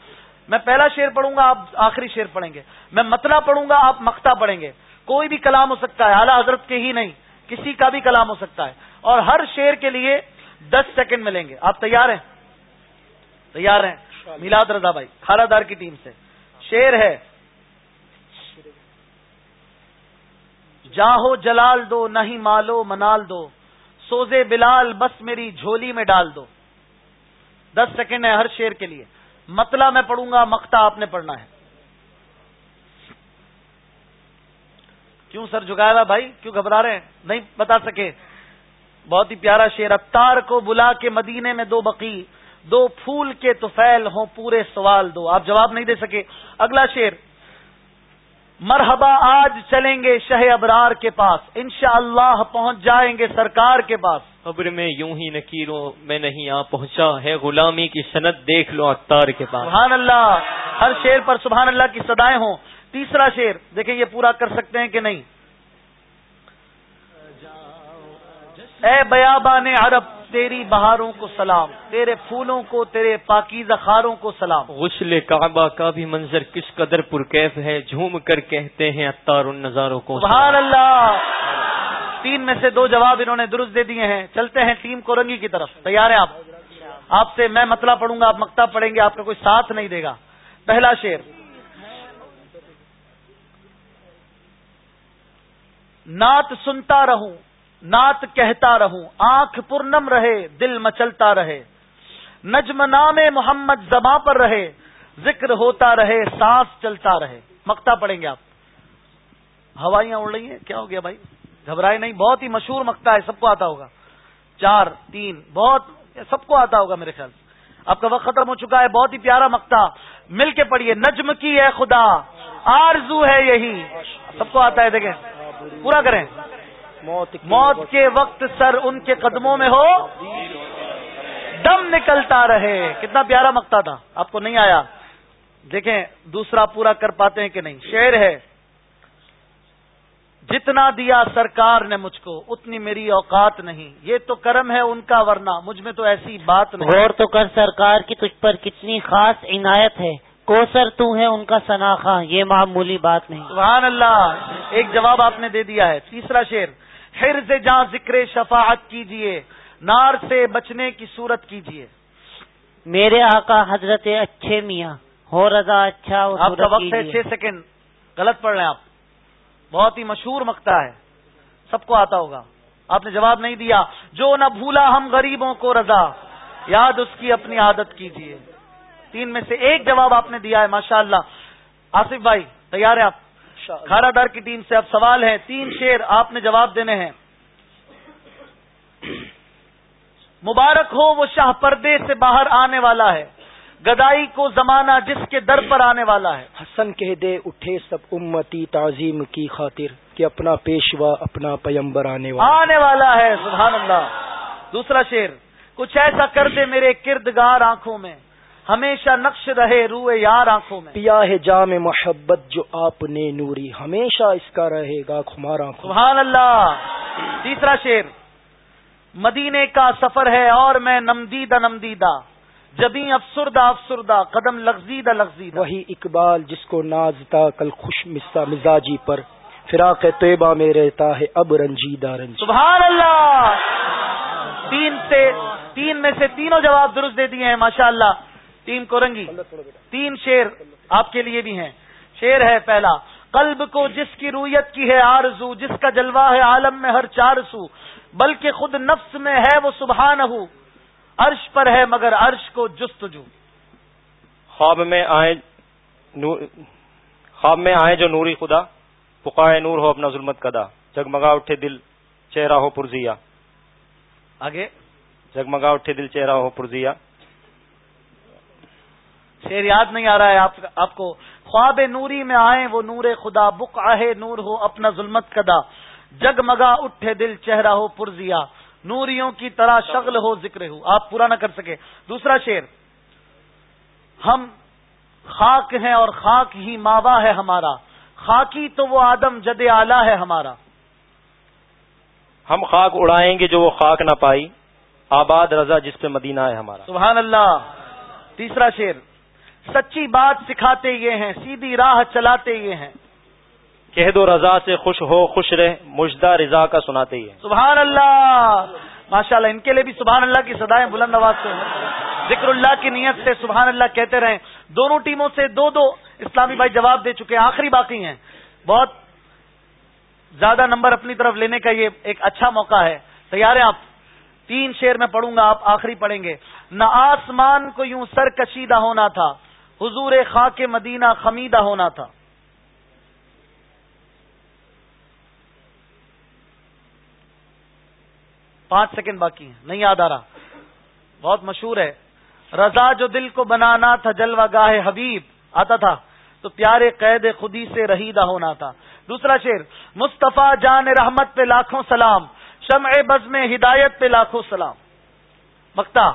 میں پہلا شیر پڑھوں گا، آپ آخری شیر پڑھیں گے۔ میں متلا پڑھوں گا، آپ مکتا پڑھیں گے۔ کوئی بھی کلام ہو سکتا ہے، اعلیٰ حضرت کے ہی نہیں، کسی کا بھی کلام ہو سکتا ہے۔ اور ہر شیر کے لیے دس سیکنڈ ملیں گے۔ آپ تیار ہیں؟ تیار ہیں؟ میلاد رضا بھائی کھارا دار کی ٹیم سے۔ شیر ہے جاہو جلال دو، نہیں مالو منال دو۔ سوزے بلال، بس میری جھولی میں ڈال دو۔ دس سیکنڈ ہے ہر شیر کے لیے۔ متلا میں پڑھوں گا مکتا آپ نے پڑھنا ہے۔ کیوں سر جگایا ہوا بھائی؟ کیوں گھبرا رہے ہیں؟ نہیں بتا سکے۔ بہت ہی پیارا شیر اتار کو بلا کے مدینے میں دو بقی۔ دو پھول کے تو فیل ہوں پورے سوال دو۔ آپ جواب نہیں دے سکے۔ اگلا شیر مرحبا آج چلیں گے شہ ابرار کے پاس۔ انشاءاللہ اللہ پہنچ جائیں گے سرکار کے پاس۔ خبر میں یوں ہی نکیروں میں نہیں آ پہنچا۔ ہے غلامی کی صنعت دیکھ لو اختار کے پاس۔ سبحان اللہ ہر شیر پر سبحان اللہ کی صدایں ہوں۔ تیسرا شیر دیکھیں یہ پورا کر سکتے ہیں کہ نہیں؟ اے بیابان عرب تیری بہاروں کو سلام تیرے پھولوں کو تیرے پاکیز اخاروں کو سلام۔ غسل کعبہ کا بھی منظر کس قدر پرکیف ہے جھوم کر کہتے ہیں اتار ان نظاروں کو۔ سبحان اللہ! تین میں سے دو جواب انہوں نے درست دے دیے ہیں۔ چلتے ہیں ٹیم کورنگی کی طرف۔ تیار ہیں آپ؟ آپ سے میں مطلب پڑھوں گا آپ مکتا پڑھیں گے آپ کا کوئی ساتھ نہیں دے گا۔ پہلا شیر نعت سنتا رہوں نعت کہتا رہوں، آنکھ پورنم رہے، دل مچلتا رہے۔ نجم نام محمد زباں پر رہے، ذکر ہوتا رہے، سانس چلتا رہے۔ مکتا پڑیں گے آپ۔ ہوائیاں اڑ رہی ہیں؟ کیا ہو گیا بھائی؟ گھبرائے نہیں، بہت ہی مشہور مکتا ہے، سب کو آتا ہوگا۔ چار، تین، بہت، سب کو آتا ہوگا میرے خیال سے۔ آپ کا وقت ختم ہو چکا ہے، بہت ہی پیارا مکتا مل کے پڑھیے، نجم کی ہے خدا، آرزو ہے یہی۔ سب کو آتا ہے، دیکھیں۔ پورا کریں۔ موت کے وقت سر ان کے قدموں میں ہو۔ دم نکلتا رہے۔ کتنا پیارا مکتا تھا۔ آپ کو نہیں آیا۔ دیکھیں دوسرا پورا کر پاتے ہیں کہ نہیں۔ شعر ہے۔ جتنا دیا سرکار نے مجھ کو اتنی میری اوقات نہیں۔ یہ تو کرم ہے ان کا ورنہ مجھ میں تو ایسی بات نہیں۔ غور تو کر سرکار کی تجھ پر کتنی خاص عنایت ہے۔ کوسر تو ہے ان کا سناخا یہ معمولی بات نہیں۔ سبحان اللہ۔ ایک جواب آپ نے دے دیا ہے۔ تیسرا شعر۔ پھر سے جہاں ذکر شفاعت کیجیے نار سے بچنے کی صورت کیجیے۔ میرے آقا حضرت اچھے میاں ہو رضا اچھا آپ کا وقت ہے چھ سیکنڈ غلط پڑھ رہے ہیں آپ۔ بہت ہی مشہور مکتا ہے۔ سب کو آتا ہوگا۔ آپ نے جواب نہیں دیا۔ جو نہ بھولا ہم غریبوں کو رضا۔ یاد اس کی اپنی عادت کیجیے تین میں سے ایک جواب آپ نے دیا ہے ماشاء اللہ آصف بھائی تیار ہے آپ؟ کھارا دار کی ٹیم سے اب سوال ہے۔ تین شیر آپ نے جواب دینے ہیں۔ مبارک ہو وہ شاہ پردے سے باہر آنے والا ہے۔ گدائی کو زمانہ جس کے در پر آنے والا ہے۔ حسن کہہ دے اٹھے سب امتی تعظیم کی خاطر کہ اپنا پیشوا اپنا پیمبر آنے والا آنے والا ہے سبحان اللہ۔ دوسرا شیر کچھ ایسا کر دے میرے کردگار آنکھوں میں۔ ہمیشہ نقش رہے روئے یار آنکھوں میں۔ پیا ہے جام محبت جو آپ نے نوری ہمیشہ اس کا رہے گا خمار آنکھوں سبحان اللہ۔ تیسرا شیر مدینے کا سفر ہے اور میں نمدیدہ نمدیدہ۔ جبھی افسردہ افسردہ قدم لغزیدہ لغزیدہ۔ وہی اقبال جس کو نازتا کل خوش مزاجی پر۔ فراق طیبہ میں رہتا ہے اب رنجیدہ رنجی سبحان اللہ۔ تین سے تین میں سے تینوں جواب درست دے دیے ہیں ماشاء اللہ تین کو رنگی تین شیر آپ کے لیے بھی ہیں۔ شیر ہے پہلا قلب کو جس کی رویت کی ہے آرزو جس کا جلوہ ہے عالم میں ہر چار سو بلکہ خود نفس میں ہے وہ سبحان عرش پر ہے مگر عرش کو جستجو۔ خواب میں آئے نور خواب میں آئے جو نوری خدا پکائے نور ہو اپنا ظلمت کدا۔ جگمگا اٹھے دل چہرہ ہو پرزیا۔ آگے۔ جگمگا اٹھے دل چہرہ ہو پرزیا۔ شیر یاد نہیں آ رہا ہے آپ کو خواب نوری میں آئے وہ نور خدا بک آہے نور ہو اپنا ظلمت کدا۔ جگمگا اٹھے دل چہرہ ہو پرزیا۔ نوریوں کی طرح شغل ہو ذکر ہو۔ آپ پورا نہ کر سکے دوسرا شیر ہم خاک ہیں اور خاک ہی ماوا ہے ہمارا۔ خاکی تو وہ آدم جد آلہ ہے ہمارا۔ ہم خاک اڑائیں گے جو وہ خاک نہ پائی۔ آباد رضا جس پہ مدینہ ہے ہمارا۔ سبحان اللہ۔ تیسرا شیر سچی بات سکھاتے یہ ہیں سیدھی راہ چلاتے یہ ہیں۔ کہہ دو رضا سے خوش ہو خوش رہ مجدہ رضا کا سناتے ہی سبحان اللہ! ماشاء اللہ ان کے لیے بھی سبحان اللہ کی سدائیں بلند آواز سے ذکر اللہ کی نیت سے سبحان اللہ کہتے رہیں۔ دونوں ٹیموں سے دو دو اسلامی بھائی جواب دے چکے ہیں آخری باقی ہیں۔ بہت زیادہ نمبر اپنی طرف لینے کا یہ ایک اچھا موقع ہے۔ تیار ہیں آپ؟ تین شیر میں پڑھوں گا آپ آخری پڑھیں گے۔ نہ آسمان کو یوں سر کشیدہ ہونا تھا حضور خاک مدینہ خمیدہ ہونا تھا۔ پانچ سیکنڈ باقی ہیں، نہیں یاد آ رہا۔ بہت مشہور ہے۔ رضا جو دل کو بنانا تھا، جلوہ گاہ حبیب، آتا تھا۔ تو پیارے قید خودی سے رہیدہ ہونا تھا۔ دوسرا شیر مصطفیٰ جان رحمت پہ لاکھوں سلام، شمع بز میں ہدایت پہ لاکھوں سلام۔ مکتا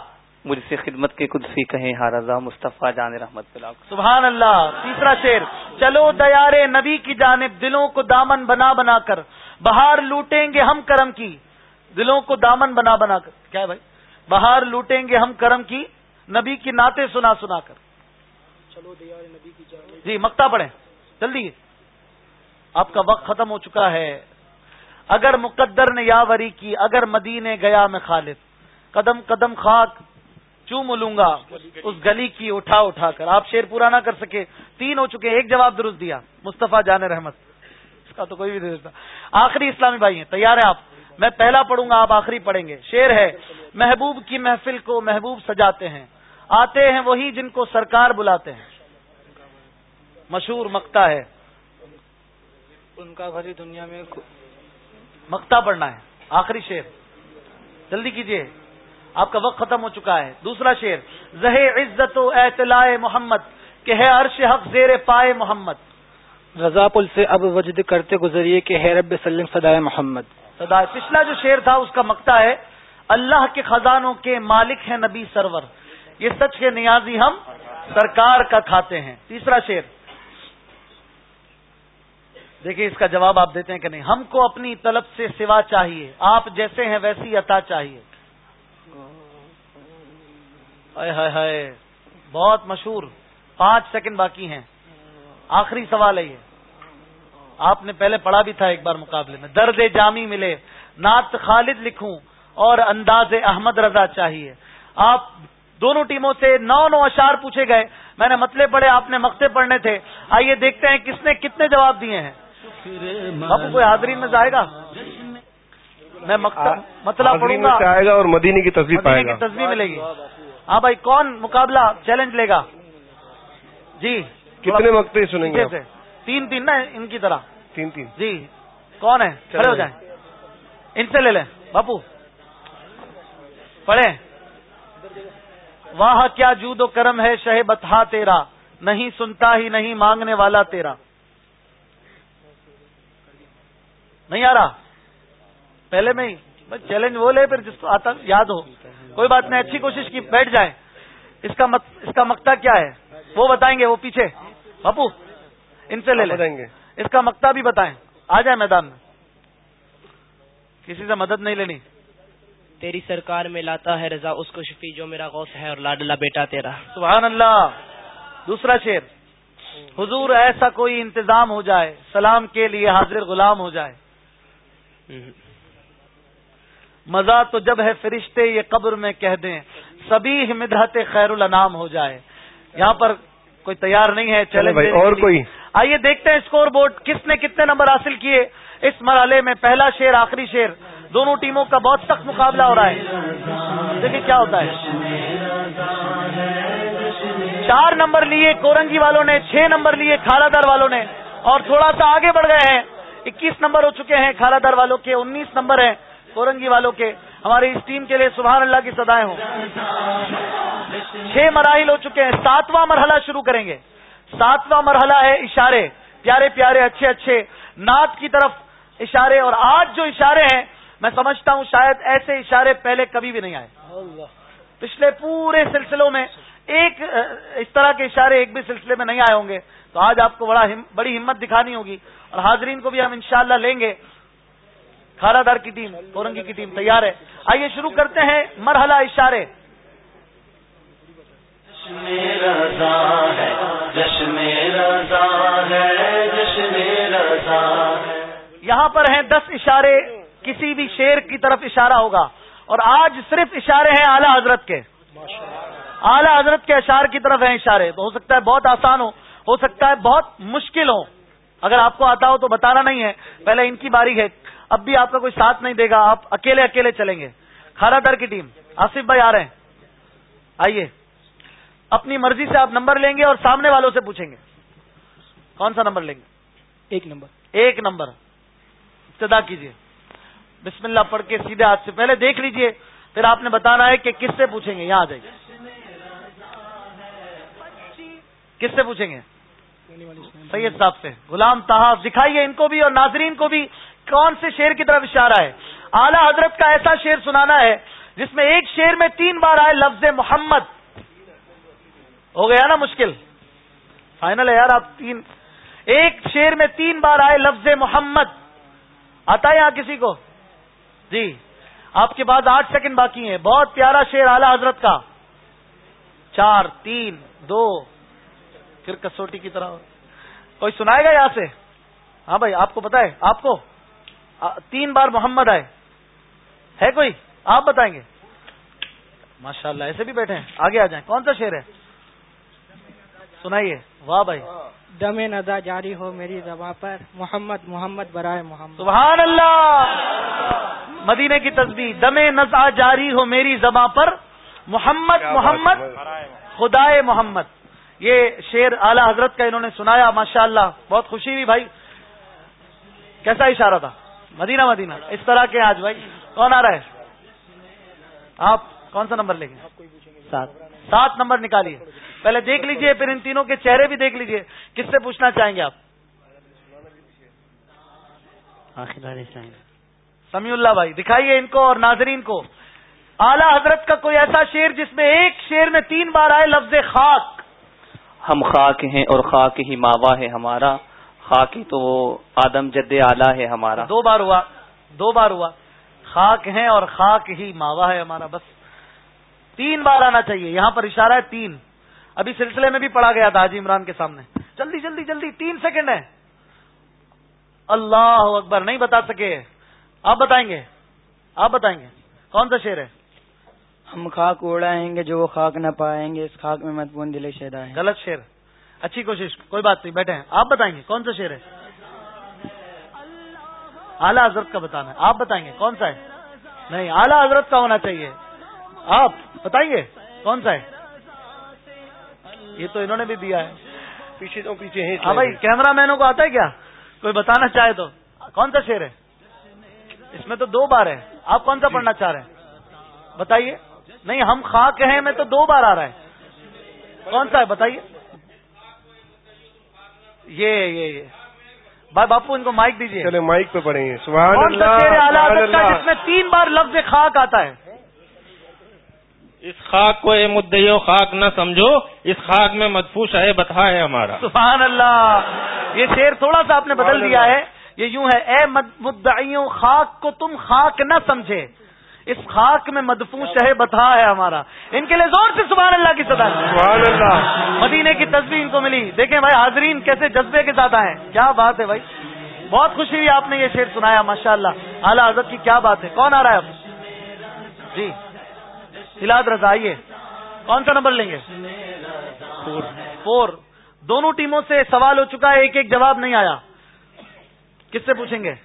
مجھ سے خدمت کے قدسی کہیں ہاں رضا مصطفیٰ جان رحمت لاکھوں سبحان اللہ تیسرا شیر چلو دیارے نبی کی جانب دلوں کو دامن بنا بنا کر۔ بہار لوٹیں گے ہم کرم کی۔ دلوں کو دامن بنا بنا کر۔ کیا ہے بھائی؟ باہر لوٹیں گے ہم کرم کی۔ نبی کی ناطے سنا سنا کر۔ چلو نبی کی جی مکتا پڑھیں۔ جلدی۔ آپ کا وقت ختم ہو چکا ہے۔ اگر مقدر نے یاوری کی اگر مدینے گیا میں خالد۔ قدم قدم خاک۔ چوم لوں گا؟ اس گلی کی اٹھا اٹھا کر۔ آپ شیر پورا نہ کر سکے۔ تین ہو چکے ایک جواب درست دیا۔ مصطفیٰ جان رحمت۔ اس کا تو کوئی بھی نہیں۔ آخری اسلامی بھائی ہیں تیار ہیں آپ؟ میں پہلا پڑھوں گا آپ آخری پڑھیں گے۔ شیر ہے محبوب کی محفل کو محبوب سجاتے ہیں۔ آتے ہیں وہی جن کو سرکار بلاتے ہیں۔ مشہور مکتا ہے۔ ان کا بھری دنیا میں مکتا پڑھنا ہے۔ آخری شیر جلدی کیجیے آپ کا وقت ختم ہو چکا ہے۔ دوسرا شیر زہ عزت و اطلاع محمد کہ ہے عرش حق زیر پائے محمد۔ رضا پل سے اب وجد کرتے گزریے کہ رب سلم سدائے محمد۔ سدائے پچھلا جو شعر تھا اس کا مکتا ہے اللہ کے خزانوں کے مالک ہیں نبی سرور۔ یہ سچ کے نیازی ہم سرکار کا کھاتے ہیں۔ تیسرا شعر۔ دیکھیے اس کا جواب آپ دیتے ہیں کہ نہیں۔ ہم کو اپنی طلب سے سوا چاہیے آپ جیسے ہیں ویسی عطا چاہیے۔ ہائے ہائے بہت مشہور پانچ سیکنڈ باقی ہیں۔ آخری سوال ہے یہ۔ آپ نے پہلے پڑھا بھی تھا ایک بار مقابلے میں۔ درد جامی ملے نعت خالد لکھوں اور انداز احمد رضا چاہیے۔ آپ دونوں ٹیموں سے نو نو اشار پوچھے گئے۔ میں نے مطلب پڑھے آپ نے مقتے پڑھنے تھے۔ آئیے دیکھتے ہیں کس نے کتنے جواب دیے ہیں۔ اب کوئی حاضرین میں جائے گا؟ میں مطلب پڑھوں گا۔ اور مدینے کی تصویر ملے گی۔ ہاں بھائی کون مقابلہ چیلنج لے گا؟ جی کتنے مقتے سنیں گے تین تین نا ان کی طرح۔ تین تین۔ جی کون ہے؟ کھڑے ہو جائیں۔ ان سے لے لیں۔ باپو پڑھے وہاں کیا جود و کرم ہے شہ بتہ تیرا۔ نہیں سنتا ہی نہیں مانگنے والا تیرا۔ نہیں آ رہا؟ پہلے میں ہی۔ چیلنج وہ لے پھر جس کو آتا یاد ہو۔ کوئی بات نہیں اچھی کوشش کی بیٹھ جائیں۔ اس کا اس کا مکتا کیا ہے؟ وہ بتائیں گے وہ پیچھے۔ باپو ان سے لے لیں۔ گے۔ اس کا مکتا بھی بتائیں۔ آ جائیں میدان میں۔ کسی سے مدد نہیں لینی۔ تیری سرکار میں لاتا ہے رضا اس کو شفی جو میرا غوث ہے اور لاڈلا بیٹا تیرا۔ سبحان اللہ۔ دوسرا شیر حضور ایسا کوئی انتظام ہو جائے سلام کے لیے حاضر غلام ہو جائے۔ مزہ تو جب ہے فرشتے یہ قبر میں کہہ دیں سبھی مدحت خیر الانام ہو جائے۔ یہاں پر کوئی تیار نہیں ہے چلے اور کوئی؟ آئیے دیکھتے ہیں اسکور بورڈ کس نے کتنے نمبر حاصل کیے۔ اس مرحلے میں پہلا شیر آخری شیر دونوں ٹیموں کا بہت سخت مقابلہ ہو رہا ہے۔ دیکھیے کیا ہوتا ہے۔ چار نمبر لیے کورنگی والوں نے چھ نمبر لیے کھالا دار والوں نے۔ اور تھوڑا سا آگے بڑھ گئے ہیں۔ اکیس نمبر ہو چکے ہیں کھالا دار والوں کے انیس نمبر ہیں۔ کورنگی والوں کے، ہماری اس ٹیم کے لیے سبحان اللہ کی سدائے ہوں۔ چھ مراحل ہو چکے ہیں، ساتواں مرحلہ شروع کریں گے۔ ساتواں مرحلہ ہے اشارے۔ پیارے پیارے، اچھے اچھے۔ نعت کی طرف اشارے، اور آج جو اشارے ہیں، میں سمجھتا ہوں شاید ایسے اشارے پہلے کبھی بھی نہیں آئے۔ پچھلے پورے سلسلوں میں ایک، اس طرح کے اشارے ایک بھی سلسلے میں نہیں آئے ہوں گے۔ تو آج آپ کو بڑا بڑی ہمت دکھانی ہوگی، اور حاضرین کو بھی ہم انشاءاللہ لیں گے۔ کھارا دار کی ٹیم اورنگی کی ٹیم تیار ہے۔ آئیے شروع کرتے ہیں مرحلہ اشارے۔ یہاں پر ہیں دس اشارے کسی بھی شیر کی طرف اشارہ ہوگا۔ اور آج صرف اشارے ہیں اعلی حضرت کے۔ اعلی حضرت کے اشار کی طرف ہیں اشارے۔ تو ہو سکتا ہے بہت آسان ہو ہو سکتا ہے بہت مشکل ہو۔ اگر آپ کو آتا ہو تو بتانا نہیں ہے پہلے ان کی باری ہے۔ اب بھی آپ کا کوئی ساتھ نہیں دے گا آپ اکیلے اکیلے چلیں گے۔ کھارا در کی ٹیم آصف بھائی آ رہے ہیں۔ آئیے۔ اپنی مرضی سے آپ نمبر لیں گے اور سامنے والوں سے پوچھیں گے۔ کون سا نمبر لیں گے؟ ایک نمبر۔ ایک نمبر۔ ابتدا کیجیے۔ بسم اللہ پڑھ کے سیدھے ہاتھ سے پہلے دیکھ لیجیے پھر آپ نے بتانا ہے کہ کس سے پوچھیں گے؟ یہاں آ جائیے۔ کس سے پوچھیں گے؟ سید صاحب سے۔ غلام تحاف دکھائیے ان کو بھی اور ناظرین کو بھی۔ کون سے شیر کی طرف اشارہ ہے؟ اعلی حضرت کا ایسا شیر سنانا ہے جس میں ایک شیر میں تین بار آئے لفظ محمد۔ ہو گیا نا مشکل؟ فائنل ہے یار آپ تین۔ ایک شیر میں تین بار آئے لفظ محمد۔ آتا ہے یہاں کسی کو؟ جی۔ آپ کے بعد آٹھ سیکنڈ باقی ہیں۔ بہت پیارا شیر اعلی حضرت کا۔ چار، تین، دو۔ پھر کسوٹی کی طرح۔ کوئی سنائے گا یہاں سے؟ ہاں بھائی، آپ کو پتا ہے؟ آپ کو؟ تین بار محمد آئے۔ ہے کوئی؟ آپ بتائیں گے۔ ماشاء اللہ ایسے بھی بیٹھے ہیں۔ آگے آ جائیں۔ کون سا شیر ہے؟ سنائیے۔ واہ بھائی۔ دم ندا جاری ہو میری زباں پر۔ محمد محمد برائے محمد۔ سبحان اللہ۔ مدینے کی تصویر دم نزا جاری ہو میری زباں پر۔ محمد محمد۔ خدائے محمد۔ یہ شیر اعلی حضرت کا انہوں نے سنایا ماشاء اللہ بہت خوشی ہوئی بھائی۔ کیسا اشارہ تھا؟ مدینہ مدینہ اس طرح کے آج بھائی کون آ رہا ہے آپ کون سا نمبر لیں گے سات سات نمبر نکالیے پہلے دیکھ لیجیے پھر ان تینوں کے چہرے بھی دیکھ لیجیے کس سے پوچھنا چاہیں گے آپ سمیع اللہ بھائی دکھائیے ان کو اور ناظرین کو۔ اعلیٰ حضرت کا کوئی ایسا شیر جس میں ایک شیر میں تین بار آئے لفظ خاک۔ ہم خاک ہیں اور خاک ہی ماوا ہے ہمارا۔ خاک ہی تو وہ آدم جد آلہ ہے ہمارا۔ دو بار ہوا دو بار ہوا۔ خاک ہیں اور خاک ہی ماوا ہے ہمارا بس۔ تین بار آنا چاہیے یہاں پر اشارہ ہے تین۔ ابھی سلسلے میں بھی پڑھا گیا تھا حاجی عمران کے سامنے۔ جلدی جلدی جلدی تین سیکنڈ ہے اللہ اکبر نہیں بتا سکے۔ آپ بتائیں گے آپ بتائیں گے۔ کون سا شیر ہے؟ ہم خاک اڑائیں گے جو وہ خاک نہ پائیں گے اس خاک میں متبون دل شیدا ہے غلط شیر اچھی کوشش کوئی بات نہیں بیٹھے ہیں۔ آپ بتائیں گے کون سا شیر ہے؟ اعلیٰ حضرت کا بتانا ہے۔ آپ بتائیں گے کون سا ہے؟ نہیں اعلیٰ حضرت کا ہونا چاہیے۔ آپ بتائیں گے کون سا ہے؟ یہ تو انہوں نے بھی دیا ہے۔ پیچھے تو پیچھے ہاں بھائی کیمرہ مینوں کو آتا ہے کیا؟ کوئی بتانا چاہے تو۔ کون سا شیر ہے؟ اس میں تو دو بار ہے۔ آپ کون سا پڑھنا چاہ رہے ہیں؟ بتائیے۔ نہیں ہم خاک ہیں میں تو دو بار آ رہا ہے۔ کون سا ہے؟ بتائیے۔ یہ یہ یہ. بھائی باپو ان کو مائک دیجیے چلے مائک پہ پڑیں گے. سبحان اللہ جس میں تین بار لفظ خاک آتا ہے؟ اس خاک کو اے مدعیو خاک نہ سمجھو اس خاک میں مدفوع ہے بتا ہے ہمارا۔ سبحان اللہ. یہ شیر تھوڑا سا آپ نے بدل دیا ہے یہ یوں ہے اے مدعیوں خاک کو تم خاک نہ سمجھے۔ اس خاک میں مدفوع شہ بتا ہے ہمارا۔ ان کے لیے زور سے سبحان اللہ کی سدا سبحان اللہ۔ مدینے کی تصویر ان کو ملی۔ دیکھیں بھائی حاضرین کیسے جذبے کے ساتھ آئے کیا بات ہے بھائی؟ بہت خوشی ہوئی آپ نے یہ شعر سنایا ماشاء اللہ اعلیٰ حضرت کی کیا بات ہے؟ کون آ رہا ہے اب؟ جی۔ ہلاد رضا آئیے۔ کون سا نمبر لیں گے؟ فور۔ دونوں ٹیموں سے سوال ہو چکا ہے ایک ایک جواب نہیں آیا۔ کس سے پوچھیں گے؟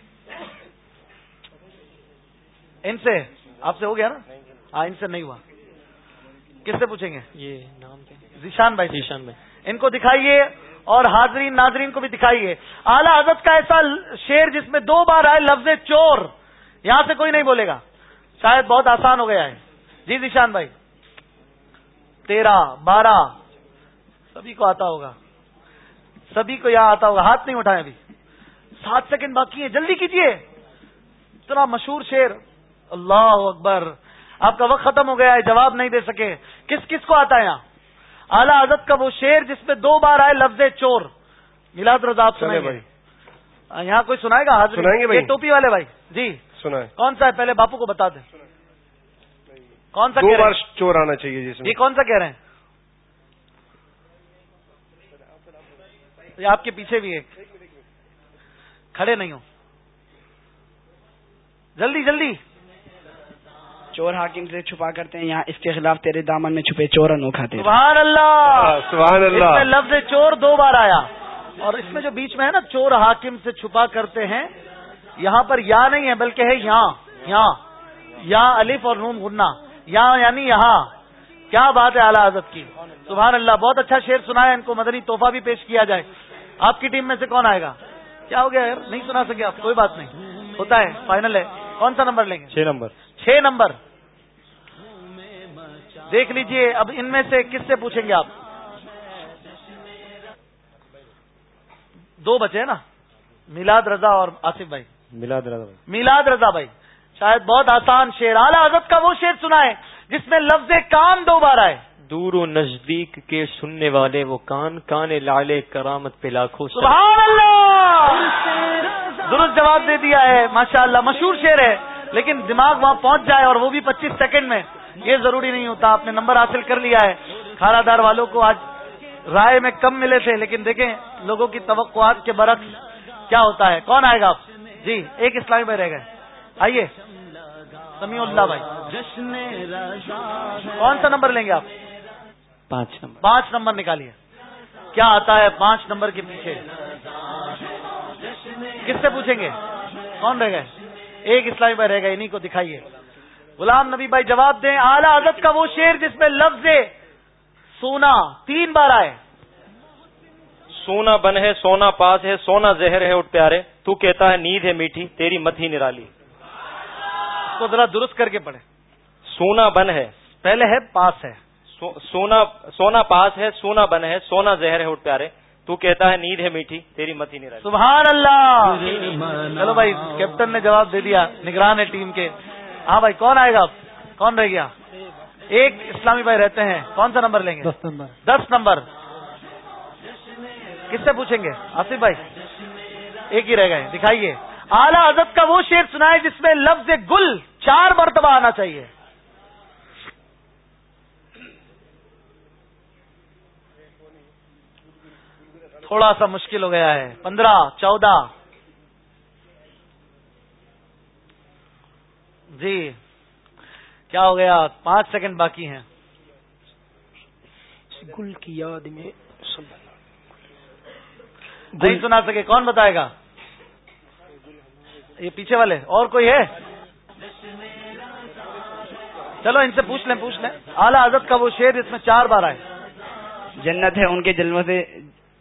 ان سے۔ آپ سے ہو گیا نا؟ ہاں ان سے نہیں ہوا۔ کس سے پوچھیں گے؟ یہ نام ذیشان بھائی ذیشان بھائی۔ ان کو دکھائیے اور حاضرین ناظرین کو بھی دکھائیے۔ اعلیٰ حضرت کا ایسا شیر جس میں دو بار آئے لفظ چور یہاں سے کوئی نہیں بولے گا۔ شاید بہت آسان ہو گیا ہے۔ جی ذیشان بھائی۔ تیرہ بارہ۔ سبھی کو آتا ہوگا۔ سبھی کو یہاں آتا ہوگا۔ ہاتھ نہیں اٹھائے ابھی۔ سات سیکنڈ باقی ہے جلدی کیجیے اتنا مشہور شیر اللہ اکبر۔ آپ کا وقت ختم ہو گیا ہے جواب نہیں دے سکے۔ کس کس کو آتا ہے یہاں؟ اعلیٰ حضرت کا وہ شیر جس میں دو بار آئے لفظ چور۔ میلاد رضا آپ سنائیں گے یہاں کوئی سنائے گا؟ حاضر بھائی۔ یہ ٹوپی والے بھائی۔ جی۔ سنا ہے کون سا ہے؟ پہلے باپو کو بتا دیں۔ کون سا دو بار چور آنا چاہیے جس میں یہ کون سا کہہ رہے ہیں؟ آپ کے پیچھے بھی ایک۔ کھڑے نہیں ہو جلدی جلدی۔ چور حاکم سے چھپا کرتے ہیں یہاں اس کے خلاف تیرے دامن میں چھپے چور انو کھاتے سبحان اللہ! سبحان اللہ! اس میں لفظ چور دو بار آیا۔ اور اس میں جو بیچ میں ہے نا چور حاکم سے چھپا کرتے ہیں یہاں پر یا نہیں ہے بلکہ ہے یہاں یہاں۔ یا الف اور نون گننا۔ یا یعنی یہاں۔ کیا بات ہے اعلیٰ حضرت کی؟ سبحان اللہ بہت اچھا شعر سنا ہے ان کو مدنی تحفہ بھی پیش کیا جائے۔ آپ کی ٹیم میں سے کون آئے گا؟ کیا ہو گیا یار؟ نہیں سنا سکے آپ کوئی بات نہیں۔ ہوتا ہے فائنل ہے۔ کون سا نمبر لیں گے؟ چھ نمبر۔ چھ نمبر۔ دیکھ لیجیے اب ان میں سے کس سے پوچھیں گے آپ؟ دو بچے ہیں نا؟ میلاد رضا اور آصف بھائی۔ ملاد رضا میلاد رضا بھائی۔ شاید بہت آسان شعر اعلیٰ حضرت کا وہ شعر سنا ہے جس میں لفظ کام دو بار آئے۔ دور و نزدیک کے سننے والے وہ کان کان لالے کرامت پہ لاکھوں سبحان اللہ! درست جواب دے دیا ہے ماشاء اللہ مشہور شعر ہے۔ لیکن دماغ وہاں پہنچ جائے اور وہ بھی پچیس سیکنڈ میں یہ ضروری نہیں ہوتا آپ نے نمبر حاصل کر لیا ہے۔ کھارا دار والوں کو آج رائے میں کم ملے تھے لیکن دیکھیں لوگوں کی توقعات کے برعکس کیا ہوتا ہے۔ کون آئے گا آپ؟ جی ایک اسلامی میں رہ گئے۔ آئیے۔ سمیع اللہ بھائی۔ کون سا نمبر لیں گے آپ؟ پانچ نمبر۔ پانچ نمبر نکالیے۔ کیا آتا ہے پانچ نمبر کے پیچھے؟ کس سے پوچھیں گے؟ کون رہ گئے؟ ایک اسلامی بھائی رہ گئے انہیں کو دکھائیے۔ غلام نبی بھائی جواب دیں اعلیٰ حضرت کا وہ شیر جس میں لفظ سونا تین بار آئے۔ سونا بن ہے سونا پاس ہے سونا زہر ہے اٹھ پیارے۔ تو کہتا ہے نیند ہے میٹھی تیری مت ہی نرالی۔ اس کو ذرا درست کر کے پڑھے سونا بن ہے۔ پہلے ہے پاس ہے۔ سو- سونا سونا پاس ہے سونا بن ہے سونا زہر ہے اٹھ پیارے۔ تو کہتا ہے نیند ہے میٹھی تیری مت ہی نہیں سبحان اللہ چلو بھائی کیپٹن نے جواب دے دیا نگران ہے ٹیم کے۔ ہاں بھائی کون آئے گا اب؟ کون رہ گیا؟ ایک اسلامی بھائی رہتے ہیں کون سا نمبر لیں گے؟ دس نمبر۔ دس نمبر۔ کس سے پوچھیں گے؟ آصف بھائی۔ ایک ہی رہ گئے دکھائیے۔ اعلیٰ حضرت کا وہ شعر سنائے جس میں لفظ گل چار مرتبہ آنا چاہیے۔ تھوڑا سا مشکل ہو گیا ہے۔ پندرہ چودہ۔ جی۔ کیا ہو گیا؟ پانچ سیکنڈ باقی ہیں۔ گل کی یاد میں نہیں سنا سکے۔ کون بتائے گا؟ یہ پیچھے والے۔ اور کوئی ہے؟ چلو ان سے پوچھ لیں پوچھ لیں۔ اعلیٰ حضرت کا وہ شعر اس میں چار بار آئے۔ جنت ہے ان کے جلووں سے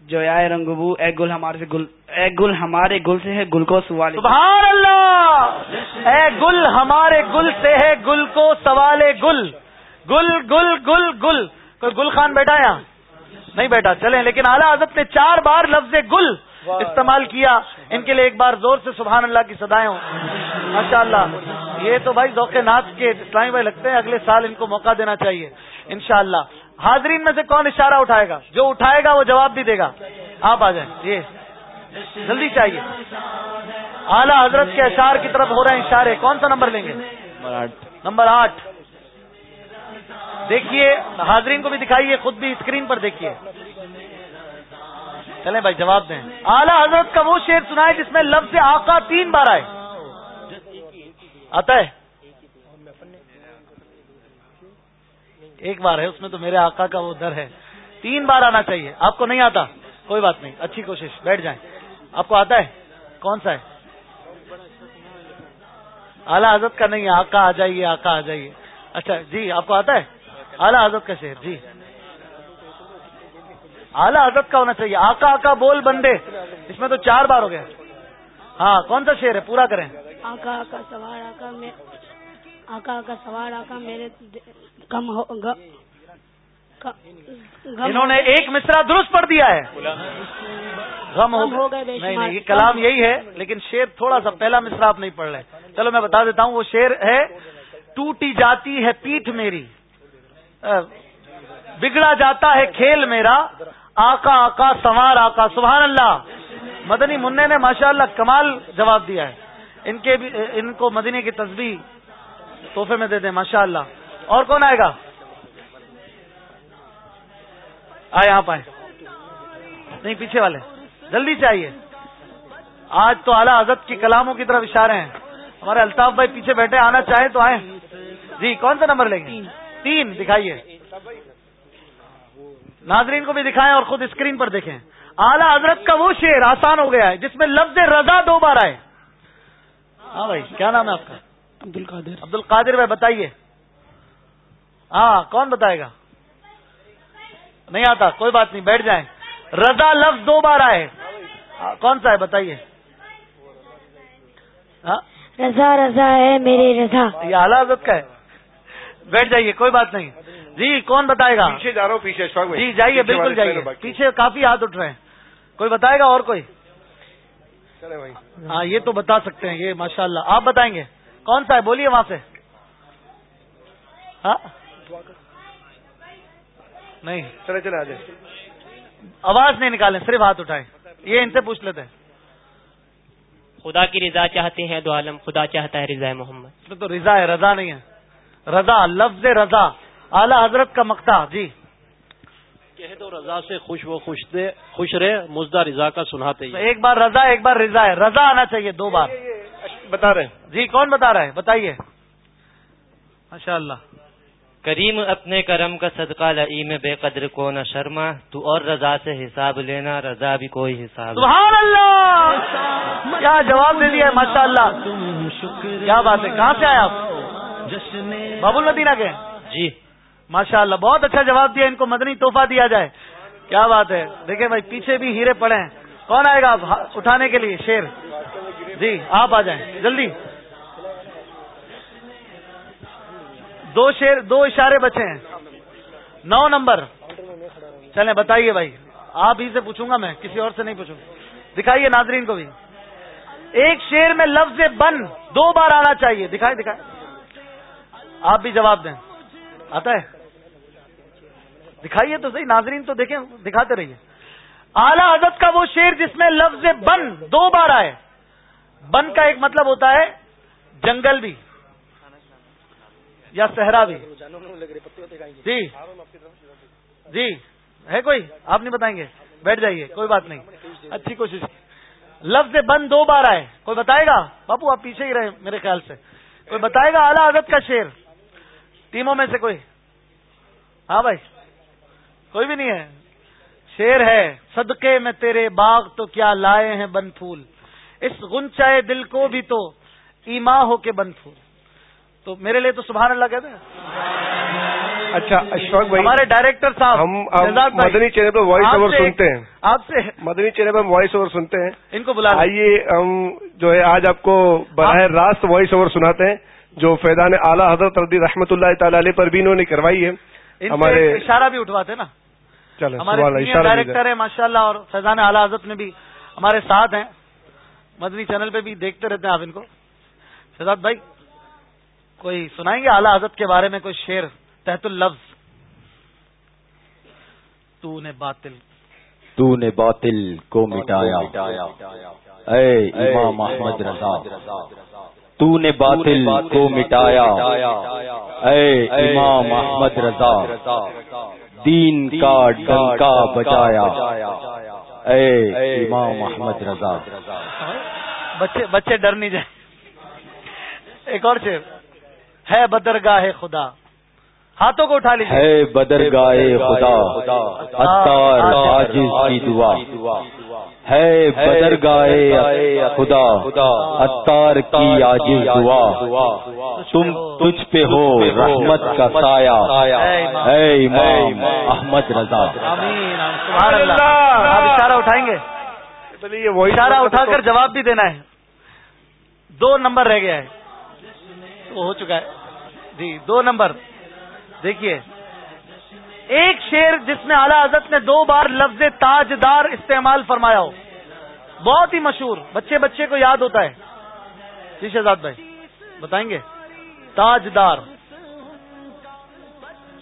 جو آئے رنگبو اے گل ہمارے سے گل، اے گل ہمارے گل سے ہے، گل کو سوال سبحان اللہ! اے گل ہمارے گل سے ہے، گل کو سوال گل۔ گل گل گل گل۔ کوئی گل خان بیٹھا یا نہیں بیٹھا، چلیں۔ لیکن اعلیٰ حضرت نے چار بار لفظ گل استعمال کیا۔ ان کے لیے ایک بار زور سے سبحان اللہ کی سدائیں ہوں۔ ماشاء اللہ یہ تو بھائی ذوق ناچ کے اسلامی بھائی لگتے ہیں، اگلے سال ان کو موقع دینا چاہیے۔ انشاءاللہ۔ حاضرین میں سے کون اشارہ اٹھائے گا؟ جو اٹھائے گا وہ جواب بھی دے گا۔ آپ آ جائیں۔ یہ جلدی چاہیے۔ اعلیٰ حضرت کے اشار کی طرف ہو رہے ہیں اشارے۔ کون سا نمبر لیں گے؟ نمبر آٹھ۔ دیکھیے حاضرین کو بھی دکھائیے خود بھی اسکرین پر دیکھیے۔ چلیں بھائی جواب دیں۔ اعلیٰ حضرت کا وہ شعر سنا ہے جس میں لفظ آقا تین بار آئے۔ آتا ہے۔ ایک بار ہے، اس میں تو میرے آقا کا وہ در ہے۔ تین بار آنا چاہیے۔ آپ کو نہیں آتا؟ کوئی بات نہیں۔ اچھی کوشش۔ بیٹھ جائیں۔ آپ کو آتا ہے؟ کون سا ہے؟ اعلیٰ حضرت کا نہیں ہے۔ آقا آ جائیے، آقا آ جائیے۔ اچھا جی آپ کو آتا ہے؟ اعلیٰ حضرت کا شعر جی۔ اعلیٰ حضرت کا ہونا چاہیے۔ آقا آقا، بول بندے۔ اس میں تو چار بار ہو گیا۔ ہاں کون سا شعر ہے؟ پورا کریں۔ آقا آقا، سوار، آقا، میں آقا آقا، سوار، آقا، میرے کم ہو انہوں نے ایک مصرا درست پڑھ دیا ہے۔ غم ہو گئے نہیں نہیں یہ کلام یہی ہے لیکن شیر تھوڑا سا پہلا مصرا آپ نہیں پڑھ رہے۔ چلو میں بتا دیتا ہوں وہ شیر ہے ٹوٹی جاتی ہے پیٹھ میری۔ بگڑا جاتا ہے کھیل میرا۔ آقا آقا سوار آقا سبحان اللہ۔ مدنی منع نے ماشاء اللہ کمال جواب دیا ہے۔ ان کے بھی ان کو مدنی کی تصویر تحفے میں دے دیں ماشاء اللہ اور کون آئے گا؟ آئے آپ آئے نہیں پیچھے والے۔ جلدی چاہیے۔ آج تو اعلیٰ حضرت کی کلاموں کی طرف اشارے ہیں۔ ہمارے الطاف بھائی پیچھے بیٹھے آنا چاہیں تو آئیں۔ جی کون سا نمبر لیں گے؟ تین دکھائیے۔ ناظرین کو بھی دکھائیں اور خود اسکرین پر دیکھیں۔ اعلیٰ حضرت کا وہ شعر آسان ہو گیا ہے جس میں لفظ رضا دو بار آئے۔ ہاں بھائی کیا نام ہے آپ کا؟ عبد القادر عبد القادر بھائی بتائیے۔ ہاں کون بتائے گا؟ نہیں آتا کوئی بات نہیں بیٹھ جائیں۔ رضا لفظ دو بار آئے۔ کون سا ہے؟ بتائیے۔ رضا رضا ہے میری رضا۔ یہ اعلیٰ حضرت کا ہے۔ بیٹھ جائیے کوئی بات نہیں۔ جی کون بتائے گا؟ پیچھے جا رہا ہوں پیچھے جی جائیے بالکل جائیے۔ پیچھے کافی ہاتھ اٹھ رہے ہیں۔ کوئی بتائے گا اور کوئی؟ ہاں یہ تو بتا سکتے ہیں یہ ماشاء اللہ آپ بتائیں گے۔ کون سا ہے؟ بولیے وہاں سے۔ ہاں؟ نہیں. چلے چلے آ جائیں آواز نہیں نکالیں صرف ہاتھ اٹھائیں۔ یہ ان سے پوچھ لیتے ہیں۔ خدا کی رضا چاہتے ہیں دو عالم خدا چاہتا ہے رضا محمد۔ تو رضا ہے رضا نہیں ہے۔ رضا لفظ رضا۔ اعلی حضرت کا مقتا جی۔ کہہ دو رضا سے خوش وہ خوش دے خوش رہے مزدہ رضا کا سناتے ہی۔ ایک بار رضا ایک بار رضا ہے۔ رضا آنا چاہیے دو بار۔ بتا رہے ہیں۔ جی کون بتا رہا ہے؟ بتائیے۔ ماشاء اللہ کریم اپنے کرم کا صدقہ لئیم بے قدر کو نہ شرما تو اور رضا سے حساب لینا رضا بھی کوئی حساب سبحان اللہ! کیا جواب دے دیا ہے ماشاء اللہ کیا بات ہے کہاں سے آئے آپ؟ بابو المدینہ کے؟ جی۔ ماشاء اللہ بہت اچھا جواب دیا ان کو مدنی تحفہ دیا جائے۔ کیا بات ہے دیکھیں بھائی پیچھے بھی ہیرے پڑے ہیں۔ کون آئے گا اٹھانے کے لیے؟ شیر۔ جی آپ آ جائیں۔ جلدی۔ دو شیر دو اشارے بچے ہیں۔ نو نمبر۔ چلیں، بتائیے بھائی۔ آپ ہی سے پوچھوں گا میں، کسی اور سے نہیں پوچھوں دکھائیے ناظرین کو بھی۔ ایک شیر میں لفظ بن دو بار آنا چاہیے۔ دکھائے دکھائے۔ آپ بھی جواب دیں۔ آتا ہے؟ دکھائیے تو صحیح، ناظرین تو دیکھیں، دکھاتے رہیے۔ اعلی حضرت کا وہ شیر جس میں لفظ بن دو بار آئے۔ بن کا ایک مطلب ہوتا ہے جنگل بھی۔ یا صحرا بھی۔ جی۔ جی۔ ہے کوئی؟ آپ نہیں بتائیں گے۔ بیٹھ جائیے، کوئی بات نہیں۔ اچھی کوشش۔ لفظ بند دو بار آئے۔ کوئی بتائے گا؟ باپو، آپ پیچھے ہی رہے میرے خیال سے۔ کوئی بتائے گا؟ اعلیٰ حضرت کا شیر ٹیموں میں سے کوئی؟ ہاں بھائی۔ کوئی بھی نہیں ہے۔ شیر ہے، صدقے میں تیرے باغ تو کیا لائے ہیں بن پھول۔ اس گنچائے دل کو بھی تو ایما ہو کے بن پھول۔ تو میرے لیے تو سبحان اللہ کہتے ہیں۔ اچھا اشفاق بھائی ہمارے ڈائریکٹر صاحب ہم مدنی چینل پہ وائس اوور سنتے ہیں۔ آپ سے مدنی چینل پہ وائس اوور سنتے ہیں۔ ان کو بلا آئیے ہم جو ہے آج آپ کو براہ راست وائس اوور سناتے ہیں جو فیضان اعلیٰ حضرت ردی رحمت اللہ تعالی علیہ پر بھی انہوں نے کروائی ہے۔ ہمارے اشارہ بھی اٹھواتے نا۔ ہمارے ڈائریکٹر ہیں ماشاء اللہ اور فیضان اعلیٰ حضرت میں بھی ہمارے ساتھ ہیں۔ مدنی چینل پہ بھی دیکھتے رہتے ہیں آپ ان کو۔ شہزاد بھائی کوئی سنائیں گے اعلیٰ حضرت کے بارے میں کوئی شعر تحت اللفظ؟ تو نے باطل۔ تو نے باطل کو مٹایا۔ اے امام محمد رضا تو نے باطل کو مٹایا۔ اے امام محمد رضا دین کا ڈنکا بجایا۔ اے امام محمد رضا۔ بچے بچے ڈر نہیں جائیں۔ ایک اور شیر ہے بدرگاہ خدا۔ ہاتھوں کو اٹھا لیجیے ہے بدرگاہ خدا۔ اتار کی دعا۔ ہے بدرگاہ خدا۔ اتار کی عاجز دعا۔ تم تجھ پہ ہو رحمت کا سایہ۔ اے امام۔ احمد رضا۔ آپ اشارہ اٹھائیں گے؟ اشارہ اٹھا کر جواب بھی دینا ہے۔ دو نمبر رہ گیا ہے۔ وہ ہو چکا ہے۔ جی دو نمبر۔ دیکھیے۔ ایک شیر جس میں اعلی حضرت نے دو بار لفظ تاجدار استعمال فرمایا ہو۔ بہت ہی مشہور، بچے بچے کو یاد ہوتا ہے۔ جی شہزاد بھائی، بتائیں گے؟ تاجدار۔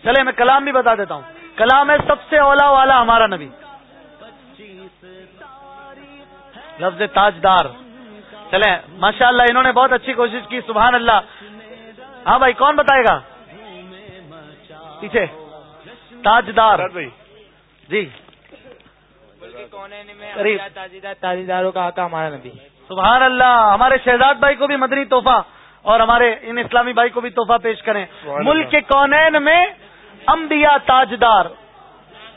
چلے میں کلام بھی بتا دیتا ہوں۔ کلام ہے سب سے اولا والا ہمارا نبی۔ لفظ تاجدار۔ چلیں ماشاء اللہ انہوں نے بہت اچھی کوشش کی۔ سبحان اللہ۔ ہاں بھائی کون بتائے گا؟ پیچھے۔ تاجدار۔ جی۔ تاجداروں کا آقا ہمارا نبی۔ سبحان اللہ ہمارے شہزاد بھائی کو بھی مدنی تحفہ اور ہمارے ان اسلامی بھائی کو بھی تحفہ پیش کریں۔ ملک کے کونین میں انبیاء تاجدار۔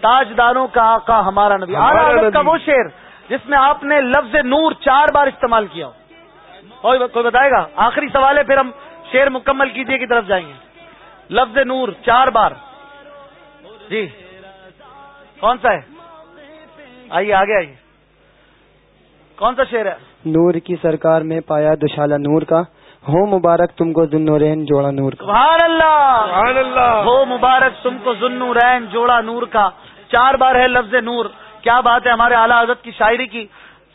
تاجداروں کا آقا ہمارا نبی۔ کا وہ شیر جس میں آپ نے لفظ نور چار بار استعمال کیا کوئی بتائے گا؟ آخری سوال ہے پھر ہم شیر مکمل کیجیے کی طرف جائیں گے۔ لفظ نور چار بار۔ جی۔ کون سا ہے؟ آئیے آگے آئیے۔ کون سا شیر ہے؟ نور کی سرکار میں پایا دشالہ نور کا۔ ہو مبارک تم کو ذنورین جوڑا نور کا۔ سبحان اللہ۔ سبحان اللہ۔ ہو مبارک تم کو ذنورین جوڑا نور کا۔ چار بار ہے لفظ نور۔ کیا بات ہے ہمارے اعلیٰ حضرت کی شاعری کی۔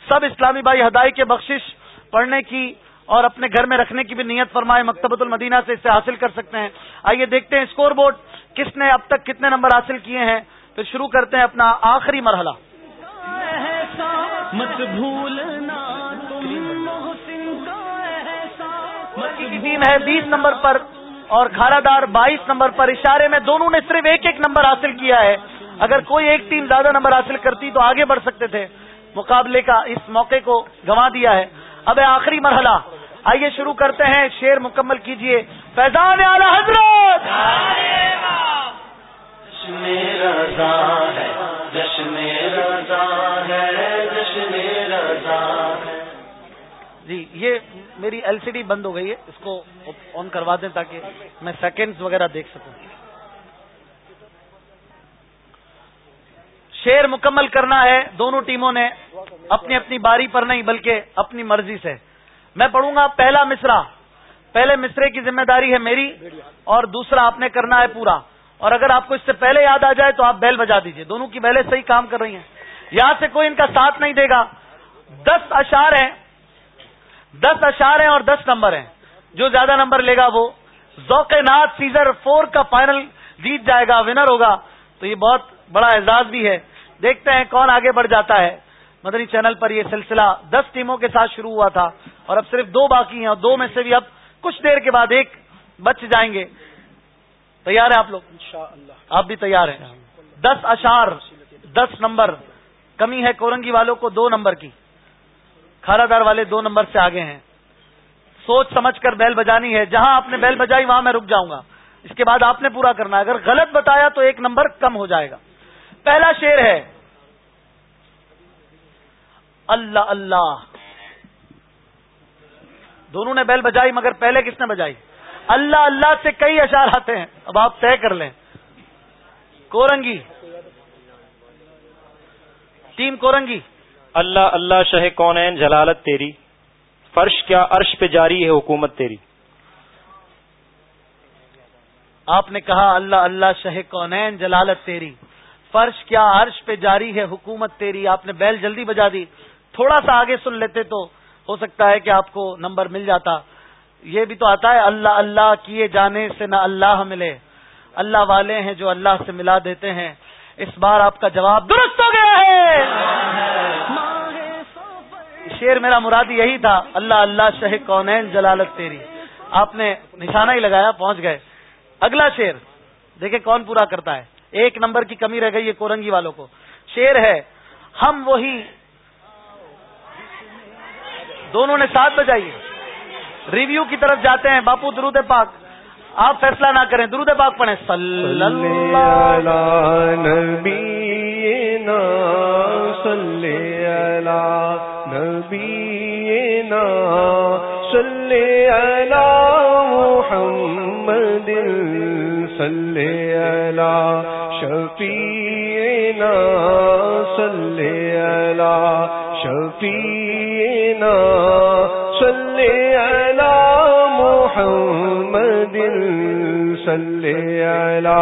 سب اسلامی بھائی ہدائی کے بخشش پڑھنے کی اور اپنے گھر میں رکھنے کی بھی نیت فرمائے مکتبۃ المدینہ سے اسے حاصل کر سکتے ہیں۔ آئیے دیکھتے ہیں اسکور بورڈ کس نے اب تک کتنے نمبر حاصل کیے ہیں۔ پھر شروع کرتے ہیں اپنا آخری مرحلہ۔ مت بھولنا کی ٹیم ہے بیس نمبر پر اور کھارا دار بائیس نمبر پر۔ اشارے میں دونوں نے صرف ایک ایک نمبر حاصل کیا ہے۔ اگر کوئی ایک ٹیم زیادہ نمبر حاصل کرتی تو آگے بڑھ سکتے تھے۔ مقابلے کا اس موقع کو گنوا دیا ہے۔ اب آخری مرحلہ۔ آئیے شروع کرتے ہیں شیر مکمل کیجیے۔ فیضان اعلی حضرت! جی یہ میری ایل سی ڈی بند ہو گئی ہے اس کو آن کروا دیں تاکہ میں سیکنڈز وغیرہ دیکھ سکوں۔ شیر مکمل کرنا ہے دونوں ٹیموں نے اپنی اپنی باری پر نہیں بلکہ اپنی مرضی سے۔ میں پڑھوں گا پہلا مصرا پہلے مصرے کی ذمہ داری ہے میری اور دوسرا آپ نے کرنا ہے پورا۔ اور اگر آپ کو اس سے پہلے یاد آ جائے تو آپ بیل بجا دیجیے۔ دونوں کی بیلیں صحیح کام کر رہی ہیں۔ یہاں سے کوئی ان کا ساتھ نہیں دے گا۔ دس اشار ہیں۔ دس اشار ہیں اور دس نمبر ہیں۔ جو زیادہ نمبر لے گا وہ۔ ذوق نات سیزر فور کا فائنل جیت جائے گا ونر ہوگا۔ تو یہ بہت بڑا اعزاز بھی ہے۔ دیکھتے ہیں کون آگے بڑھ جاتا ہے۔ مدنی چینل پر یہ سلسلہ دس ٹیموں کے ساتھ شروع ہوا تھا۔ اور اب صرف دو باقی ہیں اور دو میں سے بھی اب کچھ دیر کے بعد ایک بچ جائیں گے۔ تیار ہے آپ لوگ؟ آپ بھی تیار ہیں۔ دس اشار دس نمبر۔ کمی ہے کورنگی والوں کو دو نمبر کی۔ کھارا دار والے دو نمبر سے آگے ہیں۔ سوچ سمجھ کر بیل بجانی ہے۔ جہاں آپ نے بیل بجائی وہاں میں رک جاؤں گا۔ اس کے بعد آپ نے پورا کرنا ہے۔ اگر غلط بتایا تو ایک نمبر کم ہو جائے گا۔ پہلا شیر ہے۔ اللہ اللہ۔ دونوں نے بیل بجائی مگر پہلے کس نے بجائی؟ اللہ اللہ سے کئی اشار آتے ہیں۔ اب آپ طے کر لیں۔ کورنگی۔ ٹیم کورنگی۔ اللہ اللہ شہ کون جلالت تیری۔ فرش کیا عرش پہ جاری ہے حکومت تیری؟ آپ نے کہا اللہ اللہ شہ کونین جلالت تیری۔ فرش کیا عرش پہ جاری ہے حکومت تیری؟ آپ نے بیل جلدی بجا دی۔ تھوڑا سا آگے سن لیتے تو ہو سکتا ہے کہ آپ کو نمبر مل جاتا۔ یہ بھی تو آتا ہے، اللہ اللہ کیے جانے سے نہ اللہ ملے۔ اللہ والے ہیں جو اللہ سے ملا دیتے ہیں۔ اس بار آپ کا جواب درست ہو گیا ہے۔ شیر میرا مرادی یہی تھا، اللہ اللہ شہ کونین جلالت تیری۔ آپ نے نشانہ ہی لگایا، پہنچ گئے۔ اگلا شیر، دیکھیں کون پورا کرتا ہے۔ ایک نمبر کی کمی رہ گئی ہے کورنگی والوں کو۔ شیر ہے، ہم وہی دونوں نے ساتھ بجائیے ریویو کی طرف جاتے ہیں۔ باپو درود پاک۔ آپ فیصلہ نہ کریں۔ درود پاک پڑھیں۔ صلی اللہ نبینا صلی علی محمد صلی علی شفیعنا صلی علی شفیعنا صلی علی محمد صلی علی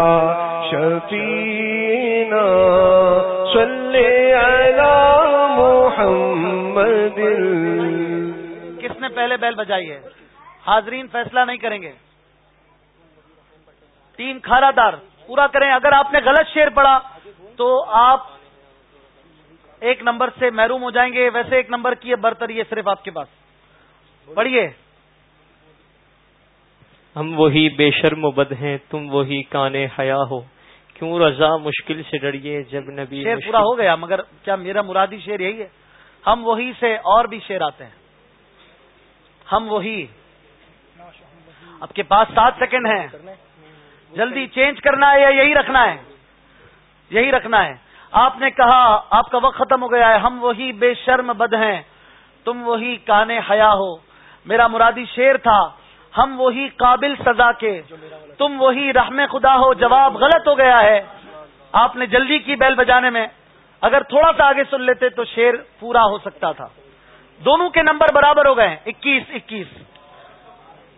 صلی علی محمد. کس نے پہلے بیل بجائی ہے؟ حاضرین فیصلہ نہیں کریں گے۔ تین کھارا دار، پورا کریں۔ اگر آپ نے غلط شیر پڑا تو آپ ایک نمبر سے محروم ہو جائیں گے ویسے ایک نمبر کی برتری ہے صرف آپ کے پاس۔ پڑھیے۔ ہم وہی بے شرم و بد ہیں تم وہی کانے حیا ہو۔ کیوں رضا مشکل سے ڈریے جب نبی شیر پورا ہو گیا مگر کیا میرا مرادی شیر یہی ہے؟ ہم وہی سے اور بھی شیر آتے ہیں۔ ہم وہی۔ آپ کے پاس سات سیکنڈ ہیں۔ جلدی چینج کرنا ہے یا یہی رکھنا ہے؟ یہی رکھنا ہے۔ آپ نے کہا، آپ کا وقت ختم ہو گیا ہے، ہم وہی بے شرم بد ہیں۔ تم وہی کانے حیا ہو۔ میرا مرادی شیر تھا، ہم وہی قابل سزا کے۔ تم وہی رحم خدا ہو، جواب غلط ہو گیا ہے۔ آپ نے جلدی کی بیل بجانے میں، اگر تھوڑا سا آگے سن لیتے تو شیر پورا ہو سکتا تھا۔ دونوں کے نمبر برابر ہو گئے ہیں۔ اکیس اکیس۔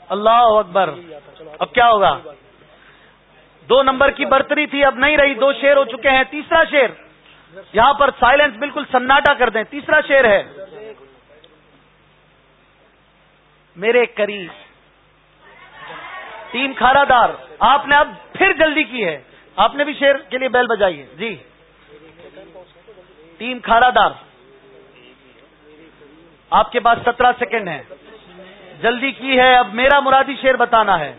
اللہ اکبر۔ اب کیا ہوگا؟ دو نمبر کی برتری تھی، اب نہیں رہی، دو شیر ہو چکے ہیں۔ تیسرا شیر۔ یہاں پر سائلنس بالکل سناٹا کر دیں۔ تیسرا شیر ہے۔ میرے قریب۔ ٹیم کھارا دار آپ نے اب پھر جلدی کی ہے۔ آپ نے بھی شیر کے لیے بیل بجائی ہے۔ جی۔ ٹیم کھارا دار آپ کے پاس سترہ سیکنڈ ہے جلدی کی ہے۔ اب میرا مرادی شیر بتانا ہے۔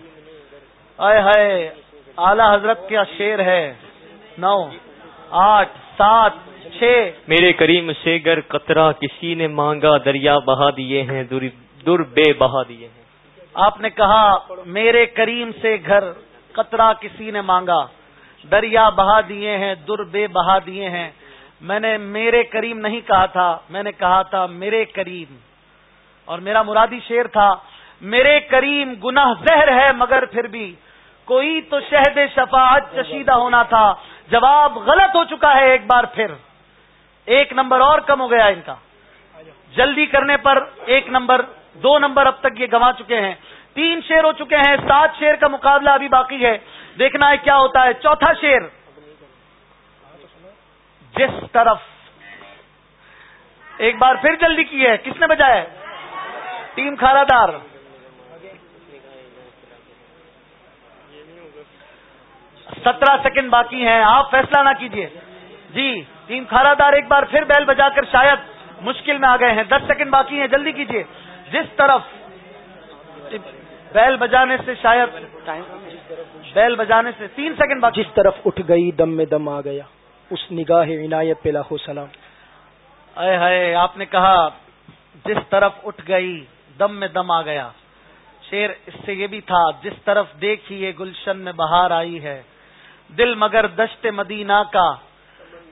آئے ہائے، اعلی حضرت کیا شیر ہے۔ نو۔ آٹھ سات چھ۔ میرے کریم سے گر قطرہ کسی نے مانگا دریا بہا دیے ہیں در بے بہا دیے ہیں۔ آپ نے کہا میرے کریم سے گھر قطرہ کسی نے مانگا۔ دریا بہا دیے ہیں در بے بہا دیے ہیں۔ میں نے میرے کریم نہیں کہا تھا میں نے کہا تھا میرے کریم۔ اور میرا مرادی شیر تھا میرے کریم گناہ زہر ہے مگر پھر بھی کوئی تو شہد شفاعت چشیدہ ہونا تھا۔ جواب غلط ہو چکا ہے ایک بار پھر۔ ایک نمبر اور کم ہو گیا ان کا۔ جلدی کرنے پر ایک نمبر، دو نمبر اب تک یہ گنوا چکے ہیں۔ تین شیر ہو چکے ہیں، سات شیر کا مقابلہ ابھی باقی ہے۔ دیکھنا ہے کیا ہوتا ہے۔ چوتھا شیر۔ جس طرف۔ ایک بار پھر جلدی کی ہے۔ کس نے بجایا؟ ہے ٹیم کھارا دار سترہ سیکنڈ باقی ہیں آپ فیصلہ نہ کیجیے جی ٹیم کھارا دار ایک بار پھر بیل بجا کر شاید مشکل میں آ گئے ہیں۔ دس سیکنڈ باقی ہیں جلدی کیجیے جس طرف بیل بجانے سے شاید بیل بجانے سے تین سیکنڈ باقی جس طرف اٹھ گئی دم میں دم آ گیا۔ اس نگاہ عنایت پہ لاکھوں سلام۔ اے ہائے آپ نے کہا جس طرف اٹھ گئی دم میں دم آ گیا۔ شیر اس سے یہ بھی تھا جس طرف دیکھیے گلشن میں بہار آئی ہے۔ دل مگر دشت مدینہ کا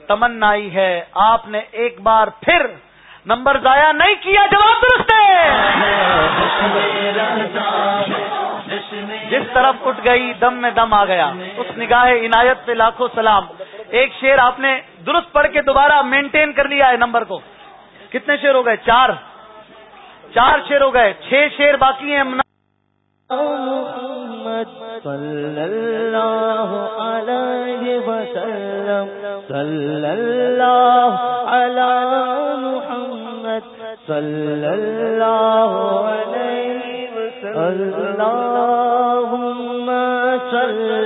تمنائی ہے۔ آپ نے ایک بار پھر نمبر ضائع نہیں کیا، جواب درست ہے۔ جس طرف اٹھ گئی، دم میں دم آ گیا۔ اس نگاہ عنایت پہ لاکھوں سلام۔ ایک شیر آپ نے درست پڑھ کے دوبارہ مینٹین کر لیا ہے نمبر کو۔ کتنے شیر ہو گئے؟ چار۔ چار شیر ہو گئے۔ چھ شیر باقی ہیں۔ محمد صلی اللہ علیہ وسلم. صلی اللہ علی محمد صلی اللہ علیہ وسلم. اللہم صلی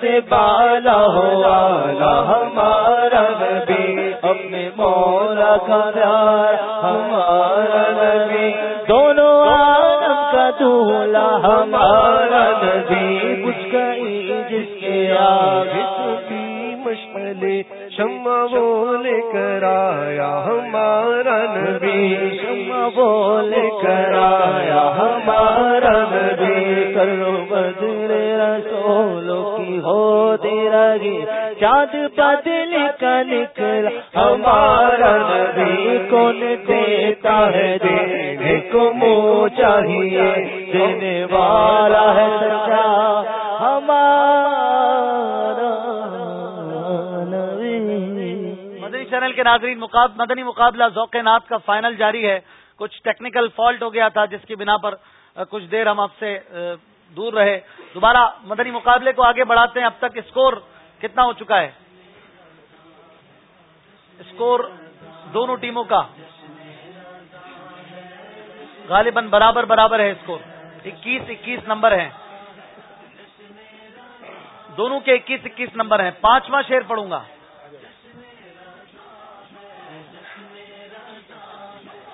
سے بالا ہوا ہمارا نبی ہمارا نبی اپنے مولا کا پیار، ہمارا نبی۔ دونوں عالم کا دولہ ہمارا نبی۔ کچھ گئی جس کے آگے کی مشملے شمع بول کرایا، ہمارا نبی. شمع بول کرایا، ہمارا نبی. کرو بدل رسولوں کی ہو تیرا گی چاند بدل کا نکلا ہمارا نبی. کون دیتا ہے دینے کو منہ چاہیے. دینے والا ہے سچا. ہمارا چینل کے ناظرین، مقاب، مدنی مقابلہ ذوق نات کا فائنل جاری ہے۔ کچھ ٹیکنیکل فالٹ ہو گیا تھا، جس کی بنا پر کچھ دیر ہم آپ سے دور رہے۔ دوبارہ مدنی مقابلے کو آگے بڑھاتے ہیں۔ اب تک اسکور کتنا ہو چکا ہے؟ اسکور دونوں ٹیموں کا۔ غالباً برابر برابر ہے اسکور اکیس اکیس نمبر ہیں۔ دونوں کے اکیس اکیس نمبر ہیں۔ پانچواں شیر پڑوں گا۔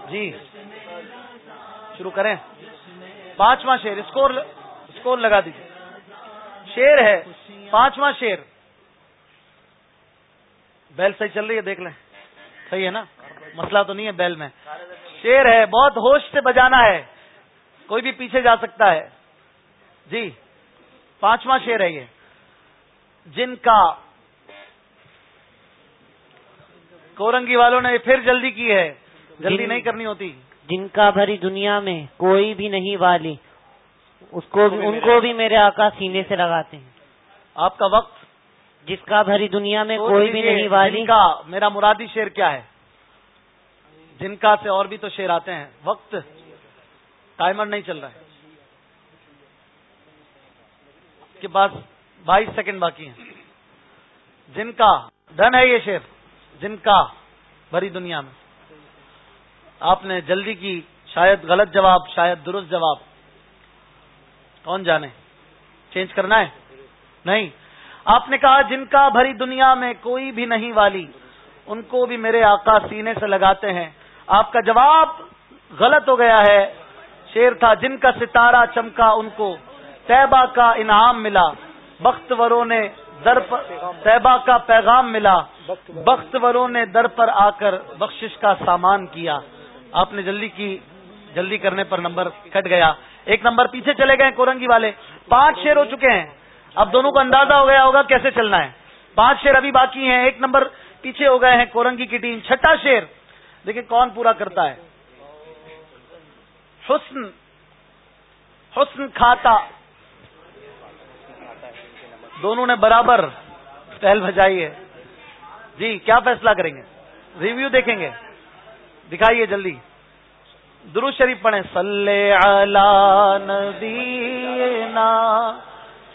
جی۔ شروع کریں۔ پانچواں شیر اسکور اسکور لگا دیجیے شیر ہے، پانچواں شیر بیل صحیح چل رہی ہے، دیکھ لیں۔ صحیح ہے نا؟ مسئلہ تو نہیں ہے بیل میں۔ شیر ہے، بہت ہوش سے بجانا ہے۔ کوئی بھی پیچھے جا سکتا ہے۔ جی پانچواں شیر ہے یہ۔ جن کا کورنگی والوں نے پھر جلدی کی ہے۔ جلدی نہیں کرنی ہوتی۔ جن کا بھری دنیا میں کوئی بھی نہیں والی اس کو بھی ان کو بھی میرے آقا سینے سے لگاتے ہیں۔ آپ کا وقت۔ جس کا بھری دنیا میں کوئی بھی نہیں والی۔ کا میرا مرادی شیر کیا ہے؟ جن کا سے اور بھی تو شیر آتے ہیں۔ وقت۔ ٹائمر نہیں چل رہا ہے۔ کے پاس بائیس سیکنڈ باقی ہیں۔ جن کا ڈن ہے یہ شیر جن کا بھری دنیا میں۔ آپ نے جلدی کی، شاید غلط جواب، شاید درست جواب۔ کون جانے؟ چینج کرنا ہے؟ نہیں۔ آپ نے کہا، جن کا بھری دنیا میں کوئی بھی نہیں والی، ان کو بھی میرے آقا سینے سے لگاتے ہیں۔ آپ کا جواب غلط ہو گیا ہے۔ شیر تھا، جن کا ستارہ چمکا ان کو۔ طیبہ کا انعام ملا۔ بخت وروں نے در پر، طیبہ کا پیغام ملا۔ بخت وروں نے در پر آ کر بخشش کا سامان کیا۔ آپ نے جلدی کی جلدی کرنے پر نمبر کٹ گیا۔ ایک نمبر پیچھے چلے گئے کورنگی والے۔ پانچ شیر ہو چکے ہیں۔ اب دونوں کو اندازہ ہو گیا ہوگا کیسے چلنا ہے۔ پانچ شیر ابھی باقی ہیں۔ ایک نمبر پیچھے ہو گئے ہیں کورنگی کی ٹیم۔ چھٹا شیر۔ دیکھیں کون پورا کرتا ہے۔ حسن حسن کھاتا۔ دونوں نے برابر پہل بجائی ہے۔ جی کیا فیصلہ کریں گے؟ ریویو دیکھیں گے۔ دکھائیے جلدی۔ درو شریف پڑھیں۔ صلی علی نبینا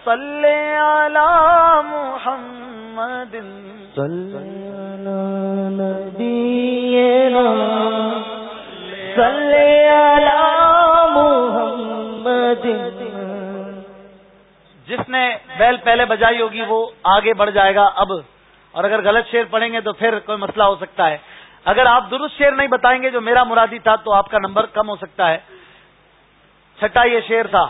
صلی علی محمد۔ صلی علی محمد۔ جس نے بیل پہلے بجائی ہوگی وہ آگے بڑھ جائے گا اب۔ اور اگر غلط شیر پڑھیں گے تو پھر کوئی مسئلہ ہو سکتا ہے۔ اگر آپ درست شیر نہیں بتائیں گے جو میرا مرادی تھا تو آپ کا نمبر کم ہو سکتا ہے۔ چھٹا یہ شیر تھا۔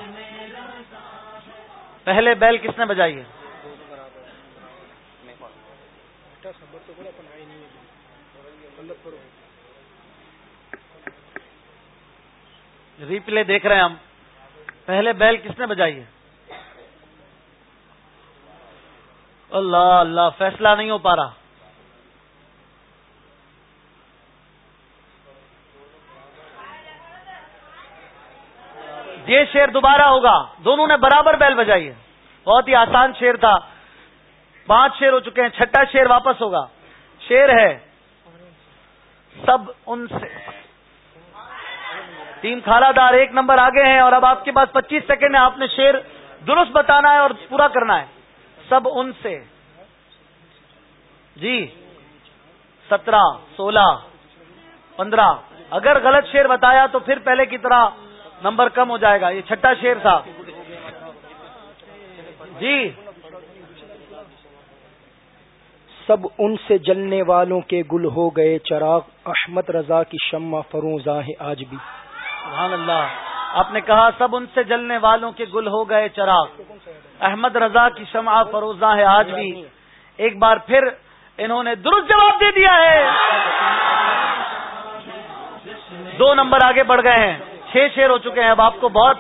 پہلے بیل کس نے بجائی ہے؟ ریپلے دیکھ رہے ہیں ہم۔ پہلے بیل کس نے بجائی ہے؟ اللہ اللہ، فیصلہ نہیں ہو پا رہا۔ یہ شیر دوبارہ ہوگا۔ دونوں نے برابر بیل بجائی ہے۔ بہت ہی آسان شیر تھا۔ پانچ شیر ہو چکے ہیں، چھٹا شیر واپس ہوگا۔ شیر ہے، سب ان سے۔ تین کھالا دار ایک نمبر آگے ہیں اور اب آپ کے پاس پچیس سیکنڈ ہے آپ نے شیر درست بتانا ہے اور پورا کرنا ہے۔ سب ان سے۔ جی سترہ، سولہ، پندرہ۔ اگر غلط شیر بتایا تو پھر پہلے کی طرح نمبر کم ہو جائے گا یہ چھٹا شیر تھا۔ جی۔ سب ان سے جلنے والوں کے گل ہو گئے چراغ احمد رضا کی شمع فروزاں ہے آج بھی۔ سبحان اللہ۔ آپ نے کہا سب ان سے جلنے والوں کے گل ہو گئے چراغ۔ احمد رضا کی شمع فروزاں ہے آج بھی۔ ایک بار پھر انہوں نے درست جواب دے دیا ہے۔ دو نمبر آگے بڑھ گئے ہیں۔ چھ شیر ہو چکے ہیں، اب آپ کو بہت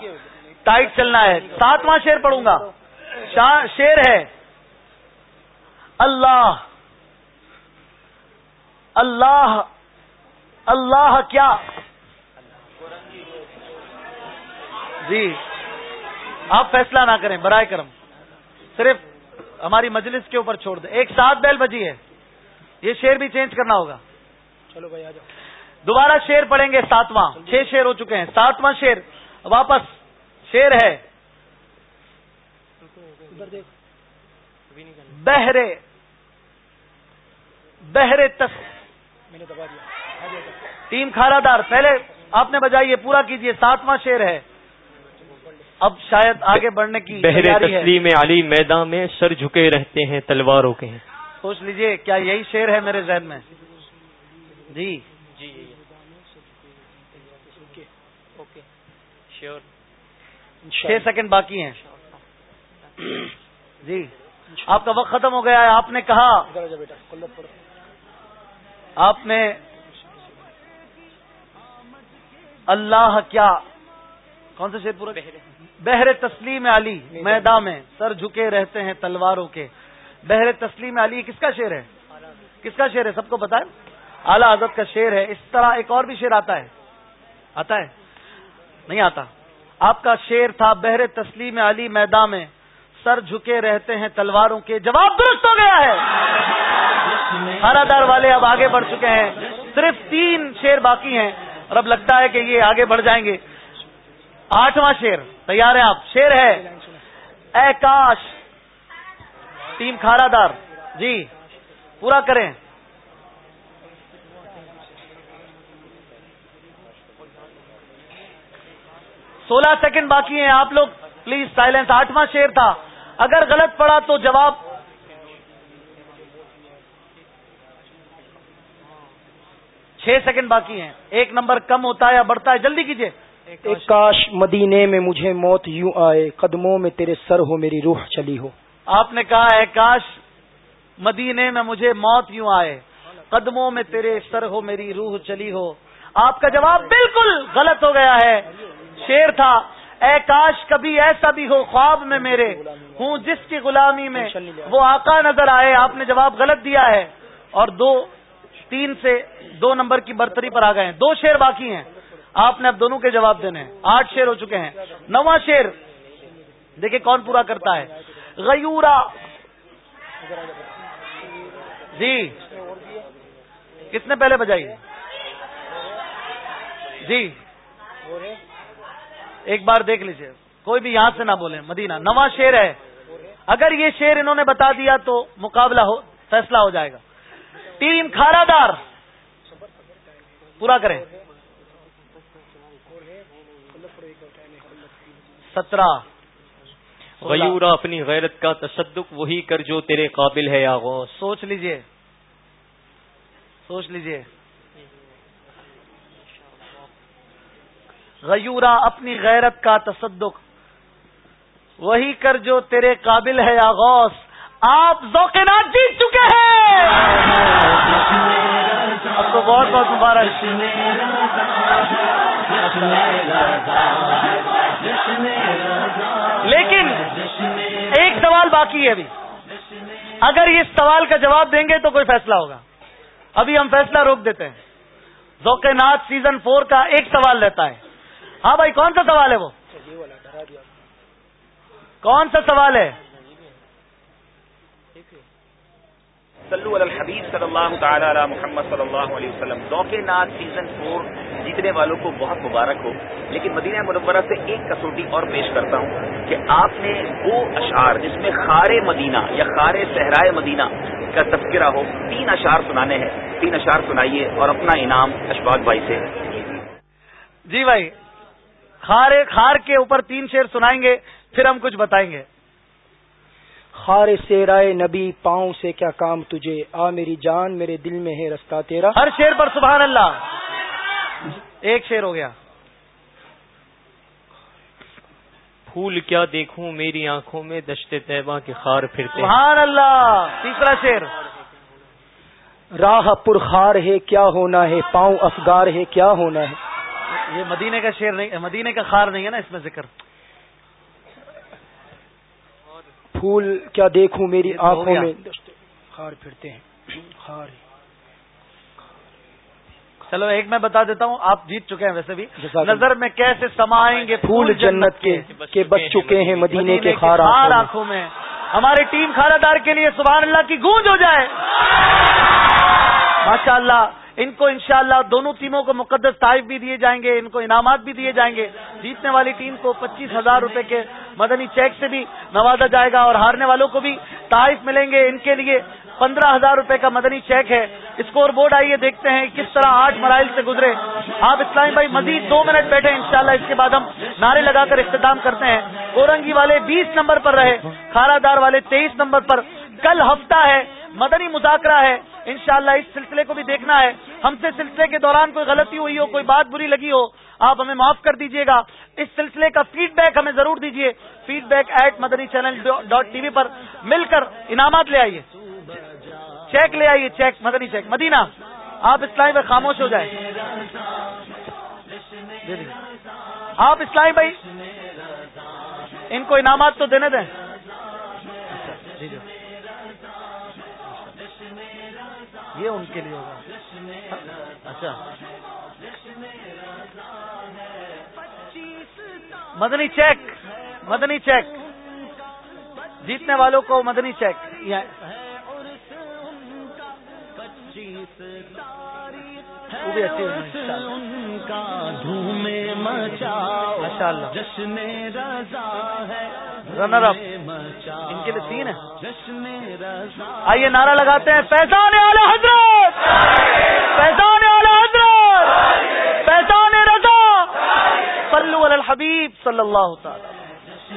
ٹائٹ چلنا ہے۔ ساتواں شیر پڑھوں گا۔ شیر ہے۔ اللہ۔ اللہ۔ اللہ کیا؟ جی۔ آپ فیصلہ نہ کریں، برائے کرم۔ صرف ہماری مجلس کے اوپر چھوڑ دیں۔ ایک سات بیل بجی ہے۔ یہ شیر بھی چینج کرنا ہوگا۔ چلو بھائی، آ جاؤ۔ دوبارہ شیر پڑھیں گے ساتواں۔ چھ شیر ہو چکے ہیں۔ ساتواں شیر۔ واپس شیر ہے۔ بہرے۔ بہرے تس۔ ٹیم کھارا دار پہلے آپ نے بجائی پورا کیجیے۔ ساتواں شیر ہے۔ اب شاید آگے بڑھنے کی بہر تسلیم علی میدان میں سر جھکے رہتے ہیں تلواروں کے۔ سوچ لیجیے کیا یہی شیر ہے میرے ذہن میں؟ جی۔ جی چھ سیکنڈ باقی ہیں۔ جی۔ آپ کا وقت ختم ہو گیا ہے۔ آپ نے کہا آپ نے اللہ کیا کون سا شیر پورا بہر تسلیم علی میدان میں سر جھکے رہتے ہیں تلواروں کے۔ بہر تسلیم علی کس کا شیر ہے؟ کس کا شیر ہے؟ سب کو بتائیں۔ اعلیٰ حضرت کا شیر ہے، اس طرح ایک اور بھی شیر آتا ہے۔ آتا ہے؟ نہیں آتا۔ آپ کا شیر تھا بہر تسلیم علی میدان میں سر جھکے رہتے ہیں تلواروں کے۔ جواب درست ہو گیا ہے۔ ہرا دار والے اب آگے بڑھ چکے ہیں۔ صرف تین شیر باقی ہیں۔ اور اب لگتا ہے کہ یہ آگے بڑھ جائیں گے۔ آٹھواں شیر تیار ہے آپ؟ شیر ہے، اے کاش، ٹیم کھارا دار جی پورا کریں۔ سولہ سیکنڈ باقی ہیں۔ آپ لوگ پلیز سائلنس۔ آٹھواں شیر تھا۔ اگر غلط پڑا تو جواب چھ سیکنڈ باقی ہیں۔ ایک نمبر کم ہوتا ہے یا بڑھتا ہے؟ جلدی کیجیے ایک کاش مدینے میں مجھے موت یوں آئے۔ قدموں میں تیرے سر ہو میری روح چلی ہو۔ آپ نے کہا ہے کاش مدینے میں مجھے موت یوں آئے۔ قدموں میں تیرے سر ہو میری روح چلی ہو۔ آپ کا جواب بالکل غلط ہو گیا ہے۔ شیر تھا، اے کاش کبھی ایسا بھی ہو خواب میں میرے، ہوں جس کی غلامی میں وہ آقا نظر آئے، آپ نے جواب غلط دیا ہے۔ اور دو، تین سے دو نمبر کی برتری پر آ گئے۔ ہیں دو شیر باقی ہیں۔ آپ نے اب دونوں کے جواب دینے ہیں۔ آٹھ شیر ہو چکے ہیں۔ نواں شیر، دیکھیں کون پورا کرتا ہے۔ غیورا۔ جی۔ کس نے پہلے بجائی؟ جی۔ ایک بار دیکھ لیجیے۔ کوئی بھی یہاں سے نہ بولے مدینہ نواں شیر ہے۔ اگر یہ شیر انہوں نے بتا دیا تو مقابلہ ہو فیصلہ ہو جائے گا۔ ٹیم کھارا دار پورا کریں۔ سترہ۔ غیورا اپنی غیرت کا تصدق وہی کر جو تیرے قابل ہے یا غوث۔ سوچ لیجیے۔ سوچ لیجیے۔ غیورا اپنی غیرت کا تصدق۔ وہی کر جو تیرے قابل ہے یا غوث آپ ذوقینات جیت چکے ہیں۔ آپ کو بہت بہت مبارک۔ لیکن ایک سوال باقی ہے ابھی۔ اگر اس سوال کا جواب دیں گے تو کوئی فیصلہ ہوگا۔ ابھی ہم فیصلہ روک دیتے ہیں۔ ذوق نات سیزن فور کا ایک سوال رہتا ہے۔ ہاں بھائی کون سا سوال ہے وہ؟ کون سا سوال ہے؟ صلو علی الحبیب صلی اللہ تعالی علی محمد صلی اللہ علیہ وسلم۔ ذوق نات سیزن فور جیتنے والوں کو بہت مبارک ہو لیکن مدینہ منورہ سے ایک کسوٹی اور پیش کرتا ہوں کہ آپ نے وہ اشعار جس میں خار مدینہ یا خار صحرائے مدینہ کا تذکرہ ہو تین اشعار سنانے ہیں۔ تین اشعار سنائیے اور اپنا انعام اشفاق بھائی سے۔ جی بھائی خار خار کے اوپر تین شیر سنائیں گے پھر ہم کچھ بتائیں گے۔ خار سے رائے نبی پاؤں سے کیا کام تجھے؟ آ میری جان میرے دل میں ہے رستہ تیرا۔ ہر شیر پر سبحان اللہ۔ ایک شیر ہو گیا۔ پھول کیا دیکھوں؟ میری آنکھوں میں دشتے طیبہ کے خار پھرتے سبحان اللہ۔ تیسرا شیر راہ پر خار ہے کیا ہونا ہے؟ پاؤں افگار ہے کیا ہونا ہے؟ یہ مدینے کا شیر نہیں مدینے کا خار نہیں ہے نا اس میں ذکر۔ پھول کیا دیکھوں میری آنکھوں میں؟ خار پھرتے ہیں۔ خار۔ چلو ایک میں بتا دیتا ہوں آپ جیت چکے ہیں ویسے بھی۔ نظر میں کیسے سمائیں گے پھول جنت کے بچ چکے ہیں مدینے کے خار آنکھوں میں۔ ہماری ٹیم خارہ دار کے لیے سبحان اللہ کی گونج ہو جائے۔ ماشاء اللہ ان کو انشاءاللہ دونوں ٹیموں کو مقدس تائف بھی دیے جائیں گے، ان کو انعامات بھی دیے جائیں گے۔ جیتنے والی ٹیم کو پچیس ہزار روپے کے مدنی چیک سے بھی نوازا جائے گا اور ہارنے والوں کو بھی تائف ملیں گے۔ ان کے لیے پندرہ ہزار روپے کا مدنی چیک ہے۔ اسکور بورڈ آئیے دیکھتے ہیں کس طرح آٹھ مرائل سے گزرے۔ آپ اسلامی بھائی مزید دو منٹ بیٹھے، انشاءاللہ اس کے بعد ہم نعرے لگا کر اختتام کرتے ہیں۔ کورنگی والے بیس نمبر پر رہے کھارا دار والے تیئیس نمبر پر کل ہفتہ ہے، مدنی مذاکرہ ہے، انشاءاللہ اس سلسلے کو بھی دیکھنا ہے۔ ہم سے سلسلے کے دوران کوئی غلطی ہوئی ہو، کوئی بات بری لگی ہو، آپ ہمیں معاف کر دیجیے گا۔ اس سلسلے کا فیڈ بیک ہمیں ضرور دیجیے feedback at Madani channel dot T V پر مل کر انعامات لے آئیے۔ چیک لے آئیے چیک مدنی چیک مدینہ، آپ اسلامی بھائی خاموش ہو جائیں۔ آپ اسلامی بھائی ان کو انعامات تو دینے دیں۔ یہ ان کے لیے ہوگا۔ اچھا۔ مدنی چیک مدنی چیک۔ جیتنے والوں کو مدنی چیک۔ وہ بھی اچھی جشن رضا ہے۔ Runner up. ان کے لیے تین ہے۔ آئیے نعرہ لگاتے ہیں پیسان والا حضرت۔ پیسان والا حضرت۔ پیسان رضا۔ صلو علی الحبیب صلی اللہ تعالی۔